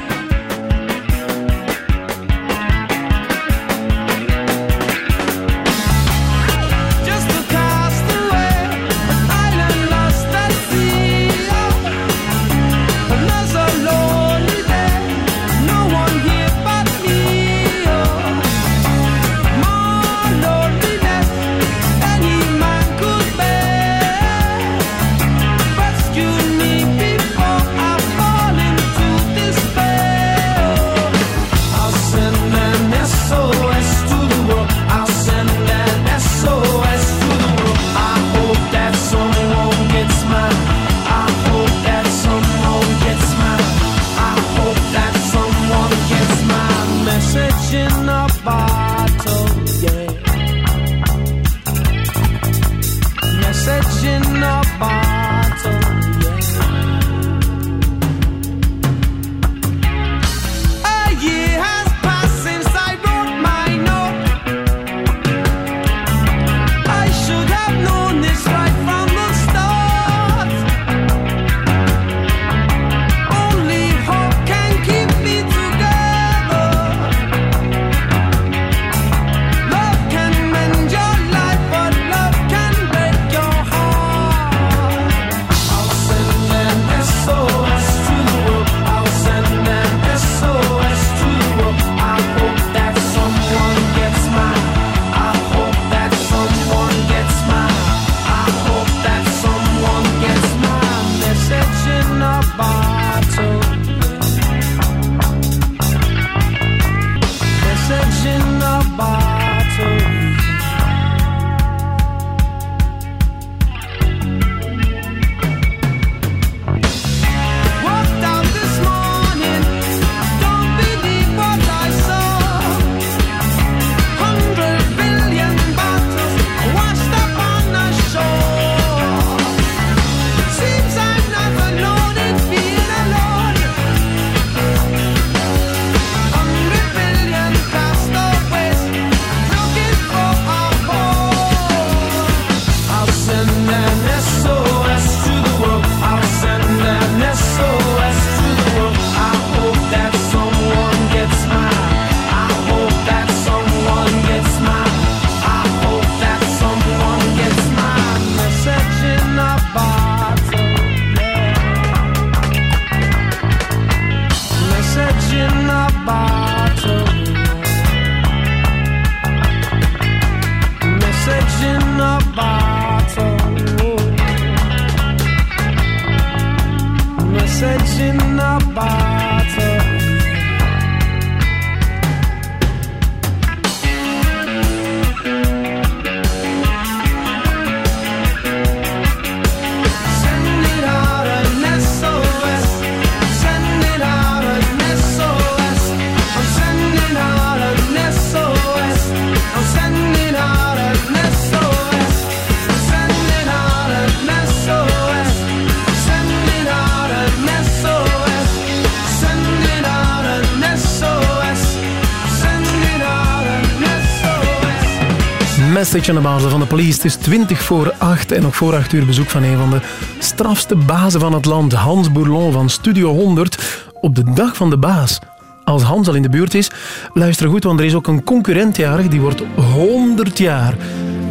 The Bars van de Police. Het is 20 voor 8 en nog voor 8 uur bezoek van een van de strafste bazen van het land, Hans Bourlon van Studio 100, op de dag van de baas. Als Hans al in de buurt is, luister goed, want er is ook een concurrent jarig, die wordt 100 jaar.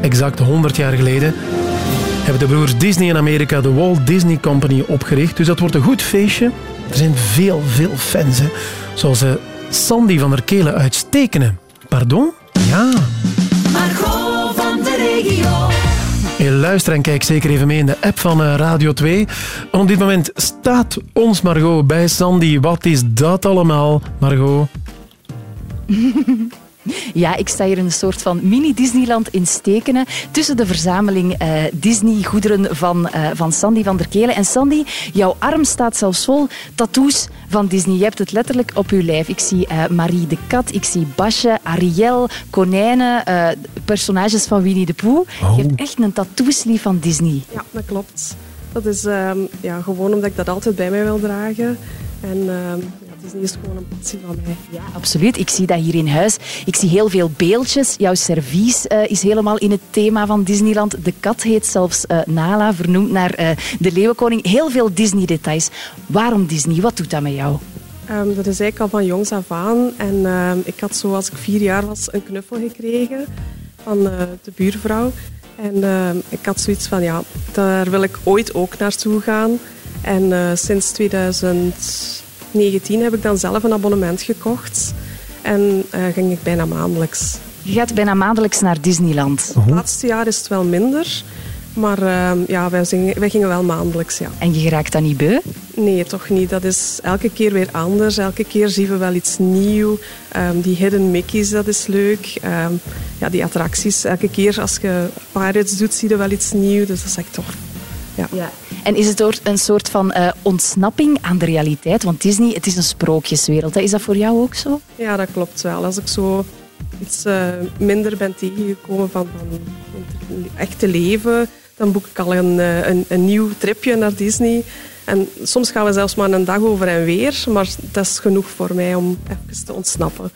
Exact 100 jaar geleden hebben de broers Disney in Amerika de Walt Disney Company opgericht. Dus dat wordt een goed feestje. Er zijn veel, veel fans, hè. zoals eh, Sandy van der Kelen uit Stekenen. Pardon? Ja. Luister en kijk zeker even mee in de app van eh, Radio 2. Op dit moment staat ons Margot bij Sandy. Wat is dat allemaal, Margot? Ja, ik sta hier in een soort van mini-Disneyland in Stekenen. Tussen de verzameling eh, Disney-goederen van, eh, van Sandy van der Kelen. En Sandy, jouw arm staat zelfs vol tattoos van Disney. Je hebt het letterlijk op je lijf. Ik zie eh, Marie de Kat, ik zie Basje, Ariel, konijnen, eh, personages van Winnie de Pooh. Je hebt echt een tattoo-sleeve van Disney. Ja, dat klopt. Dat is ehm, ja, gewoon omdat ik dat altijd bij mij wil dragen. En Disney is gewoon een passie van mij. Ja, absoluut. Ik zie dat hier in huis. Ik zie heel veel beeldjes. Jouw servies eh, is helemaal in het thema van Disneyland. De kat heet zelfs eh, Nala, vernoemd naar uh, de Leeuwenkoning. Heel veel Disney-details. Waarom Disney? Wat doet dat met jou? Ehm, dat is eigenlijk al van jongs af aan. En ehm, ik had zo als ik vier jaar was een knuffel gekregen van de buurvrouw. En ehm, ik had zoiets van, ja, daar wil ik ooit ook naartoe gaan. En sinds 2000... 19 heb ik dan zelf een abonnement gekocht. En eh, ging ik bijna maandelijks. Je gaat bijna maandelijks naar Disneyland. Het mhm. laatste jaar is het wel minder. Maar ehm, ja, wij, wij, gingen wel maandelijks, ja. En je geraakt dat niet beu? Nee, toch niet. Dat is elke keer weer anders. Elke keer zien we wel iets nieuws. Ehm, die Hidden Mickeys, dat is leuk. Ehm, ja, die attracties. Elke keer als je Pirates doet, zie je wel iets nieuws. Dus dat is echt toch. Ja. ja. En is het een soort van eh, ontsnapping aan de realiteit? Want Disney, het is een sprookjeswereld. Is dat voor jou ook zo? Ja, dat klopt wel. Als ik zo iets eh, minder ben tegengekomen van, van het echte leven, dan boek ik al een, eh, een, een nieuw tripje naar Disney. En soms gaan we zelfs maar een dag over en weer, maar dat is genoeg voor mij om even te ontsnappen.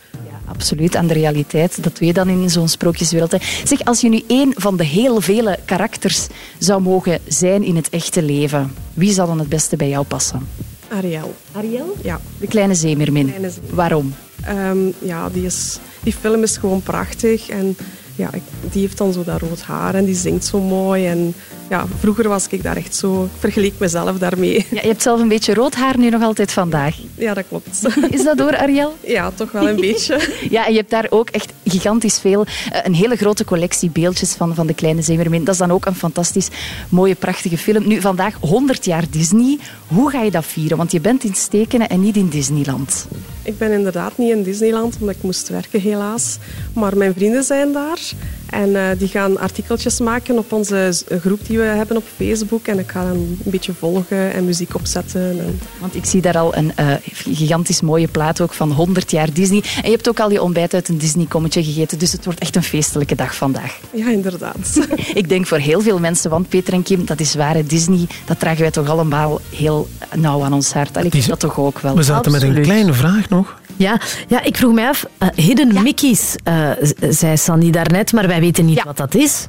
Absoluut, aan de realiteit. Dat doe je dan in zo'n sprookjeswereld. hè. Zeg, als je nu één van de heel vele karakters zou mogen zijn in het echte leven, wie zou dan het beste bij jou passen? Ariel. Ariel? Ja. De kleine zeemermin. Kleine zeemermin. Waarom? Ehm, ja, die, is, die film is gewoon prachtig. En ja, die heeft dan zo dat rood haar en die zingt zo mooi. En ja, vroeger was ik daar echt zo... Ik vergeleek mezelf daarmee. Ja, je hebt zelf een beetje rood haar nu nog altijd vandaag. Ja, dat klopt. Is dat door, Ariel? Ja, toch wel een beetje. Ja, en je hebt daar ook echt gigantisch veel, eh, een hele grote collectie beeldjes van, van de Kleine Zeemermin. Dat is dan ook een fantastisch mooie, prachtige film. Nu, vandaag 100 jaar Disney. Hoe ga je dat vieren? Want je bent in Stekenen en niet in Disneyland. Ik ben inderdaad niet in Disneyland, omdat ik moest werken helaas. Maar mijn vrienden zijn daar. slash En eh, die gaan artikeltjes maken op onze groep die we hebben op Facebook. En ik ga dan een beetje volgen en muziek opzetten. En... Want ik zie daar al een eh, gigantisch mooie plaat ook van 100 jaar Disney. En je hebt ook al je ontbijt uit een Disney-kommetje gegeten. Dus het wordt echt een feestelijke dag vandaag. Ja, inderdaad. Ik denk voor heel veel mensen, want Peter en Kim, dat is ware Disney. Dat dragen wij toch allemaal heel nauw aan ons hart. Allee, Ik vind dat toch ook wel. We zaten met een kleine vraag nog. Ja, ja, ik vroeg mij af, eh, Hidden Mickey's, eh, z- zei Sandy daarnet, maar wij weten niet wat dat is.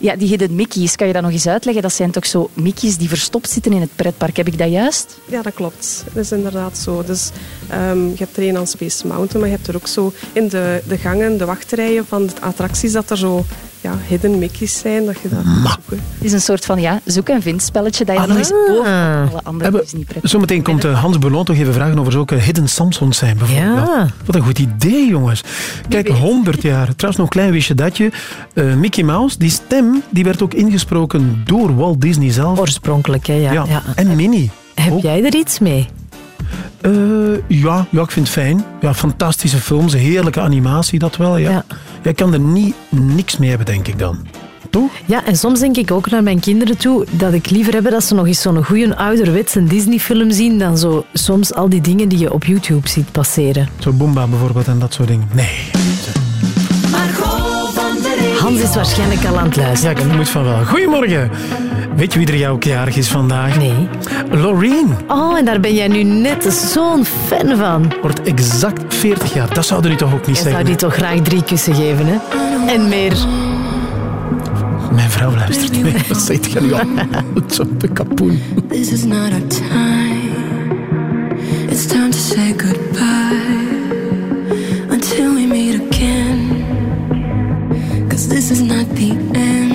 Ja, die hidden Mickey's, kan je dat nog eens uitleggen? Dat zijn toch zo Mickey's die verstopt zitten in het pretpark. Heb ik dat juist? Ja, dat klopt. Dat is inderdaad zo. Dus, ehm, je hebt er een aan Space Mountain, maar je hebt er ook zo in de, de gangen, de wachtrijen van de attracties, dat er zo ja, hidden Mickey's zijn. Dat je dat moet zoeken. Het is een soort van ja, zoek- en vindspelletje dat je dan nog eens boven alle andere Hebben- Disney pretparken Zometeen komt eh, Hans Bourlon toch even vragen of er ook hidden Samsons zijn, bijvoorbeeld. Ja. Wat een goed idee, jongens. Kijk, 100 jaar. Trouwens, nog een klein wistje datje. Eh, Mickey Mouse, die stem, die werd ook ingesproken door Walt Disney zelf. Oorspronkelijk, hè, ja. ja. En Minnie. Heb jij er iets mee? Eh, ja, ja, ik vind het fijn. Ja, fantastische films, heerlijke animatie, dat wel. Ja. Jij kan er niet niks mee hebben, denk ik dan. Toch? Ja, en soms denk ik ook naar mijn kinderen toe dat ik liever heb dat ze nog eens zo'n goede ouderwetse Disney-film zien dan zo soms al die dingen die je op YouTube ziet passeren. Zo Boomba bijvoorbeeld en dat soort dingen. Nee. Hans is waarschijnlijk al aan het luisteren. Ja, ik moet van wel. Goedemorgen. Weet je wie er jouw jarig is vandaag? Nee. Loreen. Oh, en daar ben jij nu net zo'n fan van. Wordt exact 40 jaar. Dat zouden nu toch ook niet Je zeggen? zou die toch graag drie kussen geven, hè? En meer. Mijn vrouw luistert mee. Wat zegt je nu al? Zo op de kapoen. This is not our time. It's time to say goodbye this is not the end.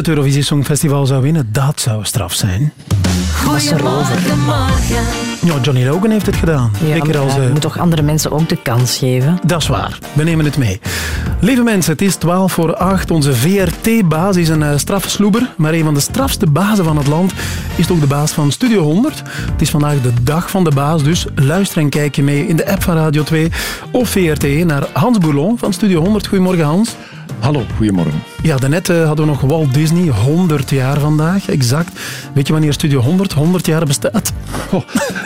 Het Eurovisie Songfestival zou winnen. Dat zou straf zijn. Goedemorgen, morgen. Ja, Johnny Logan heeft het gedaan. Ja, Lekker maar als, eh, je moet toch andere mensen ook de kans geven? Dat is waar. We nemen het mee. Lieve mensen, het is 12 voor 8. Onze VRT-baas is een eh, straffe sloeber. Maar een van de strafste bazen van het land is ook de baas van Studio 100. Het is vandaag de dag van de baas, dus luister en kijk je mee in de app van Radio 2 of VRT naar Hans Boulon van Studio 100. Goedemorgen Hans. Hallo, goedemorgen. Ja, daarnet eh, hadden we nog Walt Disney, 100 jaar vandaag, exact. Weet je wanneer Studio 100 100 jaar bestaat?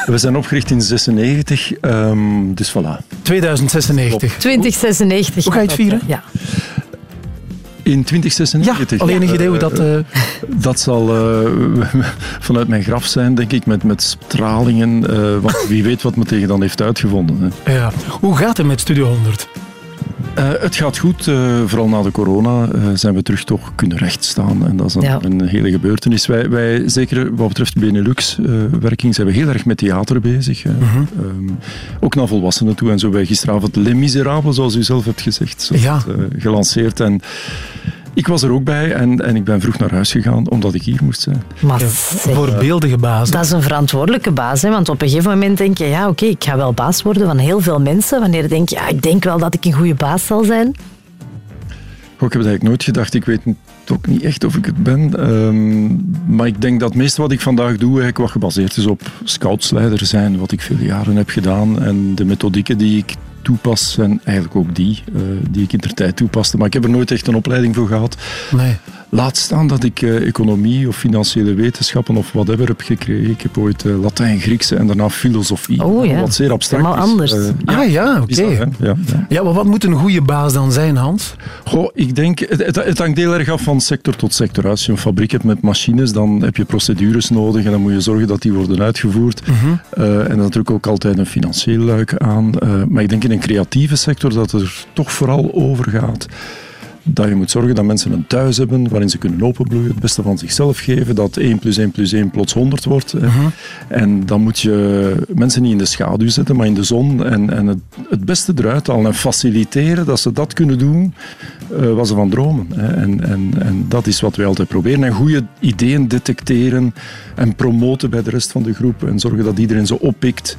We zijn opgericht in 96, ehm, dus voilà. 2096. 2096. Hoe ga je het vieren? Ja. In 2096? Ja, al enig idee hoe dat, Eh, dat zal eh, vanuit mijn graf zijn, denk ik, met, met stralingen. eh, want wie weet wat me tegen dan heeft uitgevonden. Hè. Ja. Hoe gaat het met Studio 100? Eh, het gaat goed, eh, vooral na de corona eh, zijn we terug toch kunnen rechtstaan. En dat is een, Ja. een hele gebeurtenis. Wij, wij, zeker wat betreft Benelux-werking, zijn we heel erg met theater bezig. Mhm. Ehm, ook naar volwassenen toe. En zo bij gisteravond Les Miserables, zoals u zelf hebt gezegd, zo Ja. wordt, gelanceerd. En ik was er ook bij en, en ik ben vroeg naar huis gegaan, omdat ik hier moest zijn. Maar voorbeeldige baas. Dat is een verantwoordelijke baas. Hè? Want op een gegeven moment denk je, ja oké, ik ga wel baas worden van heel veel mensen. Wanneer denk je, ja, ik denk wel dat ik een goede baas zal zijn. Goh, ik heb het eigenlijk nooit gedacht. Ik weet ook niet echt of ik het ben. Ehm, maar ik denk dat het meeste wat ik vandaag doe eigenlijk wat gebaseerd is op scoutsleider zijn, wat ik veel jaren heb gedaan. En de methodieken die ik toepas zijn eigenlijk ook die, eh, die ik in de tijd toepaste. Maar ik heb er nooit echt een opleiding voor gehad. Nee. Laat staan dat ik eh, economie of financiële wetenschappen of whatever heb gekregen. Ik heb ooit eh, Latijn, Griekse en daarna filosofie. Oh ja. Wat zeer abstract Helemaal is. anders. Eh, ah ja, oké. Ja, ja. Ja, maar wat moet een goede baas dan zijn, Hans? Goh, ik denk, het, het, het hangt heel erg af van sector tot sector. Als je een fabriek hebt met machines, dan heb je procedures nodig en dan moet je zorgen dat die worden uitgevoerd. Eh, en is natuurlijk ook altijd een financieel luik aan. Eh, maar ik denk in een creatieve sector dat het er toch vooral over gaat dat je moet zorgen dat mensen een thuis hebben waarin ze kunnen openbloeien, het beste van zichzelf geven, dat 1 plus 1 plus 1 plots 100 wordt. hè. En dan moet je mensen niet in de schaduw zetten, maar in de zon en, en het, het beste eruit halen en faciliteren dat ze dat kunnen doen eh wat ze van dromen. Hè. En, en, en dat is wat wij altijd proberen. En goede ideeën detecteren en promoten bij de rest van de groep en zorgen dat iedereen ze oppikt.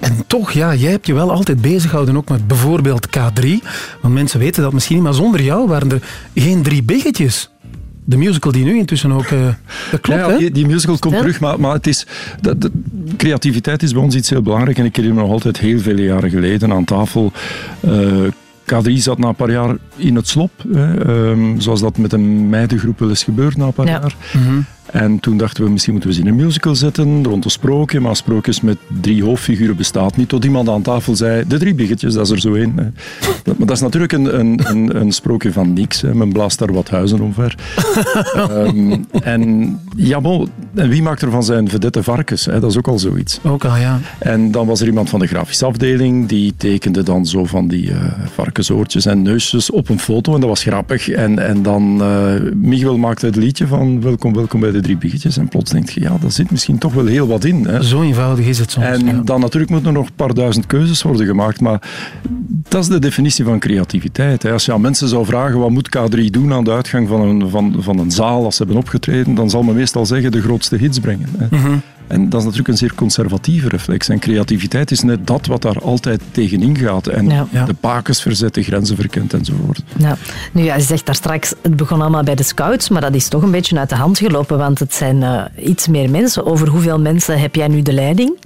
En toch, ja, jij hebt je wel altijd bezig gehouden ook met bijvoorbeeld K3. Want mensen weten dat misschien niet, maar zonder jou waren er geen drie biggetjes. De musical die nu intussen ook... eh, dat klopt, Ja, die, musical komt Ja. terug, maar, maar het is, dat, dat- creativiteit is bij ons iets heel belangrijk. En ik herinner me nog altijd heel vele jaren geleden aan tafel. eh, K3 zat na een paar jaar in het slop, hè, ehm, zoals dat met een meidengroep wel eens gebeurt na een paar jaar. En toen dachten we, misschien moeten we ze in een musical zetten, rond een sprookje. Maar sprookjes met drie hoofdfiguren bestaat niet. Tot iemand aan tafel zei, de drie biggetjes, dat is er zo één. maar dat is natuurlijk een, een, een, een sprookje van niks. Hè. Men blaast daar wat huizen omver. Ehm, en ja, bon, en wie maakt er van zijn vedette varkens? Hè? Dat is ook al zoiets. Ook al, ja. En dan was er iemand van de grafische afdeling, die tekende dan zo van die eh varkensoortjes en neusjes op een foto. En dat was grappig. En, en dan, eh Miguel maakte het liedje van welkom, welkom bij de drie biggetjes. En plots denk je, ja, daar zit misschien toch wel heel wat in. Hè? Zo eenvoudig is het soms. En dan natuurlijk moeten er nog een paar duizend keuzes worden gemaakt. Maar dat is de definitie van creativiteit. Hè. Als je aan mensen zou vragen wat moet K3 doen aan de uitgang van een, van, van een zaal als ze hebben opgetreden, dan zal men meestal zeggen de grootste hits brengen. Hè. Mhm. En dat is natuurlijk een zeer conservatieve reflex. En creativiteit is net dat wat daar altijd tegenin gaat. En Ja. Ja. de pakens verzet, de grenzen verkent enzovoort. Ja. Nu, ja, je zegt daar straks, het begon allemaal bij de scouts, maar dat is toch een beetje uit de hand gelopen, want het zijn eh, iets meer mensen. Over hoeveel mensen heb jij nu de leiding?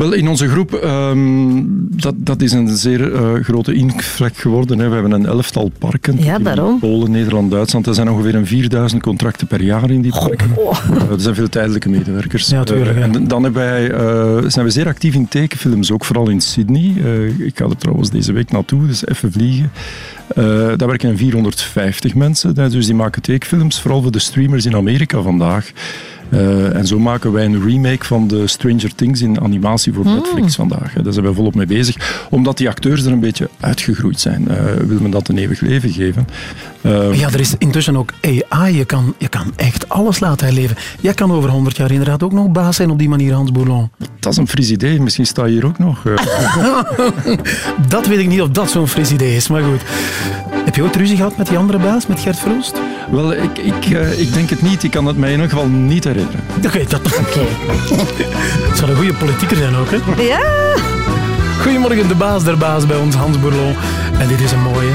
Wel, in onze groep, ehm, dat, dat is een zeer eh, grote inkvlek geworden. Hè. We hebben een elftal parken. Ja, in daarom. Polen, Nederland, Duitsland. Er zijn ongeveer een 4000 contracten per jaar in die parken. Eh, er zijn veel tijdelijke medewerkers. Ja, tuurlijk, Eh, ja. en dan hebben wij, eh, zijn we zeer actief in tekenfilms, ook vooral in Sydney. Eh, ik ga er trouwens deze week naartoe, dus even vliegen. Eh, daar werken 450 mensen, dus die maken tekenfilms, vooral voor de streamers in Amerika vandaag. Eh, en zo maken wij een remake van de Stranger Things in animatie voor Netflix vandaag. Daar zijn we volop mee bezig. Omdat die acteurs er een beetje uitgegroeid zijn, eh, wil men dat een eeuwig leven geven. Eh, Ja, er is intussen ook AI. Je kan, je kan echt alles laten herleven. Jij kan over 100 jaar inderdaad ook nog baas zijn op die manier, Hans Bourlon. Dat is een fris idee. Misschien sta je hier ook nog. dat weet ik niet of dat zo'n fris idee is, maar goed. Heb je ooit ruzie gehad met die andere baas, met Gert Verhulst? Wel, ik, ik, eh, ik denk het niet. Ik kan het mij in ieder geval niet herinneren. Oké, dat... Het zal een goede politieker zijn ook, hè? Ja! Goedemorgen, de baas der baas bij ons, Hans Bourlon. En dit is een mooie.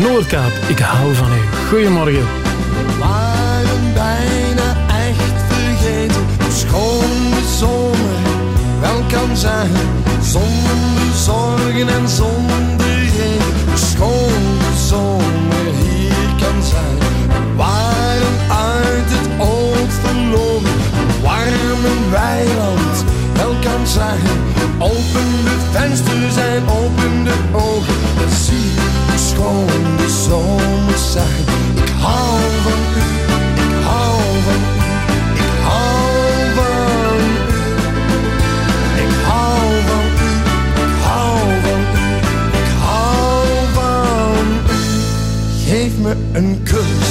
Noordkaap, ik hou van u. Goedemorgen. waren bijna echt vergeten hoe schoon de zomer wel kan zijn. Zonder zorgen en zonder schoon de zomer hier kan zijn. Waren uit het oog verloren, warm een weiland wel kan zijn. Open de vensters en open de ogen, dan zie je hoe schoon de zomer zijn. Ik hou van Geef me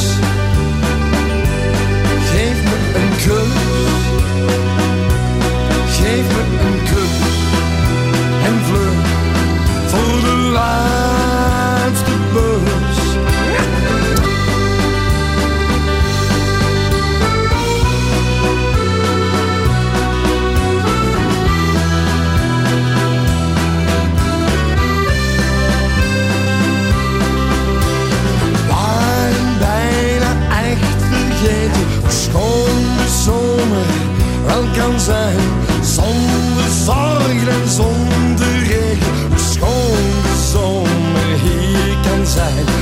zijn. Zonder zorgen en zonder regen, hoe schoon zomer hier kan zijn.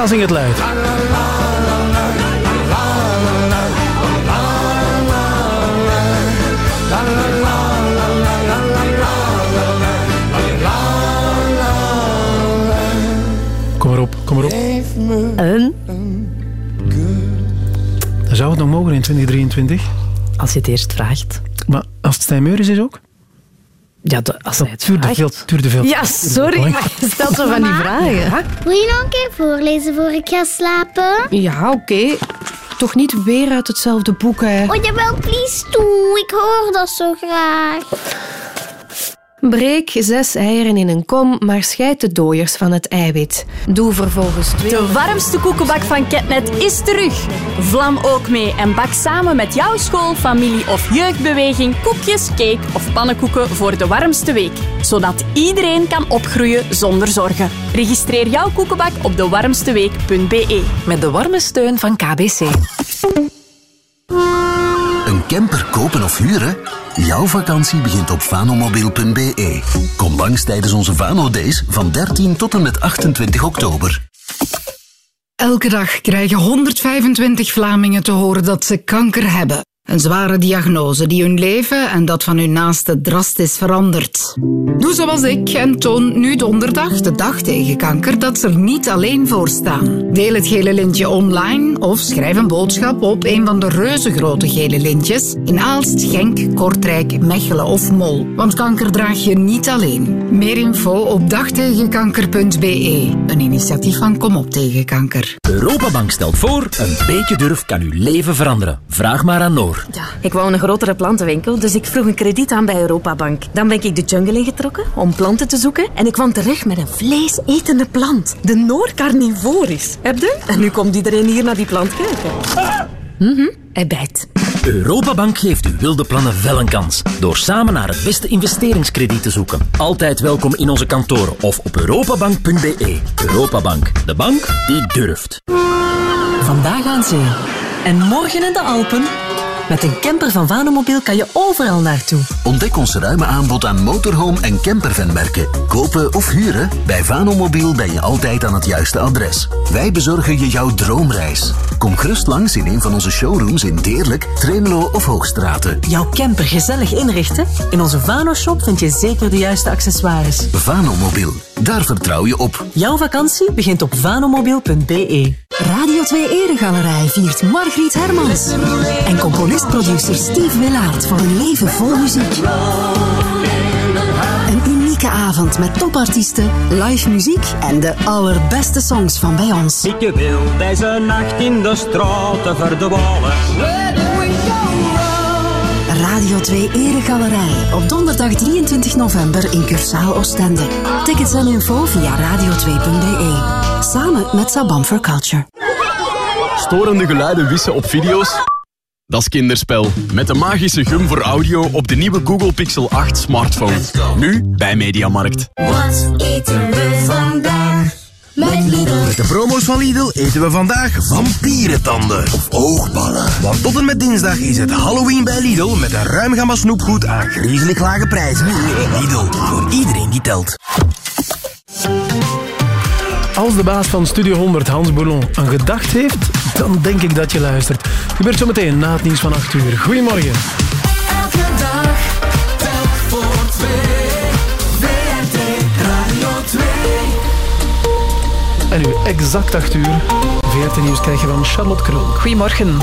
Ja, zing het luid. Kom maar op, kom maar op. Een? Zou het nog mogen in 2023. Als je het eerst vraagt. Maar als het Stijn Meuris is ook? Ja, de- als hij het vraagt. veel, veel. Ja, sorry, maar je stelt zo van die vragen. Wil je nog een keer voorlezen voor ik ga slapen? Ja, oké. Toch niet weer uit hetzelfde boek, hè? Oh jawel, please toe. Ik hoor dat zo graag. Breek zes eieren in een kom, maar scheid de dooiers van het eiwit. Doe vervolgens twee... De warmste koekenbak van Ketnet is terug. Vlam ook mee en bak samen met jouw school, familie of jeugdbeweging koekjes, cake of pannenkoeken voor de warmste week. Zodat iedereen kan opgroeien zonder zorgen. Registreer jouw koekenbak op dewarmsteweek.be. Met de warme steun van KBC. Camper kopen of huren? Jouw vakantie begint op vanomobiel.be. Kom langs tijdens onze Vano Days van 13 tot en met 28 oktober. Elke dag krijgen 125 Vlamingen te horen dat ze kanker hebben. Een zware diagnose die hun leven en dat van hun naasten drastisch verandert. Doe zoals ik en toon nu donderdag, de dag tegen kanker, dat ze er niet alleen voor staan. Deel het gele lintje online of schrijf een boodschap op een van de reuzengrote gele lintjes in Aalst, Genk, Kortrijk, Mechelen of Mol. Want kanker draag je niet alleen. Meer info op dagtegenkanker.be, een initiatief van Kom op tegen kanker. Europabank stelt voor, een beetje durf kan uw leven veranderen. Vraag maar aan Noor. Ja, ik wou een grotere plantenwinkel, dus ik vroeg een krediet aan bij Europabank. Dan ben ik de jungle ingetrokken om planten te zoeken en ik kwam terecht met een vleesetende plant. De Noor carnivoris. Heb je? En nu komt iedereen hier naar die plant kijken. Mhm, hij bijt. Europabank geeft uw wilde plannen wel een kans. Door samen naar het beste investeringskrediet te zoeken. Altijd welkom in onze kantoren of op europabank.be. Europabank, de bank die durft. Vandaag aan zee. En morgen in de Alpen. Met een camper van Vanomobiel kan je overal naartoe. Ontdek ons ruime aanbod aan motorhome en campervanmerken. Kopen of huren? Bij Vanomobiel ben je altijd aan het juiste adres. Wij bezorgen je jouw droomreis. Kom gerust langs in een van onze showrooms in Deerlijk, Tremelo of Hoogstraten. Jouw camper gezellig inrichten? In onze Vano-shop vind je zeker de juiste accessoires. Vanomobiel, daar vertrouw je op. Jouw vakantie begint op vanomobiel.be. Radio 2 Eregalerij viert Margriet Hermans. En componist-producer Steve Willaert voor een leven vol muziek. Een unieke avond met topartiesten, live muziek en de allerbeste songs van bij ons. Ik wil deze nacht in de straten verdwalen. Radio 2 Eregalerij op donderdag 23 november in Cursaal Oostende. Tickets en info via radio2.be. Samen met Sabam for Culture. Storende geluiden wissen op video's? Dat is kinderspel. Met de magische gum voor audio op de nieuwe Google Pixel 8 smartphone. Nu bij Mediamarkt. Wat eten we vandaag? Met Lidl. Met de promo's van Lidl eten we vandaag vampierentanden. Of oogballen. Want tot en met dinsdag is het Halloween bij Lidl met een ruim gamma snoepgoed aan griezelig lage prijzen. Lidl, voor iedereen die telt. Als de baas van Studio 100, Hans Boulon, aan gedacht heeft, dan denk ik dat je luistert. Gebeurt zo meteen na het nieuws van 8 uur. Goedemorgen. Elke dag, telk voor twee. Radio 2. En nu exact 8 uur. VRT Nieuws krijg je van Charlotte Krul. Goedemorgen.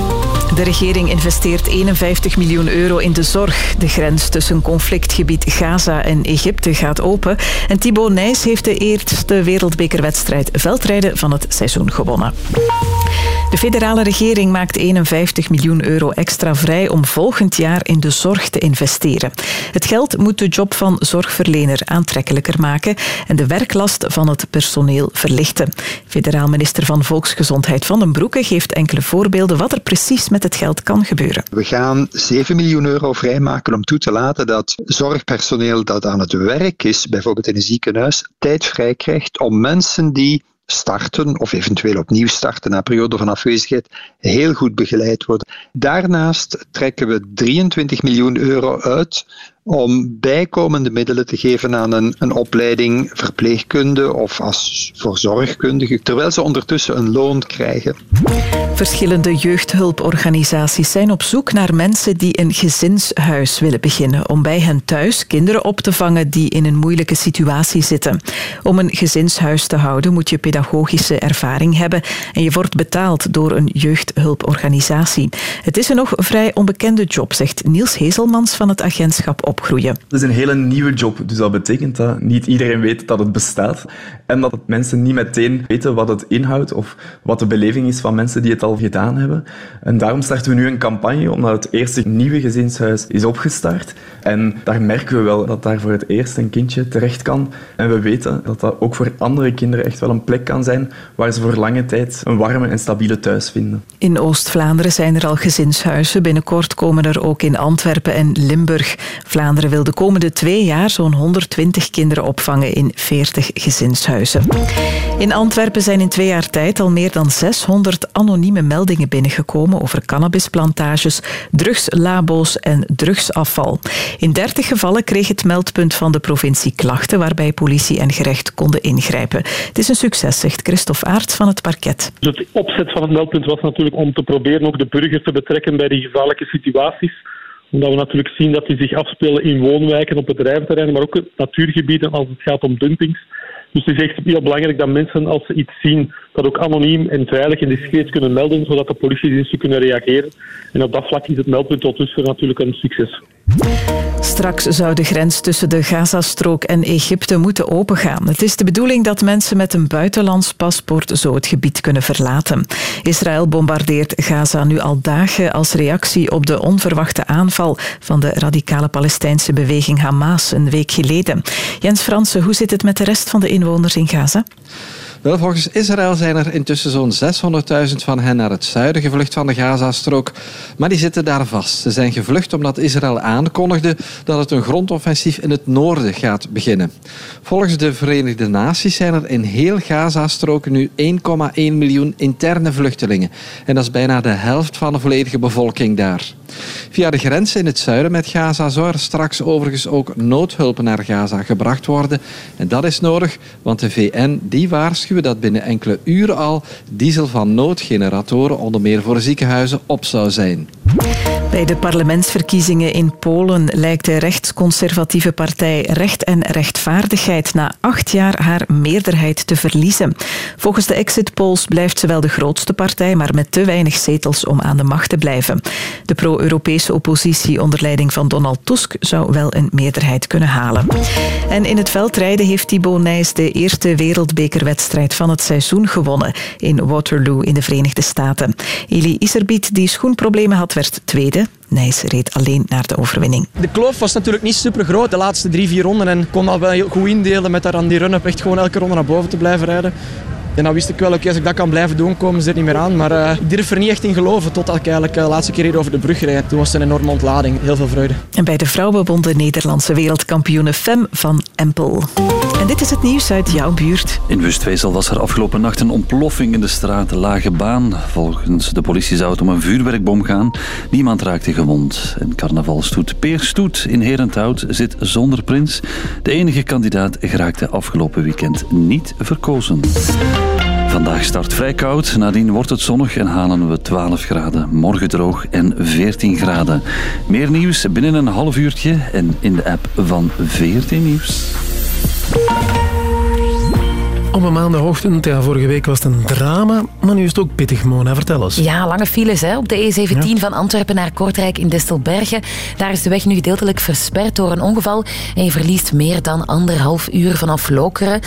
De regering investeert 51 miljoen euro in de zorg. De grens tussen conflictgebied Gaza en Egypte gaat open. En Thibaut Nijs heeft de eerste wereldbekerwedstrijd veldrijden van het seizoen gewonnen. De federale regering maakt 51 miljoen euro extra vrij om volgend jaar in de zorg te investeren. Het geld moet de job van zorgverlener aantrekkelijker maken en de werklast van het personeel verlichten. Federaal minister van Volksgezondheid Van den Broeke geeft enkele voorbeelden wat er precies met het geld kan gebeuren. We gaan 7 miljoen euro vrijmaken om toe te laten dat zorgpersoneel dat aan het werk is, bijvoorbeeld in een ziekenhuis, tijd vrij krijgt om mensen die starten of eventueel opnieuw starten na periode van afwezigheid heel goed begeleid worden. Daarnaast trekken we 23 miljoen euro uit om bijkomende middelen te geven aan een, een opleiding verpleegkunde of als voor zorgkundige, terwijl ze ondertussen een loon krijgen. Verschillende jeugdhulporganisaties zijn op zoek naar mensen die een gezinshuis willen beginnen om bij hen thuis kinderen op te vangen die in een moeilijke situatie zitten. Om een gezinshuis te houden moet je pedagogische ervaring hebben en je wordt betaald door een jeugdhulporganisatie. Het is een nog vrij onbekende job, zegt Niels Hezelmans van het agentschap Opgroeien. Het is een hele nieuwe job, dus dat betekent dat niet iedereen weet dat het bestaat en dat mensen niet meteen weten wat het inhoudt of wat de beleving is van mensen die het al gedaan hebben. En daarom starten we nu een campagne, omdat het eerste nieuwe gezinshuis is opgestart. En daar merken we wel dat daar voor het eerst een kindje terecht kan. En we weten dat dat ook voor andere kinderen echt wel een plek kan zijn waar ze voor lange tijd een warme en stabiele thuis vinden. In Oost-Vlaanderen zijn er al gezinshuizen. Binnenkort komen er ook in Antwerpen en Limburg. Vlaanderen wil de komende twee jaar zo'n 120 kinderen opvangen in 40 gezinshuizen. In Antwerpen zijn in twee jaar tijd al meer dan 600 anonieme meldingen binnengekomen over cannabisplantages, drugslabo's en drugsafval. In 30 gevallen kreeg het meldpunt van de provincie klachten waarbij politie en gerecht konden ingrijpen. Het is een succes, zegt Christophe Aerts van het parket. Het opzet van het meldpunt was natuurlijk om te proberen ook de burger te betrekken bij die gevaarlijke situaties. Omdat we natuurlijk zien dat die zich afspelen in woonwijken, op bedrijventerreinen, maar ook natuurgebieden als het gaat om dumpings. Dus het is echt heel belangrijk dat mensen, als ze iets zien, dat ook anoniem en veilig en discreet kunnen melden, zodat de politiediensten kunnen reageren. En op dat vlak is het meldpunt tot dusver natuurlijk een succes. Straks zou de grens tussen de Gazastrook en Egypte moeten opengaan. Het is de bedoeling dat mensen met een buitenlands paspoort zo het gebied kunnen verlaten. Israël bombardeert Gaza nu al dagen als reactie op de onverwachte aanval van de radicale Palestijnse beweging Hamas een week geleden. Jens Fransen, hoe zit het met de rest van de inwoners in Gaza? Volgens Israël zijn er intussen zo'n 600.000 van hen naar het zuiden gevlucht van de Gazastrook. Maar die zitten daar vast. Ze zijn gevlucht omdat Israël aankondigde dat het een grondoffensief in het noorden gaat beginnen. Volgens de Verenigde Naties zijn er in heel Gazastrook nu 1,1 miljoen interne vluchtelingen. En dat is bijna de helft van de volledige bevolking daar. Via de grenzen in het zuiden met Gaza zou er straks overigens ook noodhulp naar Gaza gebracht worden. En dat is nodig, want de VN die dat binnen enkele uren al diesel van noodgeneratoren, onder meer voor ziekenhuizen, op zou zijn. Bij de parlementsverkiezingen in Polen lijkt de rechtsconservatieve partij Recht en Rechtvaardigheid na acht jaar haar meerderheid te verliezen. Volgens de exit polls blijft ze wel de grootste partij, maar met te weinig zetels om aan de macht te blijven. De pro-Europese oppositie onder leiding van Donald Tusk zou wel een meerderheid kunnen halen. En in het veldrijden heeft Thibaut Nijs de eerste wereldbekerwedstrijd van het seizoen gewonnen in Waterloo in de Verenigde Staten. Eli Iserbiet, die schoenproblemen had, werd tweede. Nijs reed alleen naar de overwinning. De kloof was natuurlijk niet super groot de laatste drie, vier ronden en kon dat wel heel goed indelen met daar aan die run-up echt gewoon elke ronde naar boven te blijven rijden. En dan wist ik wel, oké, als ik dat kan blijven doen, komen ze er niet meer aan. Maar uh, ik durf er niet echt in geloven totdat ik eigenlijk uh, de laatste keer hier over de brug reed. Toen was het een enorme ontlading. Heel veel vreugde. En bij de vrouwen won de Nederlandse wereldkampioene Fem van Empel. En dit is het nieuws uit jouw buurt. In Wustwezel was er afgelopen nacht een ontploffing in de straat Lage Baan. Volgens de politie zou het om een vuurwerkbom gaan. Niemand raakte gewond. En carnavalstoet Peer Stoet in Herenthout zit zonder prins. De enige kandidaat geraakte afgelopen weekend niet verkozen. Vandaag start vrij koud, nadien wordt het zonnig en halen we 12 graden. Morgen droog en 14 graden. Meer nieuws binnen een half uurtje en in de app van 14 Nieuws. Op een maandagochtend, ja, vorige week was het een drama, maar nu is het ook pittig, Mona. Vertel eens. Ja, lange files hè, op de E17 van Antwerpen naar Kortrijk in Distelbergen. Daar is de weg nu gedeeltelijk versperd door een ongeval en je verliest meer dan anderhalf uur vanaf Lokeren.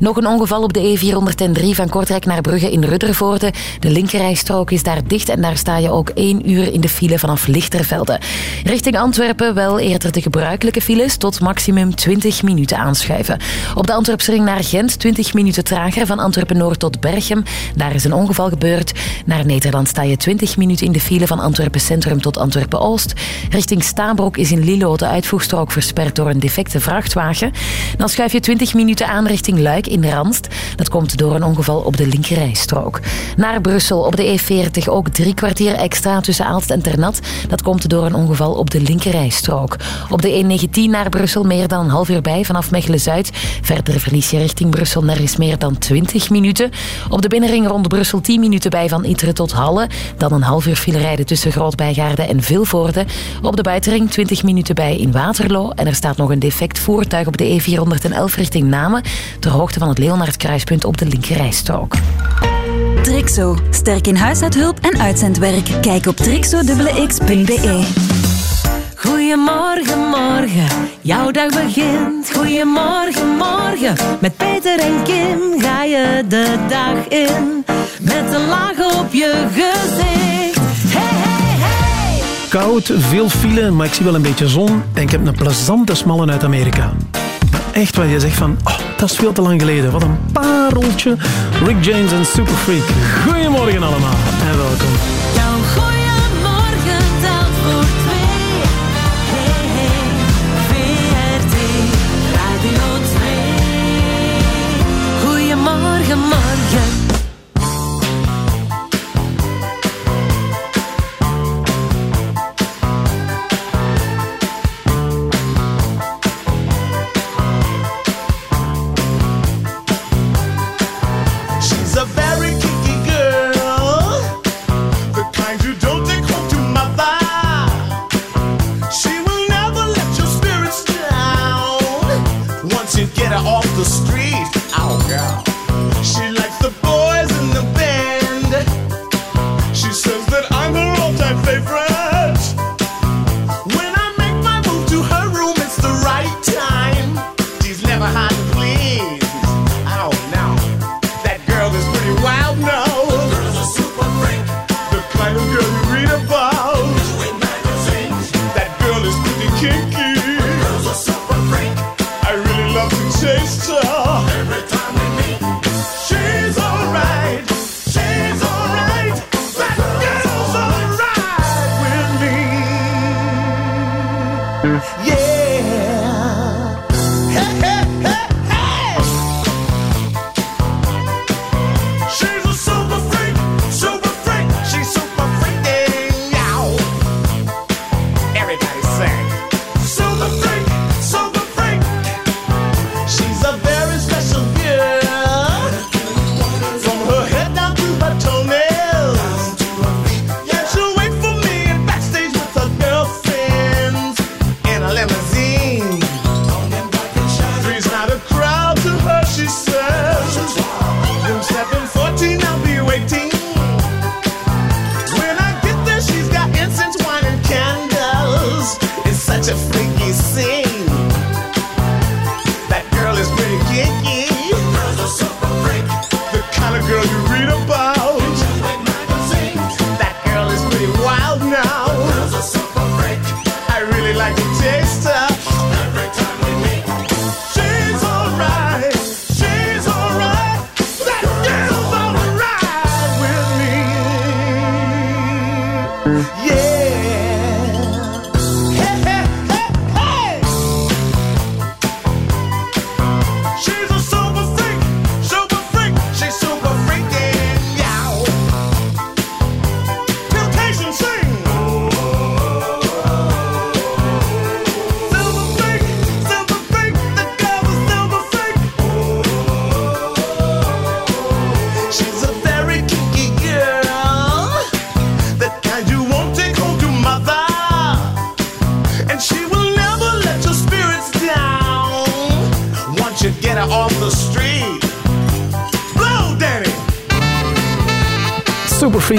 Nog een ongeval op de E403 van Kortrijk naar Brugge in Ruddervoorde. De linkerrijstrook is daar dicht en daar sta je ook één uur in de file vanaf Lichtervelde. Richting Antwerpen wel eerder de gebruikelijke files tot maximum 20 minuten aanschuiven. Op de Antwerpsring naar Gent 20 minuten minuten trager van Antwerpen-Noord tot Berchem. Daar is een ongeval gebeurd. Naar Nederland sta je 20 minuten in de file van Antwerpen Centrum tot Antwerpen-Oost. Richting Staanbroek is in Lilo de uitvoegstrook versperd door een defecte vrachtwagen. Dan schuif je 20 minuten aan richting Luik in Randst. Dat komt door een ongeval op de linkerrijstrook. Naar Brussel op de E40 ook drie kwartier extra tussen Aalst en Ternat. Dat komt door een ongeval op de linkerrijstrook. Op de E19 naar Brussel meer dan een half uur bij vanaf Mechelen-Zuid. Verder verlies je richting Brussel nergens meer dan 20 minuten. Op de binnenring rond Brussel 10 minuten bij van Itre tot Halle. Dan een half uur file rijden tussen Grootbijgaarde en Vilvoorde. Op de buitenring 20 minuten bij in Waterloo. En er staat nog een defect voertuig op de E411 richting Namen. Ter hoogte van het Leonardkruispunt op de linkerrijstrook. Trixo. Sterk in huishoudhulp en uitzendwerk. Kijk op trixo.x.be. Goedemorgen, morgen, jouw dag begint. Goedemorgen, morgen, met Peter en Kim ga je de dag in. Met een laag op je gezicht. Hey, hey, hey! Koud, veel file, maar ik zie wel een beetje zon. En ik heb een plezante smallen uit Amerika. Maar echt waar je zegt van, oh, dat is veel te lang geleden. Wat een pareltje. Rick James en Super Freak. Goedemorgen allemaal en welkom.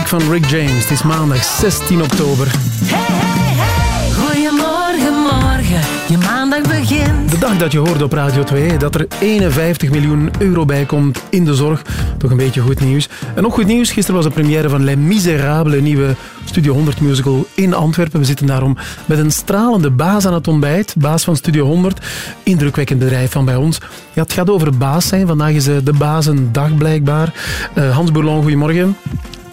Van Rick James. Het is maandag 16 oktober. Goedemorgen, morgen, je maandag begint. De dag dat je hoorde op Radio 2 dat er 51 miljoen euro bij komt in de zorg. Toch een beetje goed nieuws. En nog goed nieuws, gisteren was de première van Les Miserables, een nieuwe Studio 100 musical in Antwerpen. We zitten daarom met een stralende baas aan het ontbijt. Baas van Studio 100. Indrukwekkend bedrijf van bij ons. Ja, het gaat over baas zijn. Vandaag is eh, de bazendag blijkbaar. Eh, Hans Bourlon, goedemorgen.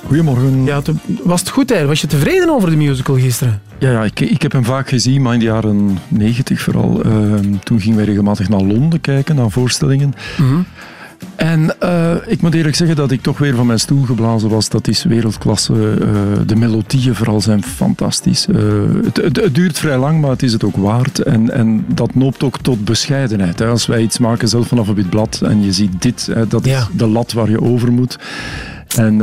Goedemorgen. Ja, was het goed eigenlijk? Was je tevreden over de musical gisteren? Ja, ja ik, ik heb hem vaak gezien, maar in de jaren 90 vooral. Ehm, toen gingen wij regelmatig naar Londen kijken, naar voorstellingen. En eh, ik moet eerlijk zeggen dat ik toch weer van mijn stoel geblazen was. Dat is wereldklasse. Eh, de melodieën vooral zijn fantastisch. Eh, het, het, het duurt vrij lang, maar het is het ook waard. En, en dat noopt ook tot bescheidenheid. Hè. Als wij iets maken zelf vanaf op het blad en je ziet dit, hè, dat is de lat waar je over moet. En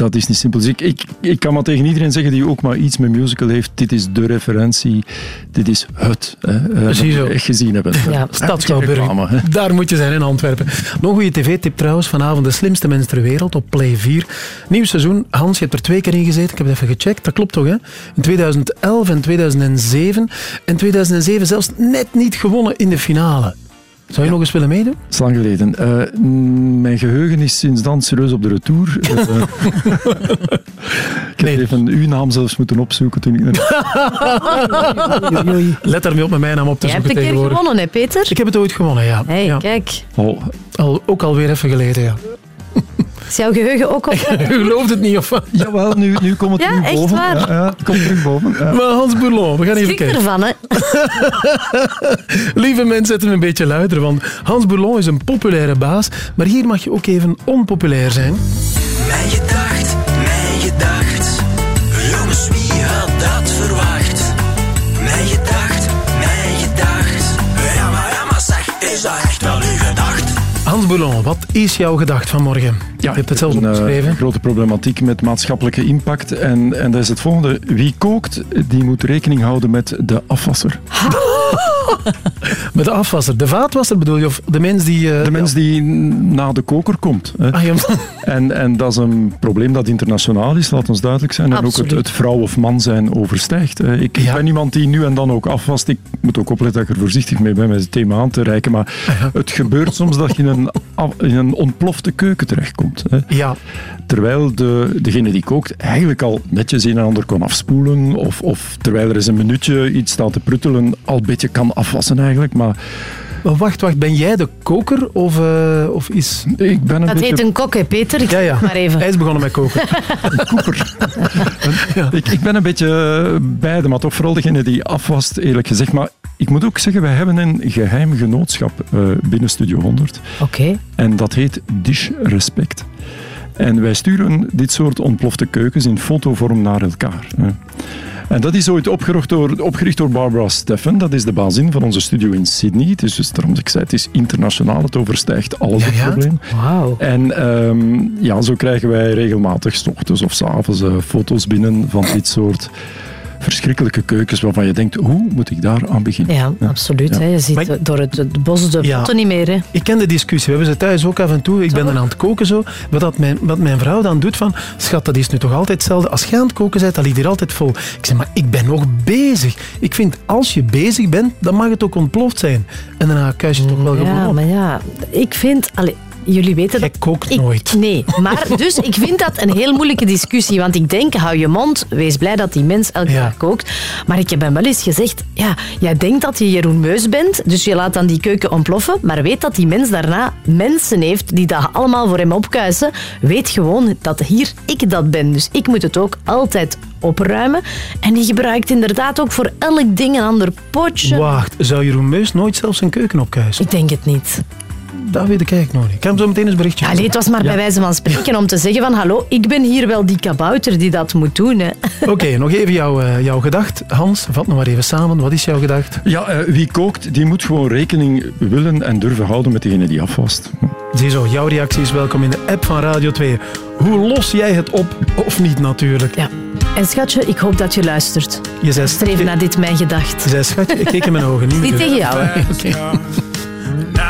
dat is niet simpel. Dus ik, ik, ik kan maar tegen iedereen zeggen die ook maar iets met musical heeft. Dit is de referentie. Dit is het. Hè, eh, Precies zo. we echt gezien hebben. Ja, Stadschouwburg. Daar moet je zijn in Antwerpen. Nog een goede tv-tip trouwens. Vanavond de slimste mens ter wereld op Play 4. Nieuw seizoen. Hans, je hebt er twee keer in gezeten. Ik heb het even gecheckt. Dat klopt toch, hè? In 2011 en 2007. En 2007 zelfs net niet gewonnen in de finale. Zou je nog eens willen meedoen? Dat is lang geleden. Eh, mijn geheugen is sinds dan serieus op de retour. Eh, ik heb even uw naam zelfs moeten opzoeken toen ik... Let daarmee op met mijn naam op te Jij hebt zoeken een keer gewonnen, hè, Peter? Ik heb het ooit gewonnen, ja. Hey, ja. kijk. Oh, Al, ook alweer even geleden, ja. Is jouw geheugen ook op? U gelooft het niet, of wat? Jawel, nu, nu komt het Ja, terug echt boven. waar? Ja, ja, het komt terug boven. Ja. Maar Hans Bourlon, we gaan even Schrik kijken. ervan, hè? Lieve mensen, zetten we een beetje luider, want Hans Bourlon is een populaire baas, maar hier mag je ook even onpopulair zijn. Mijn gedacht, Hans Bourlon, wat is jouw gedacht vanmorgen? je hebt het zelf een eh, opgeschreven. grote problematiek met maatschappelijke impact. En, en dat is het volgende. Wie kookt, die moet rekening houden met de afwasser. Met de afwasser. De vaatwasser bedoel je? Of de mens die... eh, De mens die na de koker komt. Hè. Ah, ja. En, en dat is een probleem dat internationaal is, laat ons duidelijk zijn. En ook het, Absoluut. het vrouw of man zijn overstijgt. hè. Ik, ik ben iemand die nu en dan ook afwast. Ik moet ook opletten dat ik er voorzichtig mee ben met het thema aan te reiken. Maar het gebeurt soms dat je in een, in een ontplofte keuken terechtkomt. Hè. Ja. Terwijl de, degene die kookt eigenlijk al netjes een en ander kan afspoelen. Of, of terwijl er eens een minuutje iets staat te pruttelen, al een beetje kan afwassen eigenlijk. Maar Maar wacht, wacht. Ben jij de koker of, eh, of is... Ik ben een Dat heet een kok, hè, Peter? Ik Ja, ja. Maar even. Hij is begonnen met koken. Ik, ik ben een beetje beide, maar toch vooral degene die afwast, eerlijk gezegd. Maar ik moet ook zeggen, wij hebben een geheim genootschap eh, binnen Studio 100. Oké. En dat heet Dish Respect. En wij sturen dit soort ontplofte keukens in fotovorm naar elkaar. hè. En dat is ooit opgericht door, opgericht door Barbara Steffen. Dat is de bazin van onze studio in Sydney. Het is dus daarom dat ik zei, het is internationaal. Het overstijgt alles het probleem. En ehm, ja, zo krijgen wij regelmatig, s ochtends of s avonds, eh, foto's binnen van dit soort verschrikkelijke keukens waarvan je denkt, hoe moet ik daar aan beginnen? Ja, absoluut. Hè. Je ziet ik- door het, het bos de Ja. potten niet meer. Hè. Ik ken de discussie. We hebben ze thuis ook af en toe. Ik ben dan aan het koken zo. Wat, dat mijn, wat mijn vrouw dan doet van... Schat, dat is nu toch altijd hetzelfde. Als jij aan het koken bent, dan ligt hier altijd vol. Ik zeg, maar ik ben nog bezig. Ik vind, als je bezig bent, dan mag het ook ontploft zijn. En daarna kuis je toch wel gewoon Ja, op. maar ja, ik vind... Allee, jullie weten dat... Ik, nooit. Nee, maar dus ik vind dat een heel moeilijke discussie. Want ik denk, hou je mond, wees blij dat die mens elke dag kookt. Maar ik heb hem wel eens gezegd, ja, jij denkt dat je Jeroen Meus bent, dus je laat dan die keuken ontploffen, maar weet dat die mens daarna mensen heeft die dat allemaal voor hem opkuisen. Weet gewoon dat hier ik dat ben. Dus ik moet het ook altijd opruimen. En die gebruikt inderdaad ook voor elk ding een ander potje. Wacht, zou Jeroen Meus nooit zelf zijn keuken opkuisen? Ik denk het niet. Dat weet ik eigenlijk nog niet. Ik kan hem zo meteen eens berichtje Allee, het was maar bij wijze van spreken om te zeggen van hallo, ik ben hier wel die kabouter die dat moet doen. Hè. Oké, nog even jouw, eh, jouw gedacht. Hans, vat nog maar even samen. Wat is jouw gedacht? Ja, eh, wie kookt, die moet gewoon rekening willen en durven houden met degene die afwast. Ziezo, jouw reactie is welkom in de app van Radio 2. Hoe los jij het op? Of niet natuurlijk. Ja. En schatje, ik hoop dat je luistert. Je zei, Streef naar dit mijn gedacht. je zei schatje, ik keek in mijn ogen. Niet, Niet tegen jou, hè. Oké.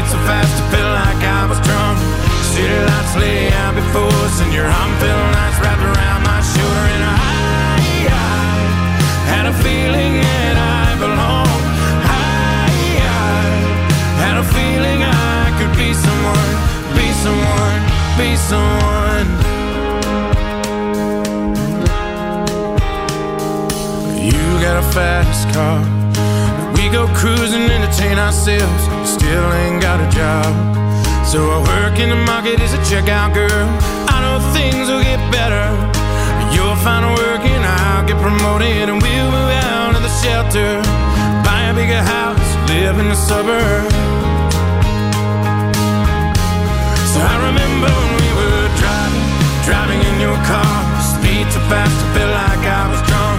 Speed so fast, I felt like I was drunk. City lights lay out before us, and your arm felt nice wrapped around my shoulder. And I, I had a feeling that I belonged. I, I had a feeling I could be someone, be someone, be someone. You got a fast car. Go cruising, entertain ourselves. Still ain't got a job. So I work in the market as a checkout girl. I know things will get better. You'll find work and I'll get promoted, and we'll move out of the shelter. Buy a bigger house, live in the suburbs. So I remember when we were driving, driving in your car. Speed so fast, I felt like I was drunk.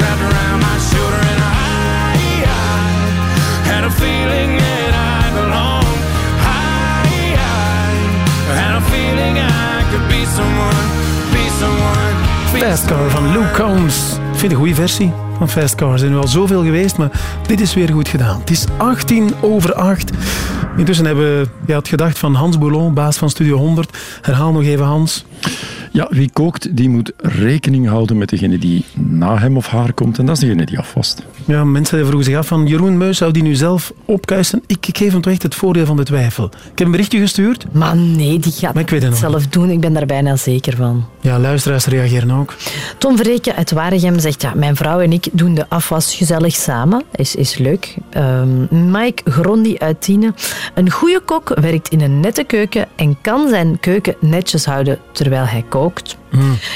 Fast Car van Luke Combs. Ik vind een goede versie van Fast Car. Er zijn al zoveel geweest, maar dit is weer goed gedaan. Het is 18 over 8. Intussen hebben we ja, het gedacht van Hans Boulon, baas van Studio 100. Herhaal nog even, Hans. Ja, wie kookt, die moet rekening houden met degene die na hem of haar komt. En dat is degene die afwast. Ja, mensen vroegen zich af van Jeroen Meus, zou die nu zelf opkuisen? Ik, ik geef hem toch echt het voordeel van de twijfel. Ik heb een berichtje gestuurd. Maar nee, die gaat Maar ik weet het het nog zelf doen. Ik ben daar bijna zeker van. Ja, luisteraars reageren ook. Tom Verreken uit Waregem zegt, ja, mijn vrouw en ik doen de afwas gezellig samen. Is, is leuk. Ehm, Mike Grondi uit Tiene. Een goede kok werkt in een nette keuken en kan zijn keuken netjes houden terwijl hij kookt.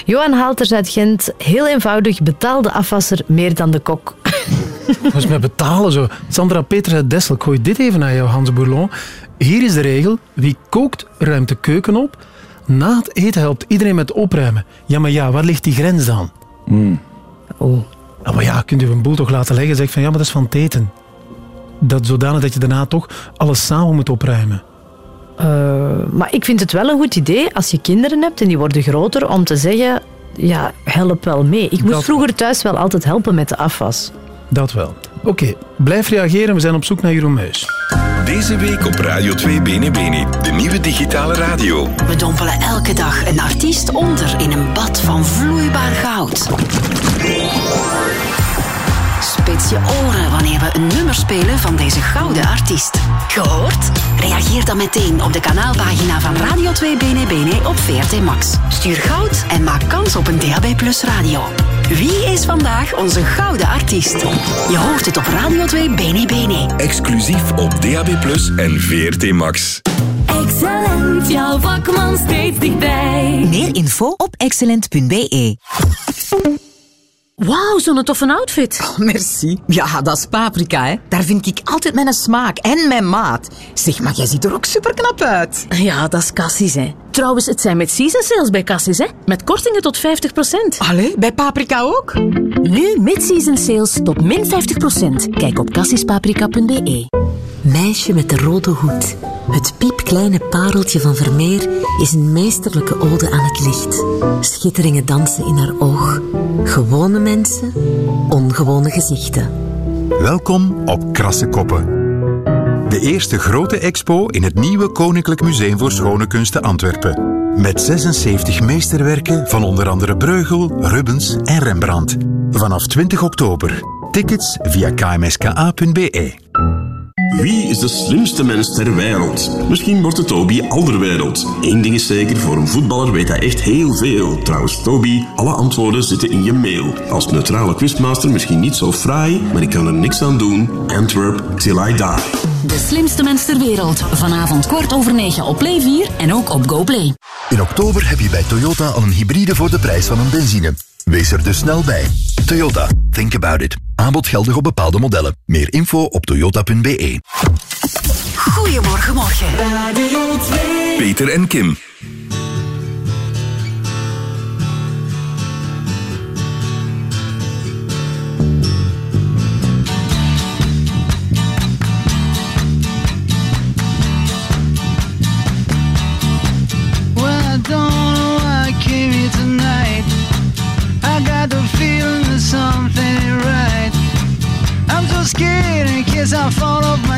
Johan Halters uit Gent. Heel eenvoudig, betaal de afwasser meer dan de kok. Dat is met betalen zo. Sandra Peters uit Dessel, ik gooi dit even naar jou, Hans Bourlon. Hier is de regel. Wie kookt, ruimt de keuken op. Na het eten helpt iedereen met opruimen. Ja, maar ja, waar ligt die grens dan? Oh. Ja, maar ja, kunt u een boel toch laten leggen? Zeg van, ja, maar dat is van het eten. Dat zodanig dat je daarna toch alles samen moet opruimen. Eh, maar ik vind het wel een goed idee als je kinderen hebt en die worden groter om te zeggen, ja, help wel mee. Ik moest Dat- vroeger thuis wel altijd helpen met de afwas. Dat wel. Oké, blijf reageren. We zijn op zoek naar Jeroen Meus. Deze week op Radio 2 Bene Bene, de nieuwe digitale radio. We dompelen elke dag een artiest onder in een bad van vloeibaar goud. Spits je oren wanneer we een nummer spelen van deze gouden artiest. Gehoord? Reageer dan meteen op de kanaalpagina van Radio 2 Bene Bene op VRT Max. Stuur goud en maak kans op een DAB Plus radio. Wie is vandaag onze gouden artiest? Je hoort het op Radio 2 Bene Bene. Exclusief op DAB+ en VRT Max. Excellent, jouw vakman steeds dichtbij. Meer info op excellent.be. Wauw, zo'n toffe outfit. Oh, merci. Ja, dat is paprika, hè. Daar vind ik altijd mijn smaak en mijn maat. Zeg, maar jij ziet er ook super knap uit. Ja, dat is Cassis, hè. Trouwens, het zijn met season sales bij Cassis, hè. Met kortingen tot 50%. Allee, bij paprika ook? Nu mid-season sales tot min 50%. Kijk op cassispaprika.be. Meisje met de rode hoed. Het piepkleine pareltje van Vermeer is een meesterlijke ode aan het licht. Schitteringen dansen in haar oog. Gewone mensen, ongewone gezichten. Welkom op Krasse Koppen. De eerste grote expo in het nieuwe Koninklijk Museum voor Schone Kunsten Antwerpen. Met 76 meesterwerken van onder andere Breugel, Rubens en Rembrandt. Vanaf 20 oktober. Tickets via kmska.be. Wie is de slimste mens ter wereld? Misschien wordt het Toby Alderwereld. Eén ding is zeker, voor een voetballer weet hij echt heel veel. Trouwens, Toby, alle antwoorden zitten in je mail. Als neutrale quizmaster misschien niet zo fraai, maar ik kan er niks aan doen. Antwerp till I die. De slimste mens ter wereld. Vanavond kwart over negen op Play 4 en ook op GoPlay. In oktober heb je bij Toyota al een hybride voor de prijs van een benzine. Wees er dus snel bij. Toyota, think about it. Aanbod geldig op bepaalde modellen. Meer info op toyota.be. Goedemorgen, morgen. Radio 2. Peter en Kim.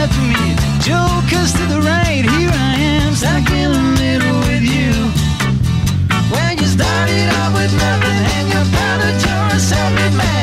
Left me, jokers to the right. Here I am, stuck in the middle with you. When you started out with nothing and you found that you're a self-made man.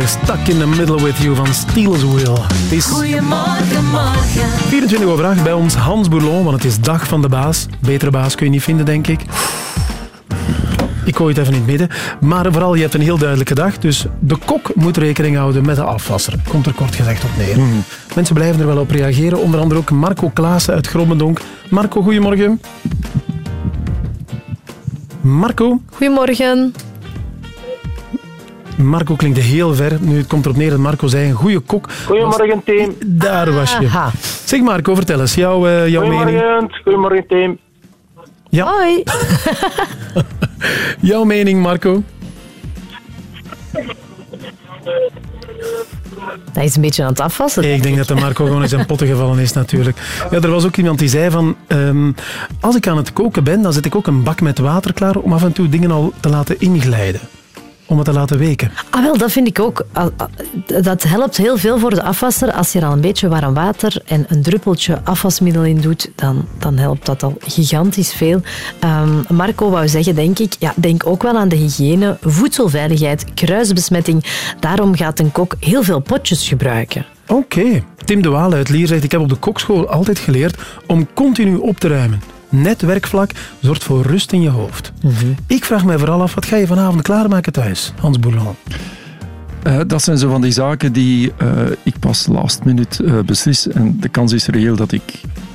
Zeg. Stuck in the middle with you van Steel's Wheel. Het is Goedemorgen, morgen. 24 over 8 bij ons Hans Bourlon, want het is dag van de baas. Betere baas kun je niet vinden, denk ik. Ik gooi het even in het midden. Maar vooral, je hebt een heel duidelijke dag. Dus de kok moet rekening houden met de afwasser. Komt er kort gezegd op neer. Mensen blijven er wel op reageren. Onder andere ook Marco Klaassen uit Grommendonk. Marco, goedemorgen. Marco, Goedemorgen. Marco klinkt heel ver. Nu, het komt erop neer dat Marco zei, een goede kok. Goedemorgen, team. Daar was je. Aha. Zeg Marco, vertel eens, jouw, eh, jouw mening. Goedemorgen, team. Ja. Hoi. Jouw mening, Marco? Hij is een beetje aan het afwassen. Ik denk dat de Marco gewoon in zijn potten gevallen is, natuurlijk. Ja, er was ook iemand die zei van... ehm, als ik aan het koken ben, dan zet ik ook een bak met water klaar om af en toe dingen al te laten inglijden. Om het te laten weken. Ah, wel, dat vind ik ook. Dat helpt heel veel voor de afwasser. Als je er al een beetje warm water en een druppeltje afwasmiddel in doet, dan, dan helpt dat al gigantisch veel. Ehm, Marco wou zeggen, denk ik, ja, denk ook wel aan de hygiëne, voedselveiligheid, kruisbesmetting. Daarom gaat een kok heel veel potjes gebruiken. Oké. Tim de Waal uit Lier zegt, ik heb op de kokschool altijd geleerd om continu op te ruimen. Net werkvlak zorgt voor rust in je hoofd. Ik vraag mij vooral af, wat ga je vanavond klaarmaken thuis, Hans Bourlon? Eh, dat zijn zo van die zaken die eh, ik pas last minute eh, beslis. En de kans is reëel dat ik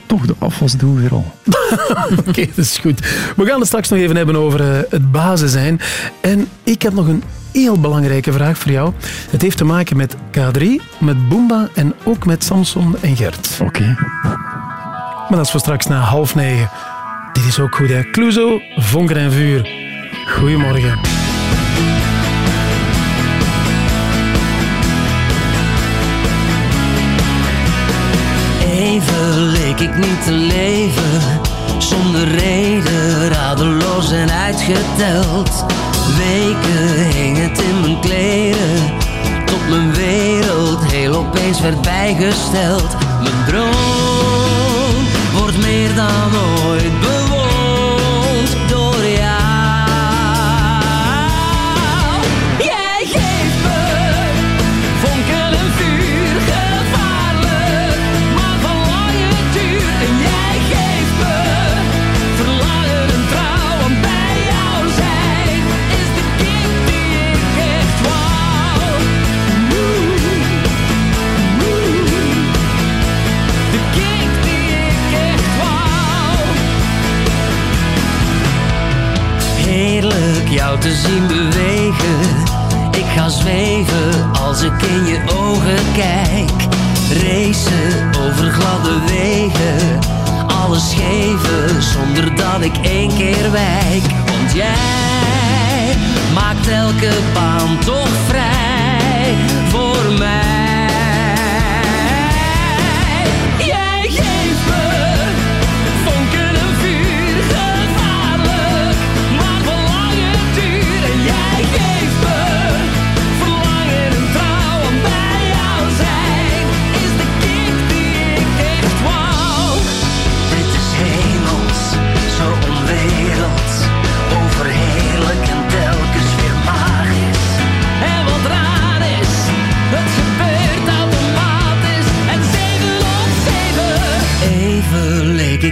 toch de afwas doe weer al. Oké, dat is goed. We gaan het straks nog even hebben over het bazen zijn. En ik heb nog een heel belangrijke vraag voor jou. Het heeft te maken met K3, met Boomba en ook met Samson en Gert. Oké. Maar dat is voor straks na half negen. Dit is ook goed, hè? Cluzo, Vonker en Vuur. Goedemorgen. Even leek ik niet te leven, zonder reden, radeloos en uitgeteld. Weken hing het in mijn kleren, tot mijn wereld heel opeens werd bijgesteld. Mijn droom wordt meer dan ooit te zien bewegen. Ik ga zweven als ik in je ogen kijk. Racen over gladde wegen. Alles geven zonder dat ik één keer wijk. Want jij maakt elke baan toch vrij voor mij.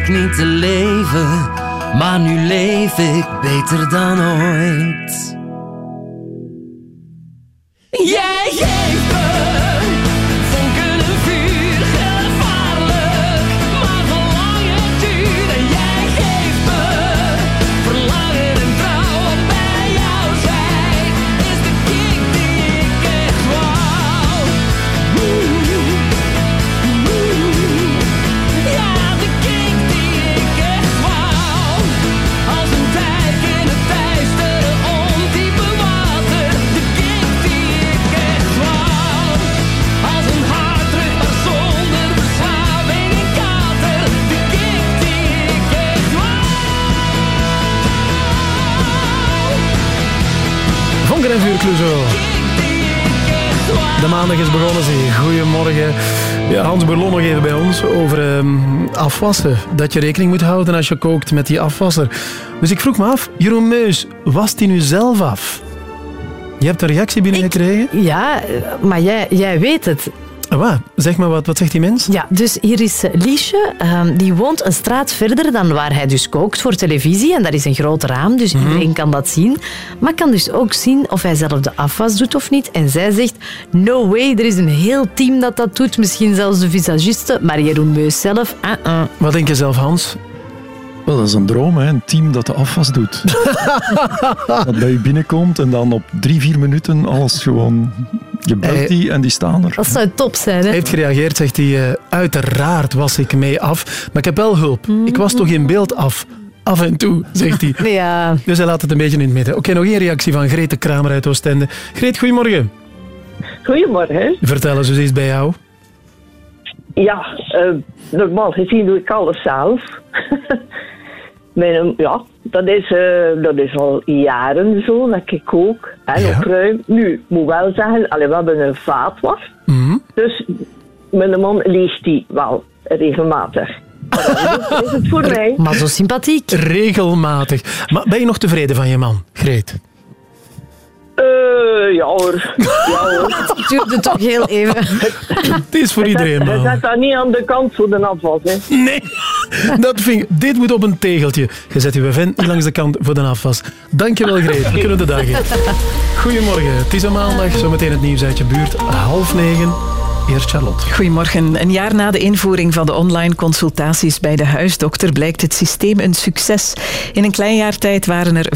Niet te leven, maar nu leef ik beter dan ooit. Maandag is begonnen, zeg. Goedemorgen. Ja, Hans Berlon nog even bij ons over ehm, afwassen. Dat je rekening moet houden als je kookt met die afwasser. Dus ik vroeg me af, Jeroen Meus, wast die nu zelf af? Je hebt een reactie binnengekregen? Ja, maar jij, jij weet het. Ah, wat? Zeg maar, wat, wat zegt die mens? Ja, dus hier is eh, Liesje. ehm, die woont een straat verder dan waar hij dus kookt voor televisie. En dat is een groot raam, dus Mhm. iedereen kan dat zien. Maar kan dus ook zien of hij zelf de afwas doet of niet. En zij zegt, no way, er is een heel team dat dat doet. Misschien zelfs de visagiste, maar Jeroen Meus zelf, uh-uh. Wat denk je zelf, Hans? Wel, dat is een droom, hè? een team dat de afwas doet. dat bij je binnenkomt en dan op drie, vier minuten alles gewoon... Je belt Hij- die en die staan er. Dat zou top zijn, hè? Hij heeft gereageerd, zegt hij. eh, uiteraard was ik mee af. Maar ik heb wel hulp. Ik was toch in beeld af. Af en toe, zegt hij. Ja. Dus hij laat het een beetje in het midden. Oké, nog één reactie van Grete Kramer uit Oostende. Greet, goedemorgen. Goedemorgen. Vertel eens, hoe is het bij jou? Ja, eh, normaal gezien doe ik alles zelf. Mijn, ja, dat is, eh, dat is al jaren zo, dat ik ook. En opruim. Nu, ik moet wel zeggen, allee, we hebben een vaatwas. Dus mijn man leest die wel regelmatig. Maar dan is het voor mij. Maar zo sympathiek. Regelmatig. Maar ben je nog tevreden van je man, Greet? Eh, ja hoor. Ja hoor. Het duurde toch heel even. Het is voor iedereen, man. zet dat niet aan de kant voor de afwas, hè. Nee, dat vind ik, dit moet op een tegeltje. Je zet uw vent niet langs de kant voor de afwas. Dankjewel, Greet. We kunnen de dag in. Goedemorgen, het is een maandag. Zometeen het nieuws uit je buurt. Half negen. Charlotte. Goedemorgen. Een jaar na de invoering van de online consultaties bij de huisdokter blijkt het systeem een succes. In een klein jaar tijd waren er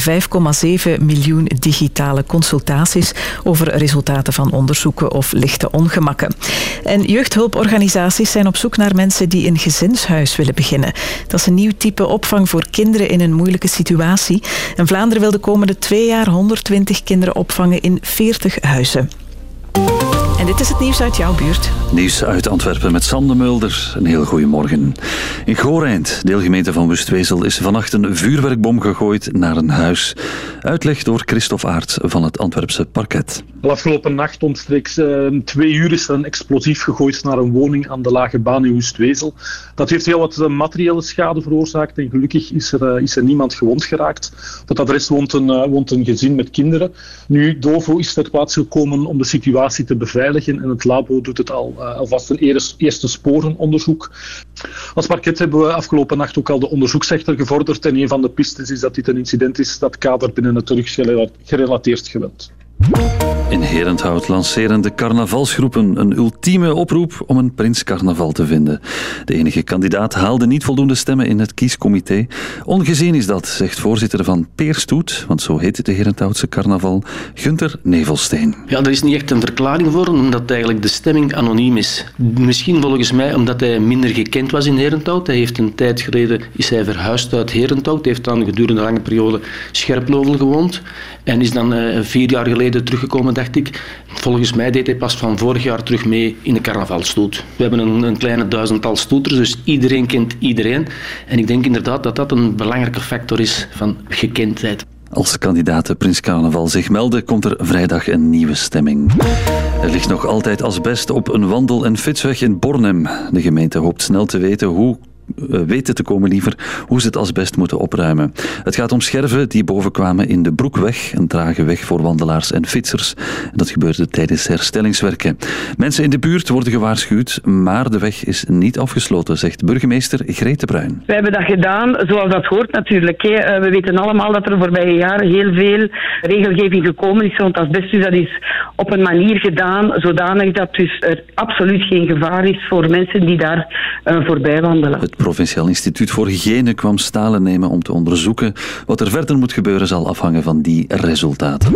5,7 miljoen digitale consultaties over resultaten van onderzoeken of lichte ongemakken. En jeugdhulporganisaties zijn op zoek naar mensen die een gezinshuis willen beginnen. Dat is een nieuw type opvang voor kinderen in een moeilijke situatie. En Vlaanderen wil de komende twee jaar 120 kinderen opvangen in 40 huizen. En dit is het nieuws uit jouw buurt. Nieuws uit Antwerpen met Sam de Mulder. Een heel goede morgen. In Gorijnd, deelgemeente van Wustwezel, is vannacht een vuurwerkbom gegooid naar een huis. Uitleg door Christophe Aert van het Antwerpse parket. Wel, Afgelopen nacht omstreeks eh, twee uur is er een explosief gegooid naar een woning aan de Lage Baan in Wustwezel. Dat heeft heel wat eh, materiële schade veroorzaakt en gelukkig is er, eh, is er niemand gewond geraakt. Op het adres woont een, eh, woont een gezin met kinderen. Nu, Dovo is ter plaatse gekomen om de situatie te beveiligen en het labo doet het al, eh, alvast een eerste, sporenonderzoek. Als parket hebben we afgelopen nacht ook al de onderzoeksrechter gevorderd en een van de pistes is dat dit een incident is dat kadert binnen het drugsgerelateerd geweld. In Herenthout lanceren de carnavalsgroepen een ultieme oproep om een prinscarnaval te vinden. De enige kandidaat haalde niet voldoende stemmen in het kiescomité. Ongezien is dat, zegt voorzitter van Peerstoet, want zo heet de Herenthoutse carnaval, Gunther Nevelsteen. Ja, er is niet echt een verklaring voor, omdat eigenlijk de stemming anoniem is. Misschien volgens mij omdat hij minder gekend was in Herenthout. Hij heeft een tijd geleden is hij verhuisd uit Herenthout. Hij heeft dan gedurende een lange periode Scherplovel gewoond. En is dan eh, vier jaar geleden teruggekomen, dacht ik. Volgens mij deed hij pas van vorig jaar terug mee in de carnavalstoet. We hebben een, een kleine duizendtal stoeters, dus iedereen kent iedereen. En ik denk inderdaad dat dat een belangrijke factor is van gekendheid. Als kandidaat Prins Carnaval zich melden, komt er vrijdag een nieuwe stemming. Er ligt nog altijd asbest op een wandel- en fietsweg in Bornem. De gemeente hoopt snel te weten hoe weten te komen liever hoe ze het asbest moeten opruimen. Het gaat om scherven die bovenkwamen in de Broekweg, een trage weg voor wandelaars en fietsers. En dat gebeurde tijdens herstellingswerken. Mensen in de buurt worden gewaarschuwd, maar de weg is niet afgesloten, zegt burgemeester Grete Bruin. We hebben dat gedaan zoals dat hoort natuurlijk. Eh, We weten allemaal dat er voorbije jaren heel veel regelgeving gekomen is rond asbest. Dus dat is op een manier gedaan zodanig dat dus er absoluut geen gevaar is voor mensen die daar eh, voorbij wandelen. Het Provinciaal Instituut voor Hygiëne kwam stalen nemen om te onderzoeken. Wat er verder moet gebeuren zal afhangen van die resultaten.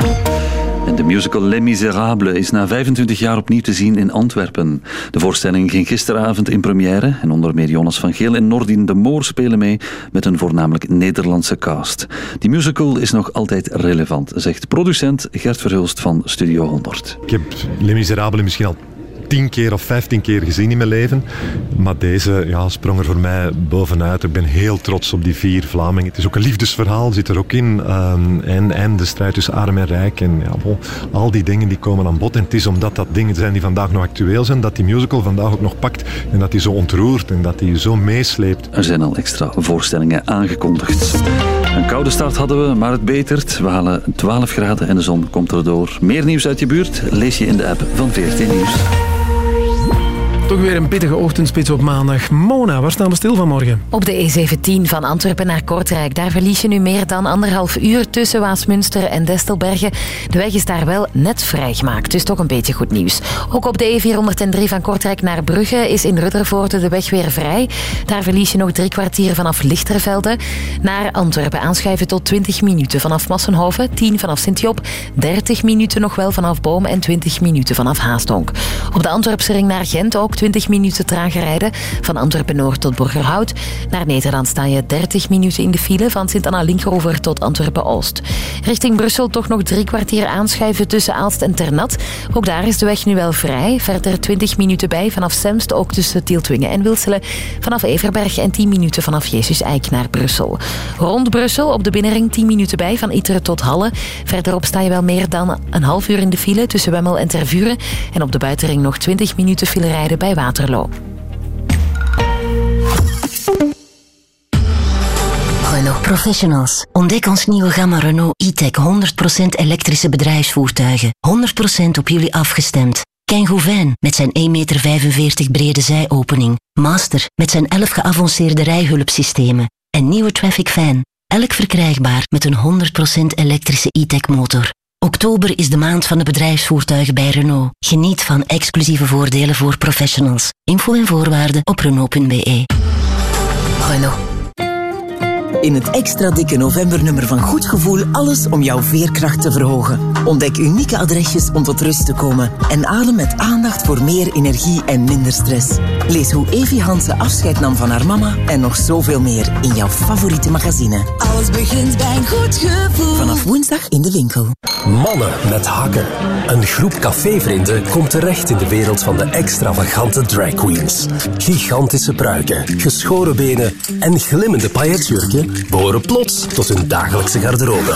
En de musical Les Miserables is na 25 jaar opnieuw te zien in Antwerpen. De voorstelling ging gisteravond in première en onder meer Jonas van Geel en Nordin de Moor spelen mee met een voornamelijk Nederlandse cast. Die musical is nog altijd relevant, zegt producent Gert Verhulst van Studio 100. Ik heb Les Miserables misschien al tien keer of vijftien keer gezien in mijn leven. Maar deze ja, sprong er voor mij bovenuit. Ik ben heel trots op die vier Vlamingen. Het is ook een liefdesverhaal, zit er ook in. Ehm, en, en de strijd tussen arm en rijk. En ja, al die dingen die komen aan bod. En het is omdat dat dingen zijn die vandaag nog actueel zijn, dat die musical vandaag ook nog pakt. En dat die zo ontroert en dat die zo meesleept. Er zijn al extra voorstellingen aangekondigd. Een koude start hadden we, maar het betert. We halen 12 graden en de zon komt erdoor. Meer nieuws uit je buurt lees je in de app van VRT Nieuws. Toch weer een pittige ochtendspits op maandag. Mona, waar staan we stil vanmorgen? Op de E17 van Antwerpen naar Kortrijk. Daar verlies je nu meer dan anderhalf uur tussen Waasmunster en Destelbergen. De weg is daar wel net vrijgemaakt, dus toch een beetje goed nieuws. Ook op de E403 van Kortrijk naar Brugge is in Ruddervoorde de weg weer vrij. Daar verlies je nog drie kwartier vanaf Lichtervelde. Naar Antwerpen aanschuiven tot 20 minuten vanaf Massenhoven, 10 vanaf Sint-Job, 30 minuten nog wel vanaf Boom en 20 minuten vanaf Haastonk. Op de Antwerpse ring naar Gent ook 20 minuten trager rijden. Van Antwerpen-Noord tot Borgerhout. Naar Nederland sta je 30 minuten in de file van Sint-Anna-Linkeroever tot Antwerpen-Oost. Richting Brussel toch nog drie kwartier aanschuiven tussen Aalst en Ternat. Ook daar is de weg nu wel vrij. Verder 20 minuten bij vanaf Semst, ook tussen Tieltwingen en Wilselen. Vanaf Everberg en 10 minuten vanaf Jezus Eik naar Brussel. Rond Brussel op de binnenring 10 minuten bij van Iteren tot Halle. Verderop sta je wel meer dan een half uur in de file tussen Wemmel en Tervuren. En op de buitenring nog 20 minuten file rijden bij Waterloo. Renault Professionals. Ontdek ons nieuwe gamma Renault e-tech 100% elektrische bedrijfsvoertuigen. 100% op jullie afgestemd. Kangoo met zijn 1,45 meter brede zijopening. Master met zijn 11 geavanceerde rijhulpsystemen. En nieuwe Traffic Fan. Elk verkrijgbaar met een 100% elektrische e-tech motor. Oktober is de maand van de bedrijfsvoertuigen bij Renault. Geniet van exclusieve voordelen voor professionals. Info en voorwaarden op Renault.be. Renault. In het extra dikke novembernummer van Goed Gevoel alles om jouw veerkracht te verhogen. Ontdek unieke adresjes om tot rust te komen en adem met aandacht voor meer energie en minder stress. Lees hoe Evie Hansen afscheid nam van haar mama en nog zoveel meer in jouw favoriete magazine. Alles begint bij een goed gevoel. Vanaf woensdag in de winkel. Mannen met hakken. Een groep cafévrienden komt terecht in de wereld van de extravagante drag queens. Gigantische pruiken, geschoren benen en glimmende pailletjurken behoren plots tot hun dagelijkse garderobe.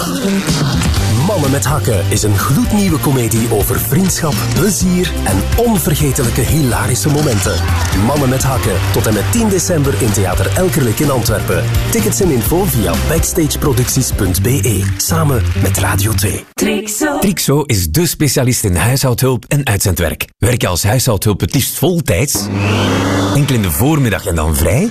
Mannen met hakken is een gloednieuwe komedie over vriendschap, plezier en onvergetelijke hilarische momenten. Mannen met hakken tot en met 10 december in Theater Elkerlijk in Antwerpen. Tickets en info via backstageproducties.be. Samen met Radio 2. Trixo. Trixo is de specialist in huishoudhulp en uitzendwerk. Werk je als huishoudhulp het liefst voltijds? Enkel in de voormiddag en dan vrij?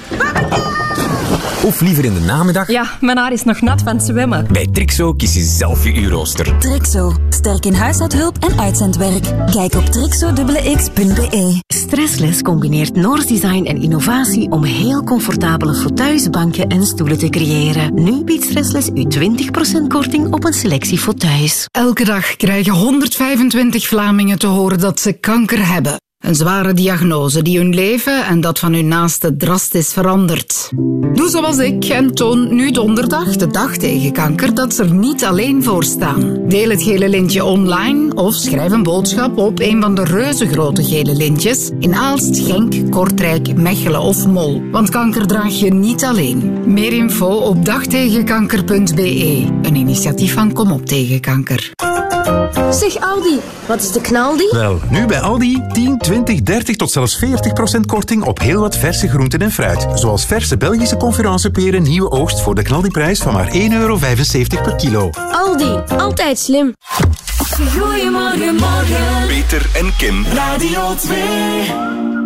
Of liever in de namiddag? Ja, mijn haar is nog nat van het zwemmen. Bij Trixo kies je zelf je uurrooster. Trixo. Sterk in huishoudhulp en uitzendwerk. Kijk op trixo.x.be. Stressless combineert Noors design en innovatie om heel comfortabele fauteuils, banken en stoelen te creëren. Nu biedt Stressless u 20% korting op een selectie fauteuils. Elke dag krijgen 125 Vlamingen te horen dat ze kanker hebben. Een zware diagnose die hun leven en dat van hun naasten drastisch verandert. Doe zoals ik en toon nu donderdag, de dag tegen kanker, dat ze er niet alleen voor staan. Deel het gele lintje online of schrijf een boodschap op een van de reuzengrote gele lintjes in Aalst, Genk, Kortrijk, Mechelen of Mol. Want kanker draag je niet alleen. Meer info op dagtegenkanker.be. Een initiatief van Kom op tegen kanker. Zeg Aldi, wat is de knaldi? Wel, nu bij Aldi 10, 20, 30 tot zelfs 40% korting op heel wat verse groenten en fruit. Zoals verse Belgische conferenceperen nieuwe oogst voor de knaldiprijs van maar 1,75 euro per kilo. Aldi, altijd slim. Goedemorgen, morgen. Peter en Kim. Radio 2.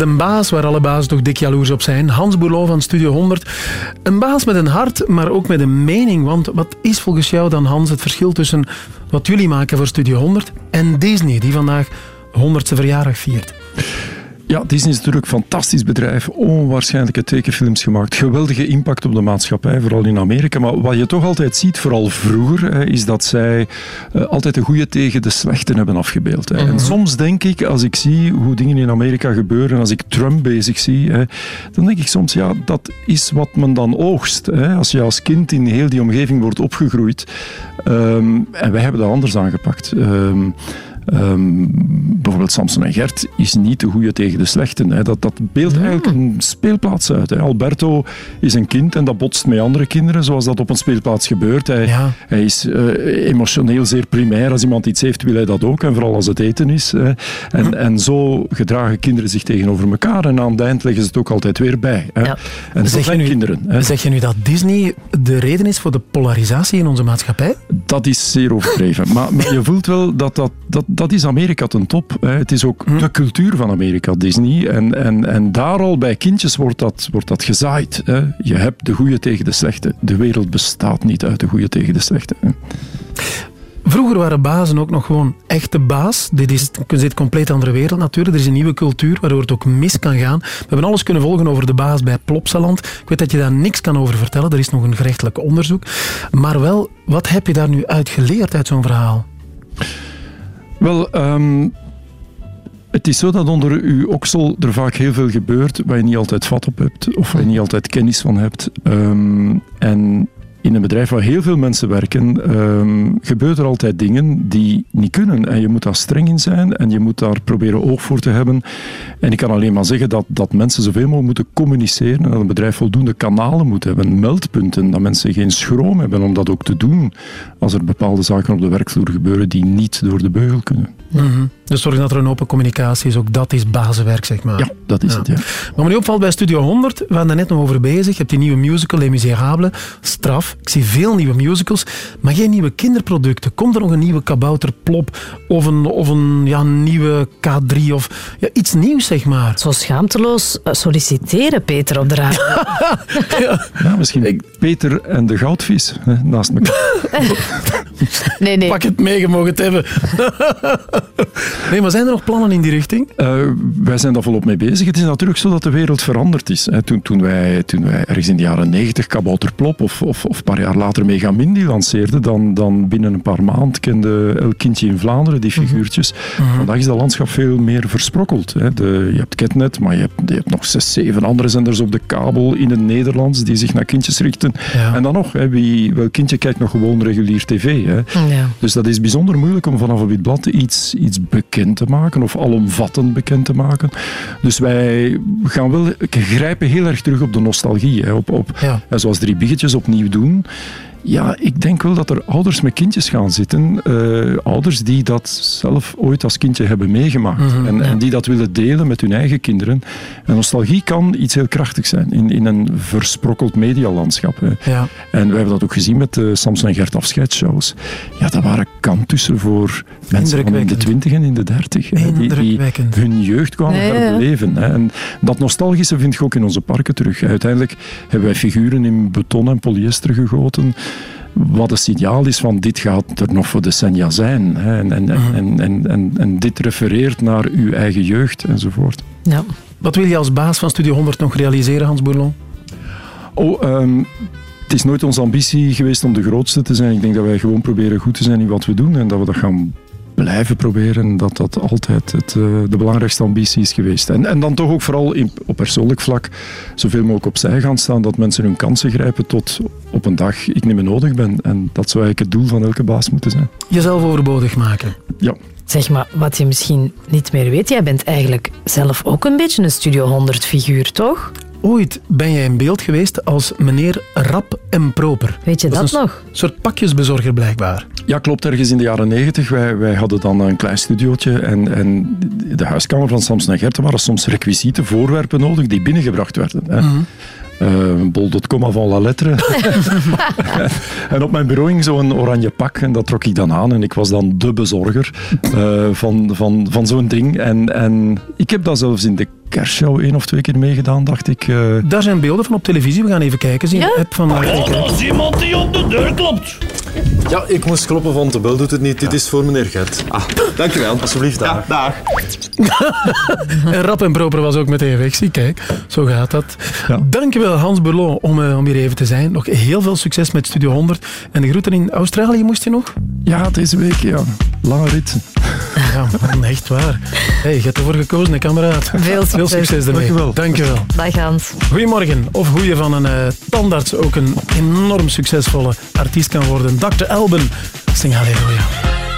Een baas waar alle bazen toch dik jaloers op zijn. Hans Boulot van Studio 100. Een baas met een hart, maar ook met een mening. Want wat is volgens jou dan, Hans, het verschil tussen wat jullie maken voor Studio 100 en Disney, die vandaag 100ste verjaardag viert? Ja, Disney is natuurlijk een fantastisch bedrijf. Onwaarschijnlijke tekenfilms gemaakt. Geweldige impact op de maatschappij, vooral in Amerika. Maar wat je toch altijd ziet, vooral vroeger, is dat zij eh, altijd de goede tegen de slechte hebben afgebeeld. En soms denk ik, als ik zie hoe dingen in Amerika gebeuren, als ik Trump bezig zie, dan denk ik soms, ja, dat is wat men dan oogst. Als je als kind in heel die omgeving wordt opgegroeid. Ehm, en wij hebben dat anders aangepakt. Ehm, Ehm, bijvoorbeeld Samson en Gert is niet de goede tegen de slechten. Hè. Dat, dat beeldt eigenlijk een speelplaats uit. Hè. Alberto is een kind en dat botst met andere kinderen, zoals dat op een speelplaats gebeurt. Hij, hij is eh, emotioneel zeer primair. Als iemand iets heeft, wil hij dat ook. En vooral als het eten is. Hè. En, en zo gedragen kinderen zich tegenover elkaar. En aan het eind leggen ze het ook altijd weer bij. Hè. En je zijn nu- kinderen. Hè. Zeg je nu dat Disney de reden is voor de polarisatie in onze maatschappij? Dat is zeer overdreven. maar, maar je voelt wel dat dat, dat dat is Amerika ten top. Hè. Het is ook de cultuur van Amerika, Disney. En, en, en daar al bij kindjes wordt dat, wordt dat gezaaid. Hè. Je hebt de goede tegen de slechte. De wereld bestaat niet uit de goede tegen de slechte. Hè. Vroeger waren bazen ook nog gewoon echte baas. Dit is een compleet andere wereld natuurlijk. Er is een nieuwe cultuur waardoor het ook mis kan gaan. We hebben alles kunnen volgen over de baas bij Plopsaland. Ik weet dat je daar niks kan over vertellen. Er is nog een gerechtelijk onderzoek. Maar wel, wat heb je daar nu uit geleerd uit zo'n verhaal? Wel, ehm, het is zo dat onder uw oksel er vaak heel veel gebeurt waar je niet altijd vat op hebt of waar je niet altijd kennis van hebt. Ehm, en in een bedrijf waar heel veel mensen werken, ehm, gebeuren er altijd dingen die niet kunnen. En je moet daar streng in zijn en je moet daar proberen oog voor te hebben. En ik kan alleen maar zeggen dat, dat mensen zoveel mogelijk moeten communiceren en dat een bedrijf voldoende kanalen moet hebben, meldpunten, dat mensen geen schroom hebben om dat ook te doen als er bepaalde zaken op de werkvloer gebeuren die niet door de beugel kunnen. Mhm. Dus zorg dat er een open communicatie is. Ook dat is bazenwerk, zeg maar. Ja, dat is het, ja. Maar me opvalt bij Studio 100, we waren daar net nog over bezig. Je hebt die nieuwe musical, Les Miserables. Straf. Ik zie veel nieuwe musicals, maar geen nieuwe kinderproducten. Komt er nog een nieuwe Kabouter Plop of een, of een ja, nieuwe K3 of ja, iets nieuws, zeg maar? Zo schaamteloos eh, solliciteren, Peter, op de radio. Ja, misschien Peter en de goudvis hè, naast elkaar. nee, nee. Pak het mee, je mag het hebben. nee, maar zijn er nog plannen in die richting? Eh, wij zijn daar volop mee bezig. Het is natuurlijk zo dat de wereld veranderd is. Hè. Toen, toen, wij, toen wij ergens in de jaren negentig Kabouter Plop of, of, of een paar jaar later Megamindy lanceerden, dan, dan binnen een paar maanden kende elk kindje in Vlaanderen die figuurtjes. Vandaag is dat landschap veel meer versprokkeld. Hè. De, je hebt Ketnet, maar je hebt, je hebt nog zes, zeven andere zenders op de kabel in het Nederlands die zich naar kindjes richten. En dan nog, hè, wie, welk kindje kijkt nog gewoon regulier tv. Hè. Ja. Dus dat is bijzonder moeilijk om vanaf een wit blad iets, iets bekend te maken of alomvattend bekend te maken. Dus wij gaan wel, grijpen heel erg terug op de nostalgie. Hè, op, op, hè, zoals Drie Biggetjes opnieuw doen. Ja, ik denk wel dat er ouders met kindjes gaan zitten. eh, ouders die dat zelf ooit als kindje hebben meegemaakt. Mhm, en, en die dat willen delen met hun eigen kinderen. En nostalgie kan iets heel krachtigs zijn in, in een versprokkeld medialandschap. Hè. Ja. En we hebben dat ook gezien met de Samson en Gert afscheidsshows. Ja, dat waren kantussen voor mensen van in de twintig en in de dertig. Die, die hun jeugd kwamen ja. herbeleven. hè. En dat nostalgische vind je ook in onze parken terug. Uiteindelijk hebben wij figuren in beton en polyester gegoten. Wat een signaal is van dit gaat er nog voor decennia zijn. Hè. En, en, Mhm. en, en, en, en dit refereert naar uw eigen jeugd enzovoort. Ja. Wat wil je als baas van Studio 100 nog realiseren, Hans Bourlon? Oh, ehm, het is nooit onze ambitie geweest om de grootste te zijn. Ik denk dat wij gewoon proberen goed te zijn in wat we doen en dat we dat gaan blijven proberen. Dat dat altijd het, eh, de belangrijkste ambitie is geweest. En, en dan toch ook vooral in, op persoonlijk vlak zoveel mogelijk opzij gaan staan. Dat mensen hun kansen grijpen tot op een dag ik niet meer nodig ben. En dat zou eigenlijk het doel van elke baas moeten zijn. Jezelf overbodig maken. Ja. Zeg maar, wat je misschien niet meer weet, jij bent eigenlijk zelf ook een beetje een Studio 100 figuur, toch? Ooit ben jij in beeld geweest als meneer Rap en Proper. Weet je dat is een nog? soort pakjesbezorger blijkbaar. Ja, klopt. Ergens in de jaren negentig. Wij, wij hadden dan een klein studiootje. En, en de huiskamer van Samson en Gert er waren soms requisieten, voorwerpen nodig die binnengebracht werden. Hè. Mhm. eh, bol.com avant la lettre. en op mijn bureau hing zo'n oranje pak en dat trok ik dan aan. En ik was dan de bezorger eh, van, van, van zo'n ding. En, en ik heb dat zelfs in de kerstshow één of twee keer meegedaan, dacht ik. eh. Daar zijn beelden van op televisie. We gaan even kijken. Zie je de app van eh, Kijk. iemand die op de deur klopt. Ja, ik moest kloppen, want de bel doet het niet. Dit is voor meneer Gert. Ah, dankjewel. Alsjeblieft, daar. dag. En rap en proper was ook meteen weg. Zie, kijk, zo gaat dat. Dankjewel Hans Berlon om, eh, om hier even te zijn. Nog heel veel succes met Studio 100. En de groeten in Australië moest je nog? Ja, deze week, ja. Lange rit. Ja, man, echt waar. Hey, je hebt ervoor gekozen, hè, kameraad. Veel succes. Veel succes ermee. Dankjewel. Dankjewel. Dag Hans. Goedemorgen. Of hoe je van een eh, tandarts ook een enorm succesvolle artiest kan worden. Dr. Elben, zing halleluja.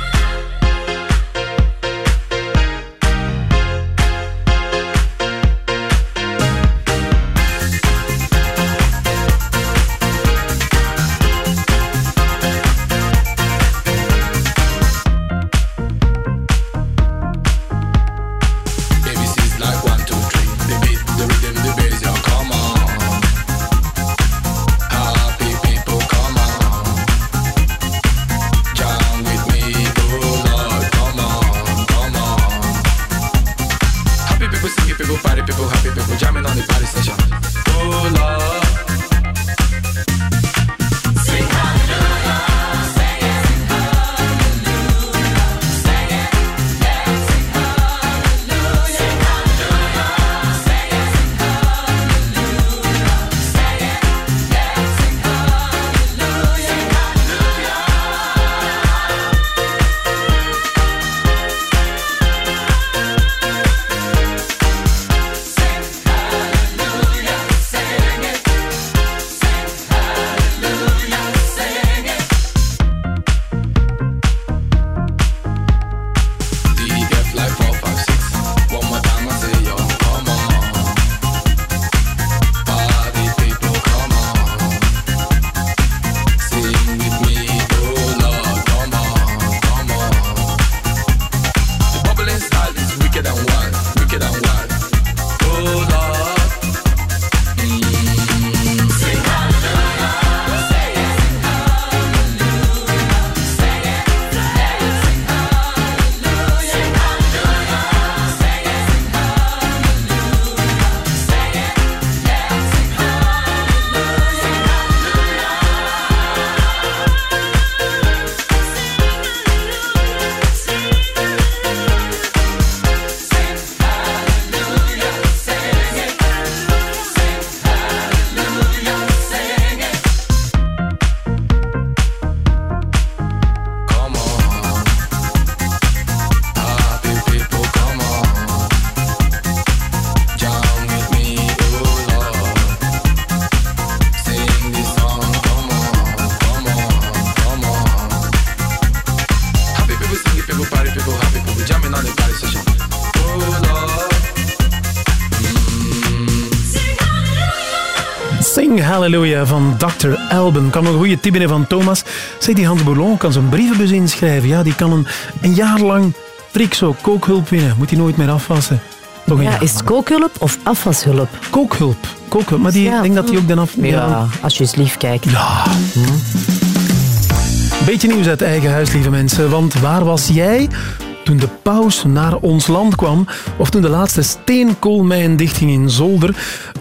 Hallelujah van Dr. Elben. Kan nog een goede tip binnen van Thomas. Zeg, die Hans Boulon kan zijn brievenbus inschrijven. Ja, die kan een, een jaar lang Trixo kookhulp winnen. Moet hij nooit meer afwassen. Toch Ja, is het kookhulp of afwashulp? Kookhulp. Kookhulp. Maar die, Ja. ik denk dat hij ook dan af... Ja, als je eens lief kijkt. Ja. Beetje nieuws uit eigen huis, lieve mensen. Want waar was jij toen de paus naar ons land kwam? Of toen de laatste steenkoolmijn dichtging in Zolder?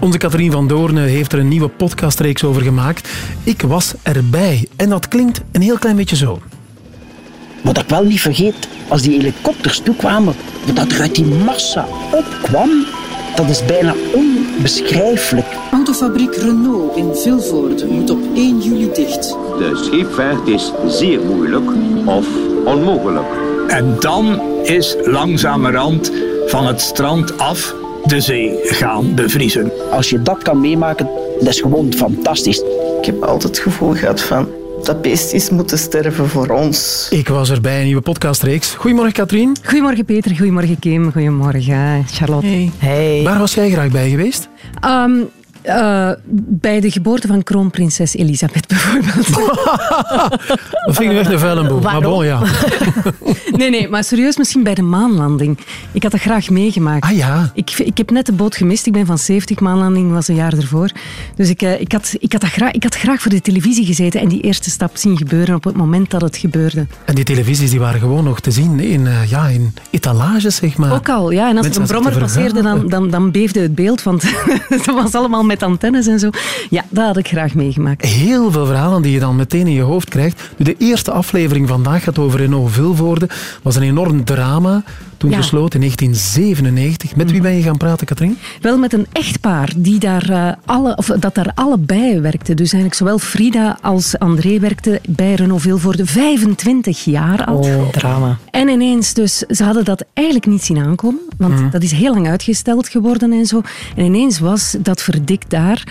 Onze Catherine van Doorne heeft er een nieuwe podcastreeks over gemaakt. Ik was erbij. En dat klinkt een heel klein beetje zo. Wat ik wel niet vergeet, als die helikopters toekwamen, wat dat er uit die massa opkwam, dat is bijna onbeschrijfelijk. Autofabriek Renault in Vilvoorde moet op 1 juli dicht. De scheepvaart is zeer moeilijk of onmogelijk. En dan is langzamerhand van het strand af de zee gaan bevriezen. Als je dat kan meemaken, dat is gewoon fantastisch. Ik heb altijd het gevoel gehad van dat beest is moeten sterven voor ons. Ik was erbij, een nieuwe podcastreeks. Goedemorgen, Katrien. Goedemorgen Peter, goedemorgen Kim, goedemorgen Charlotte. Hey. Waar was jij graag bij geweest? Ehm, Eh, bij de geboorte van kroonprinses Elisabeth bijvoorbeeld. Dat vind ik echt een vuile boel. Maar bon, ja. Nee, nee, maar serieus, misschien bij de maanlanding. Ik had dat graag meegemaakt. Ah ja. Ik, ik heb net de boot gemist. Ik ben van 70, maanlanding was een jaar ervoor. Dus ik, eh, ik, had, ik, had dat graag, ik had graag voor de televisie gezeten en die eerste stap zien gebeuren op het moment dat het gebeurde. En die televisies die waren gewoon nog te zien in, eh, ja, in etalages, zeg maar. Ook al, ja. En als er een brommer passeerde, dan, dan, dan beefde het beeld, want het was allemaal met antennes en zo. Ja, dat had ik graag meegemaakt. Heel veel verhalen die je dan meteen in je hoofd krijgt. De eerste aflevering vandaag gaat over Renault Vilvoorde. was een enorm drama. Toen Ja. gesloten in 1997. Met wie ben je gaan praten, Katrien? Wel met een echtpaar die daar, eh, alle, of dat daar allebei werkte. Dus eigenlijk zowel Frida als André werkten bij Renault Vilvoorde 25 jaar al. Oh, drama. En ineens, dus ze hadden dat eigenlijk niet zien aankomen, want Mhm. dat is heel lang uitgesteld geworden en zo. En ineens was dat verdikt daar.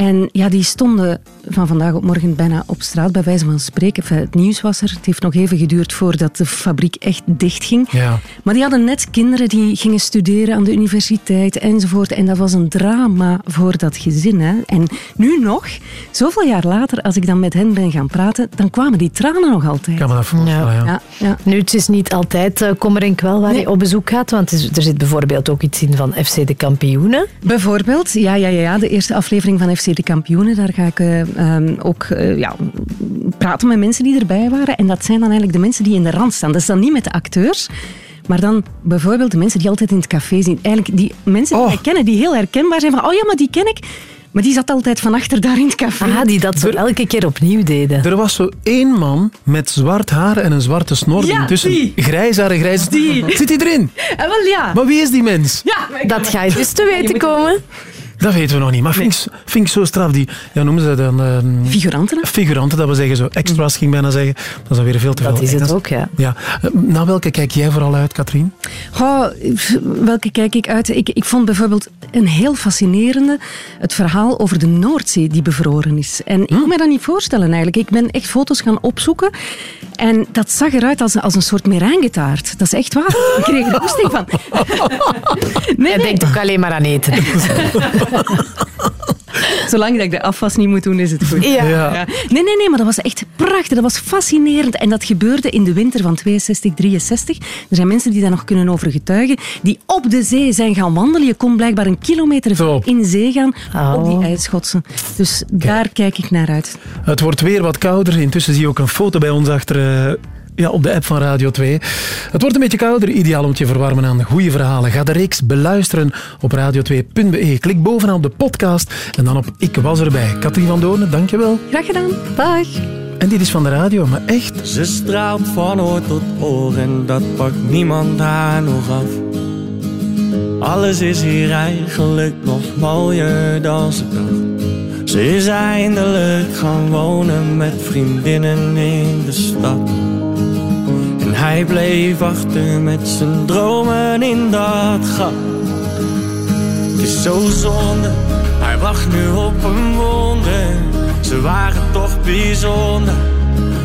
En ja, die stonden van vandaag op morgen bijna op straat, bij wijze van spreken. Enfin, het nieuws was er. Het heeft nog even geduurd voordat de fabriek echt dichtging. Ja. Maar die hadden net kinderen die gingen studeren aan de universiteit enzovoort. En dat was een drama voor dat gezin. Hè. En nu nog, zoveel jaar later, als ik dan met hen ben gaan praten, dan kwamen die tranen nog altijd. Kan me dat voorstellen, ja. Ja, ja. Nu, het is niet altijd eh, kommer en kwel waar je op bezoek gaat, want er zit bijvoorbeeld ook iets in van FC de kampioenen. Bijvoorbeeld, ja, ja, ja, ja, de eerste aflevering van FC de Kampioenen, daar ga ik eh, ehm, ook eh, ja, praten met mensen die erbij waren. En dat zijn dan eigenlijk de mensen die in de rand staan. Dat is dan niet met de acteurs, maar dan bijvoorbeeld de mensen die altijd in het café zitten. Eigenlijk die mensen die wij kennen, die heel herkenbaar zijn van, oh ja, maar die ken ik. Maar die zat altijd van achter daar in het café. Ah, die dat zo elke keer opnieuw deden. Er was zo één man met zwart haar en een zwarte snor. Ja, Intussen die. grijs haar en grijs... Die. Zit hij erin? Ah, wel ja. Maar wie is die mens? Ja, Dat ga je dus te weten komen. Dat weten we nog niet. Maar vind, ik, vind ik zo straf. Die, ja, noemen ze dan... ehm, Figuranten? hè? Figuranten, dat we zeggen zo. Extras ging bijna zeggen. Dat is dan weer veel te veel. Dat is het Engels. ook, ja. ja. Eh, Naar welke kijk jij vooral uit, Katrien? Goh, welke kijk ik uit? Ik, ik vond bijvoorbeeld een heel fascinerende het verhaal over de Noordzee die bevroren is. En ik kon me dat niet voorstellen eigenlijk. Ik ben echt foto's gaan opzoeken en dat zag eruit als, als een soort merenggetaart. Dat is echt waar. Ik kreeg er goesting van. Nee, Hij denkt ook alleen maar aan eten. Zolang dat ik de afwas niet moet doen, is het goed. Ja. Ja. Nee, nee, nee, maar dat was echt prachtig. Dat was fascinerend. En dat gebeurde in de winter van 62, 63. Er zijn mensen die daar nog kunnen over getuigen. Die op de zee zijn gaan wandelen. Je kon blijkbaar een kilometer in zee gaan op die ijsschotsen. Dus daar kijk ik naar uit. Het wordt weer wat kouder. Intussen zie je ook een foto bij ons achter... ja, op de app van Radio 2. Het wordt een beetje kouder, ideaal om te verwarmen aan goede verhalen. Ga de reeks beluisteren op radio2.be. Klik bovenaan op de podcast en dan op Ik was erbij. Katrien van Doornen, dankjewel. Graag gedaan. Dag. En dit is van de radio, maar echt. Ze straalt van oor tot oor en dat pakt niemand haar nog af. Alles is hier eigenlijk nog mooier dan ze dacht. Ze is eindelijk gaan wonen met vriendinnen in de stad. Hij bleef achter met zijn dromen in dat gat. Het is zo zonde, hij wacht nu op een wonder. Ze waren toch bijzonder,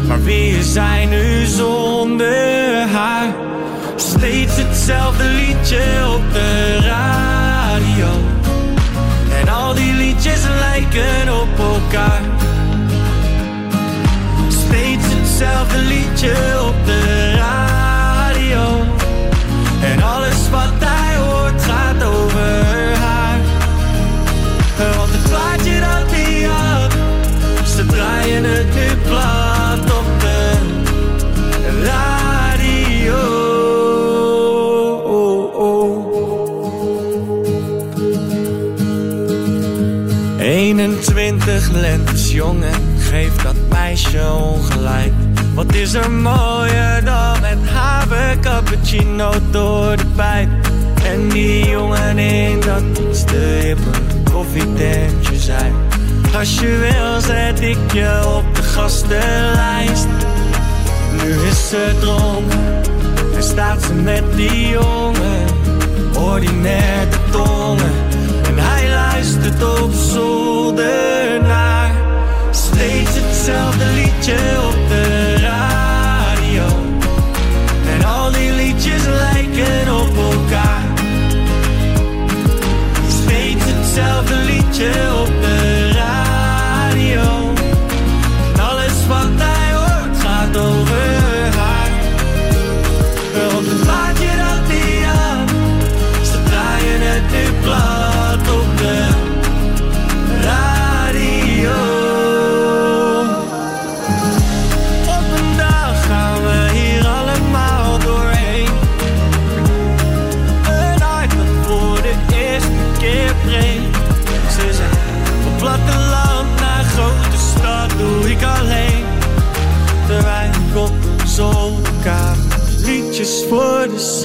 maar wie is nu zonder haar? Steeds hetzelfde liedje op de radio. En al die liedjes lijken op elkaar. Steeds hetzelfde liedje op de radio. En alles wat hij hoort gaat over haar. Want het plaatje dat hij had, ze draaien het nu plat op de radio. 21 lentes jong en geef dat meisje ongelijk. Wat is er mooier dan met haver cappuccino door de pijp. En die jongen in dat iets te hippe koffietentje zijn. Als je wil zet ik je op de gastenlijst. Nu is ze dronken en staat ze met die jongen. Ordinair te tongen en hij luistert op zolder naar. Steeds hetzelfde liedje op de elkaar.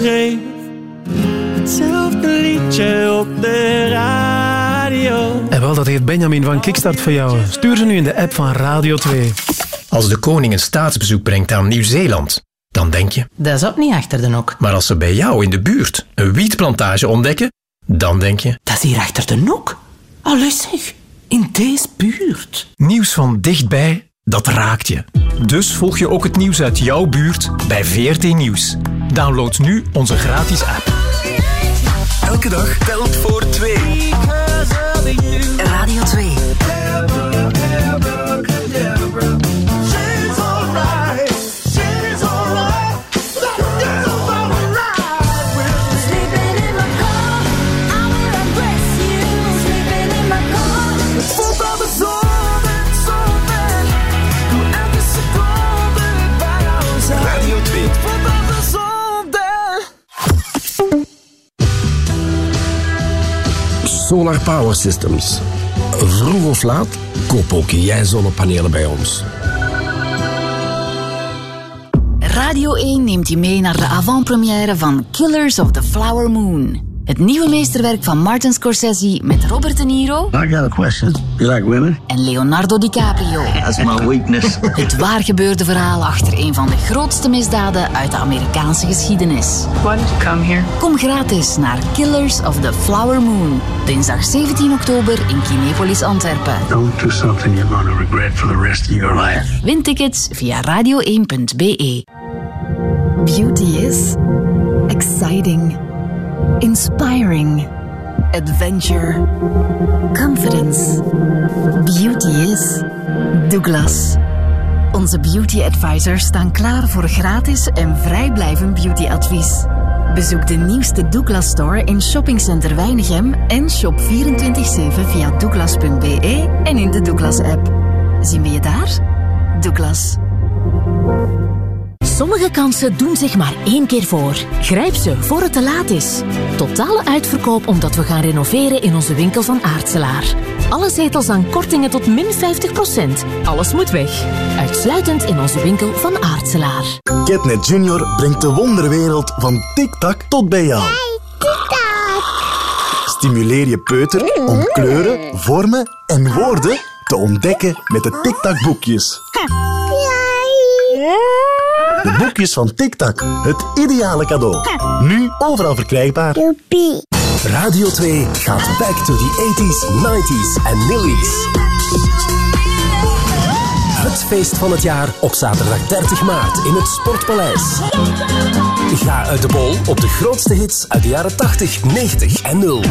Schreef. Hetzelfde liedje op de radio. En wel, dat heeft Benjamin van Kickstart voor jou. Stuur ze nu in de app van Radio 2. Als de koning een staatsbezoek brengt aan Nieuw-Zeeland, dan denk je... Dat is ook niet achter de nok. Maar als ze bij jou in de buurt een wietplantage ontdekken, dan denk je... Dat is hier achter de nok. Allee zeg, in deze buurt. Nieuws van dichtbij, dat raakt je. Dus volg je ook het nieuws uit jouw buurt bij VRT Nieuws. Download nu onze gratis app. Elke dag telt voor twee. Radio 2. Solar Power Systems. Vroeg of laat, koop ook jij zonnepanelen bij ons. Radio 1 neemt je mee naar de avant-première van Killers of the Flower Moon. Het nieuwe meesterwerk van Martin Scorsese met Robert De Niro I got a question. You like women? en Leonardo DiCaprio. That's my weakness. Het waargebeurde verhaal achter een van de grootste misdaden uit de Amerikaanse geschiedenis. Why did you come here? Kom gratis naar Killers of the Flower Moon. Dinsdag 17 oktober in Kinepolis Antwerpen. Don't do something you're going to regret for the rest of your life. Win tickets via radio1.be. Beauty is exciting, inspiring, adventure, confidence. Beauty is Douglas. Onze beauty advisors staan klaar voor gratis en vrijblijvend beautyadvies. Bezoek de nieuwste Douglas Store in Shoppingcenter Weinigem en shop 24-7 via douglas.be en in de Douglas app. Zien we je daar? Douglas. Sommige kansen doen zich maar één keer voor. Grijp ze voor het te laat is. Totale uitverkoop omdat we gaan renoveren in onze winkel van Aartselaar. Alle zetels aan kortingen tot min 50%. Alles moet weg. Uitsluitend in onze winkel van Aartselaar. Catnet Junior brengt de wonderwereld van TikTak tot bij jou. Stimuleer je peuter om kleuren, vormen en woorden te ontdekken met de TikTak-boekjes. De boekjes van TikTak, het ideale cadeau. Nu overal verkrijgbaar. Radio 2 gaat back to the 80s, 90s en Nillies. Het feest van het jaar op zaterdag 30 maart in het Sportpaleis. Ga uit de bol op de grootste hits uit de jaren 80, 90 en 0.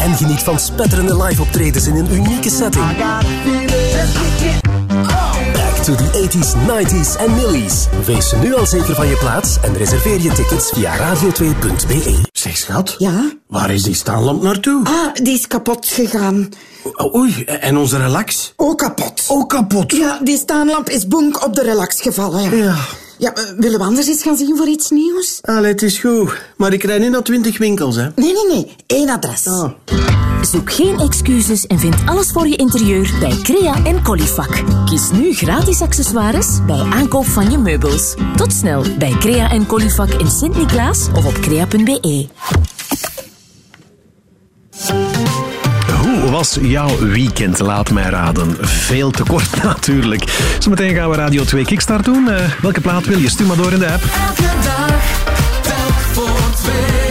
En geniet van spetterende live optredens in een unieke setting. Back to the 80s, 90s en Nillies. Wees nu al zeker van je plaats en reserveer je tickets via radio2.be. Zeg schat. Ja? Waar is die staanlamp naartoe? Ah, die is kapot gegaan. Oei, en onze relax? Ook kapot. Ook kapot? Ja, die staanlamp is bonk op de relax gevallen. Ja. Ja, eh, willen we anders eens gaan zien voor iets nieuws? Allee, het is goed. Maar ik rijd niet naar 20 winkels, hè. Nee, nee, nee. Eén adres. Zoek geen excuses en vind alles voor je interieur bij Crea en Colifac. Kies nu gratis accessoires bij aankoop van je meubels. Tot snel bij Crea en Colifac in Sint-Niklaas of op crea.be. Hoe was jouw weekend? Laat mij raden. Veel te kort natuurlijk. Zometeen gaan we Radio 2 Kickstart doen. Eh, welke plaat wil je? Stuur maar door in de app. Elke dag, telk voor twee.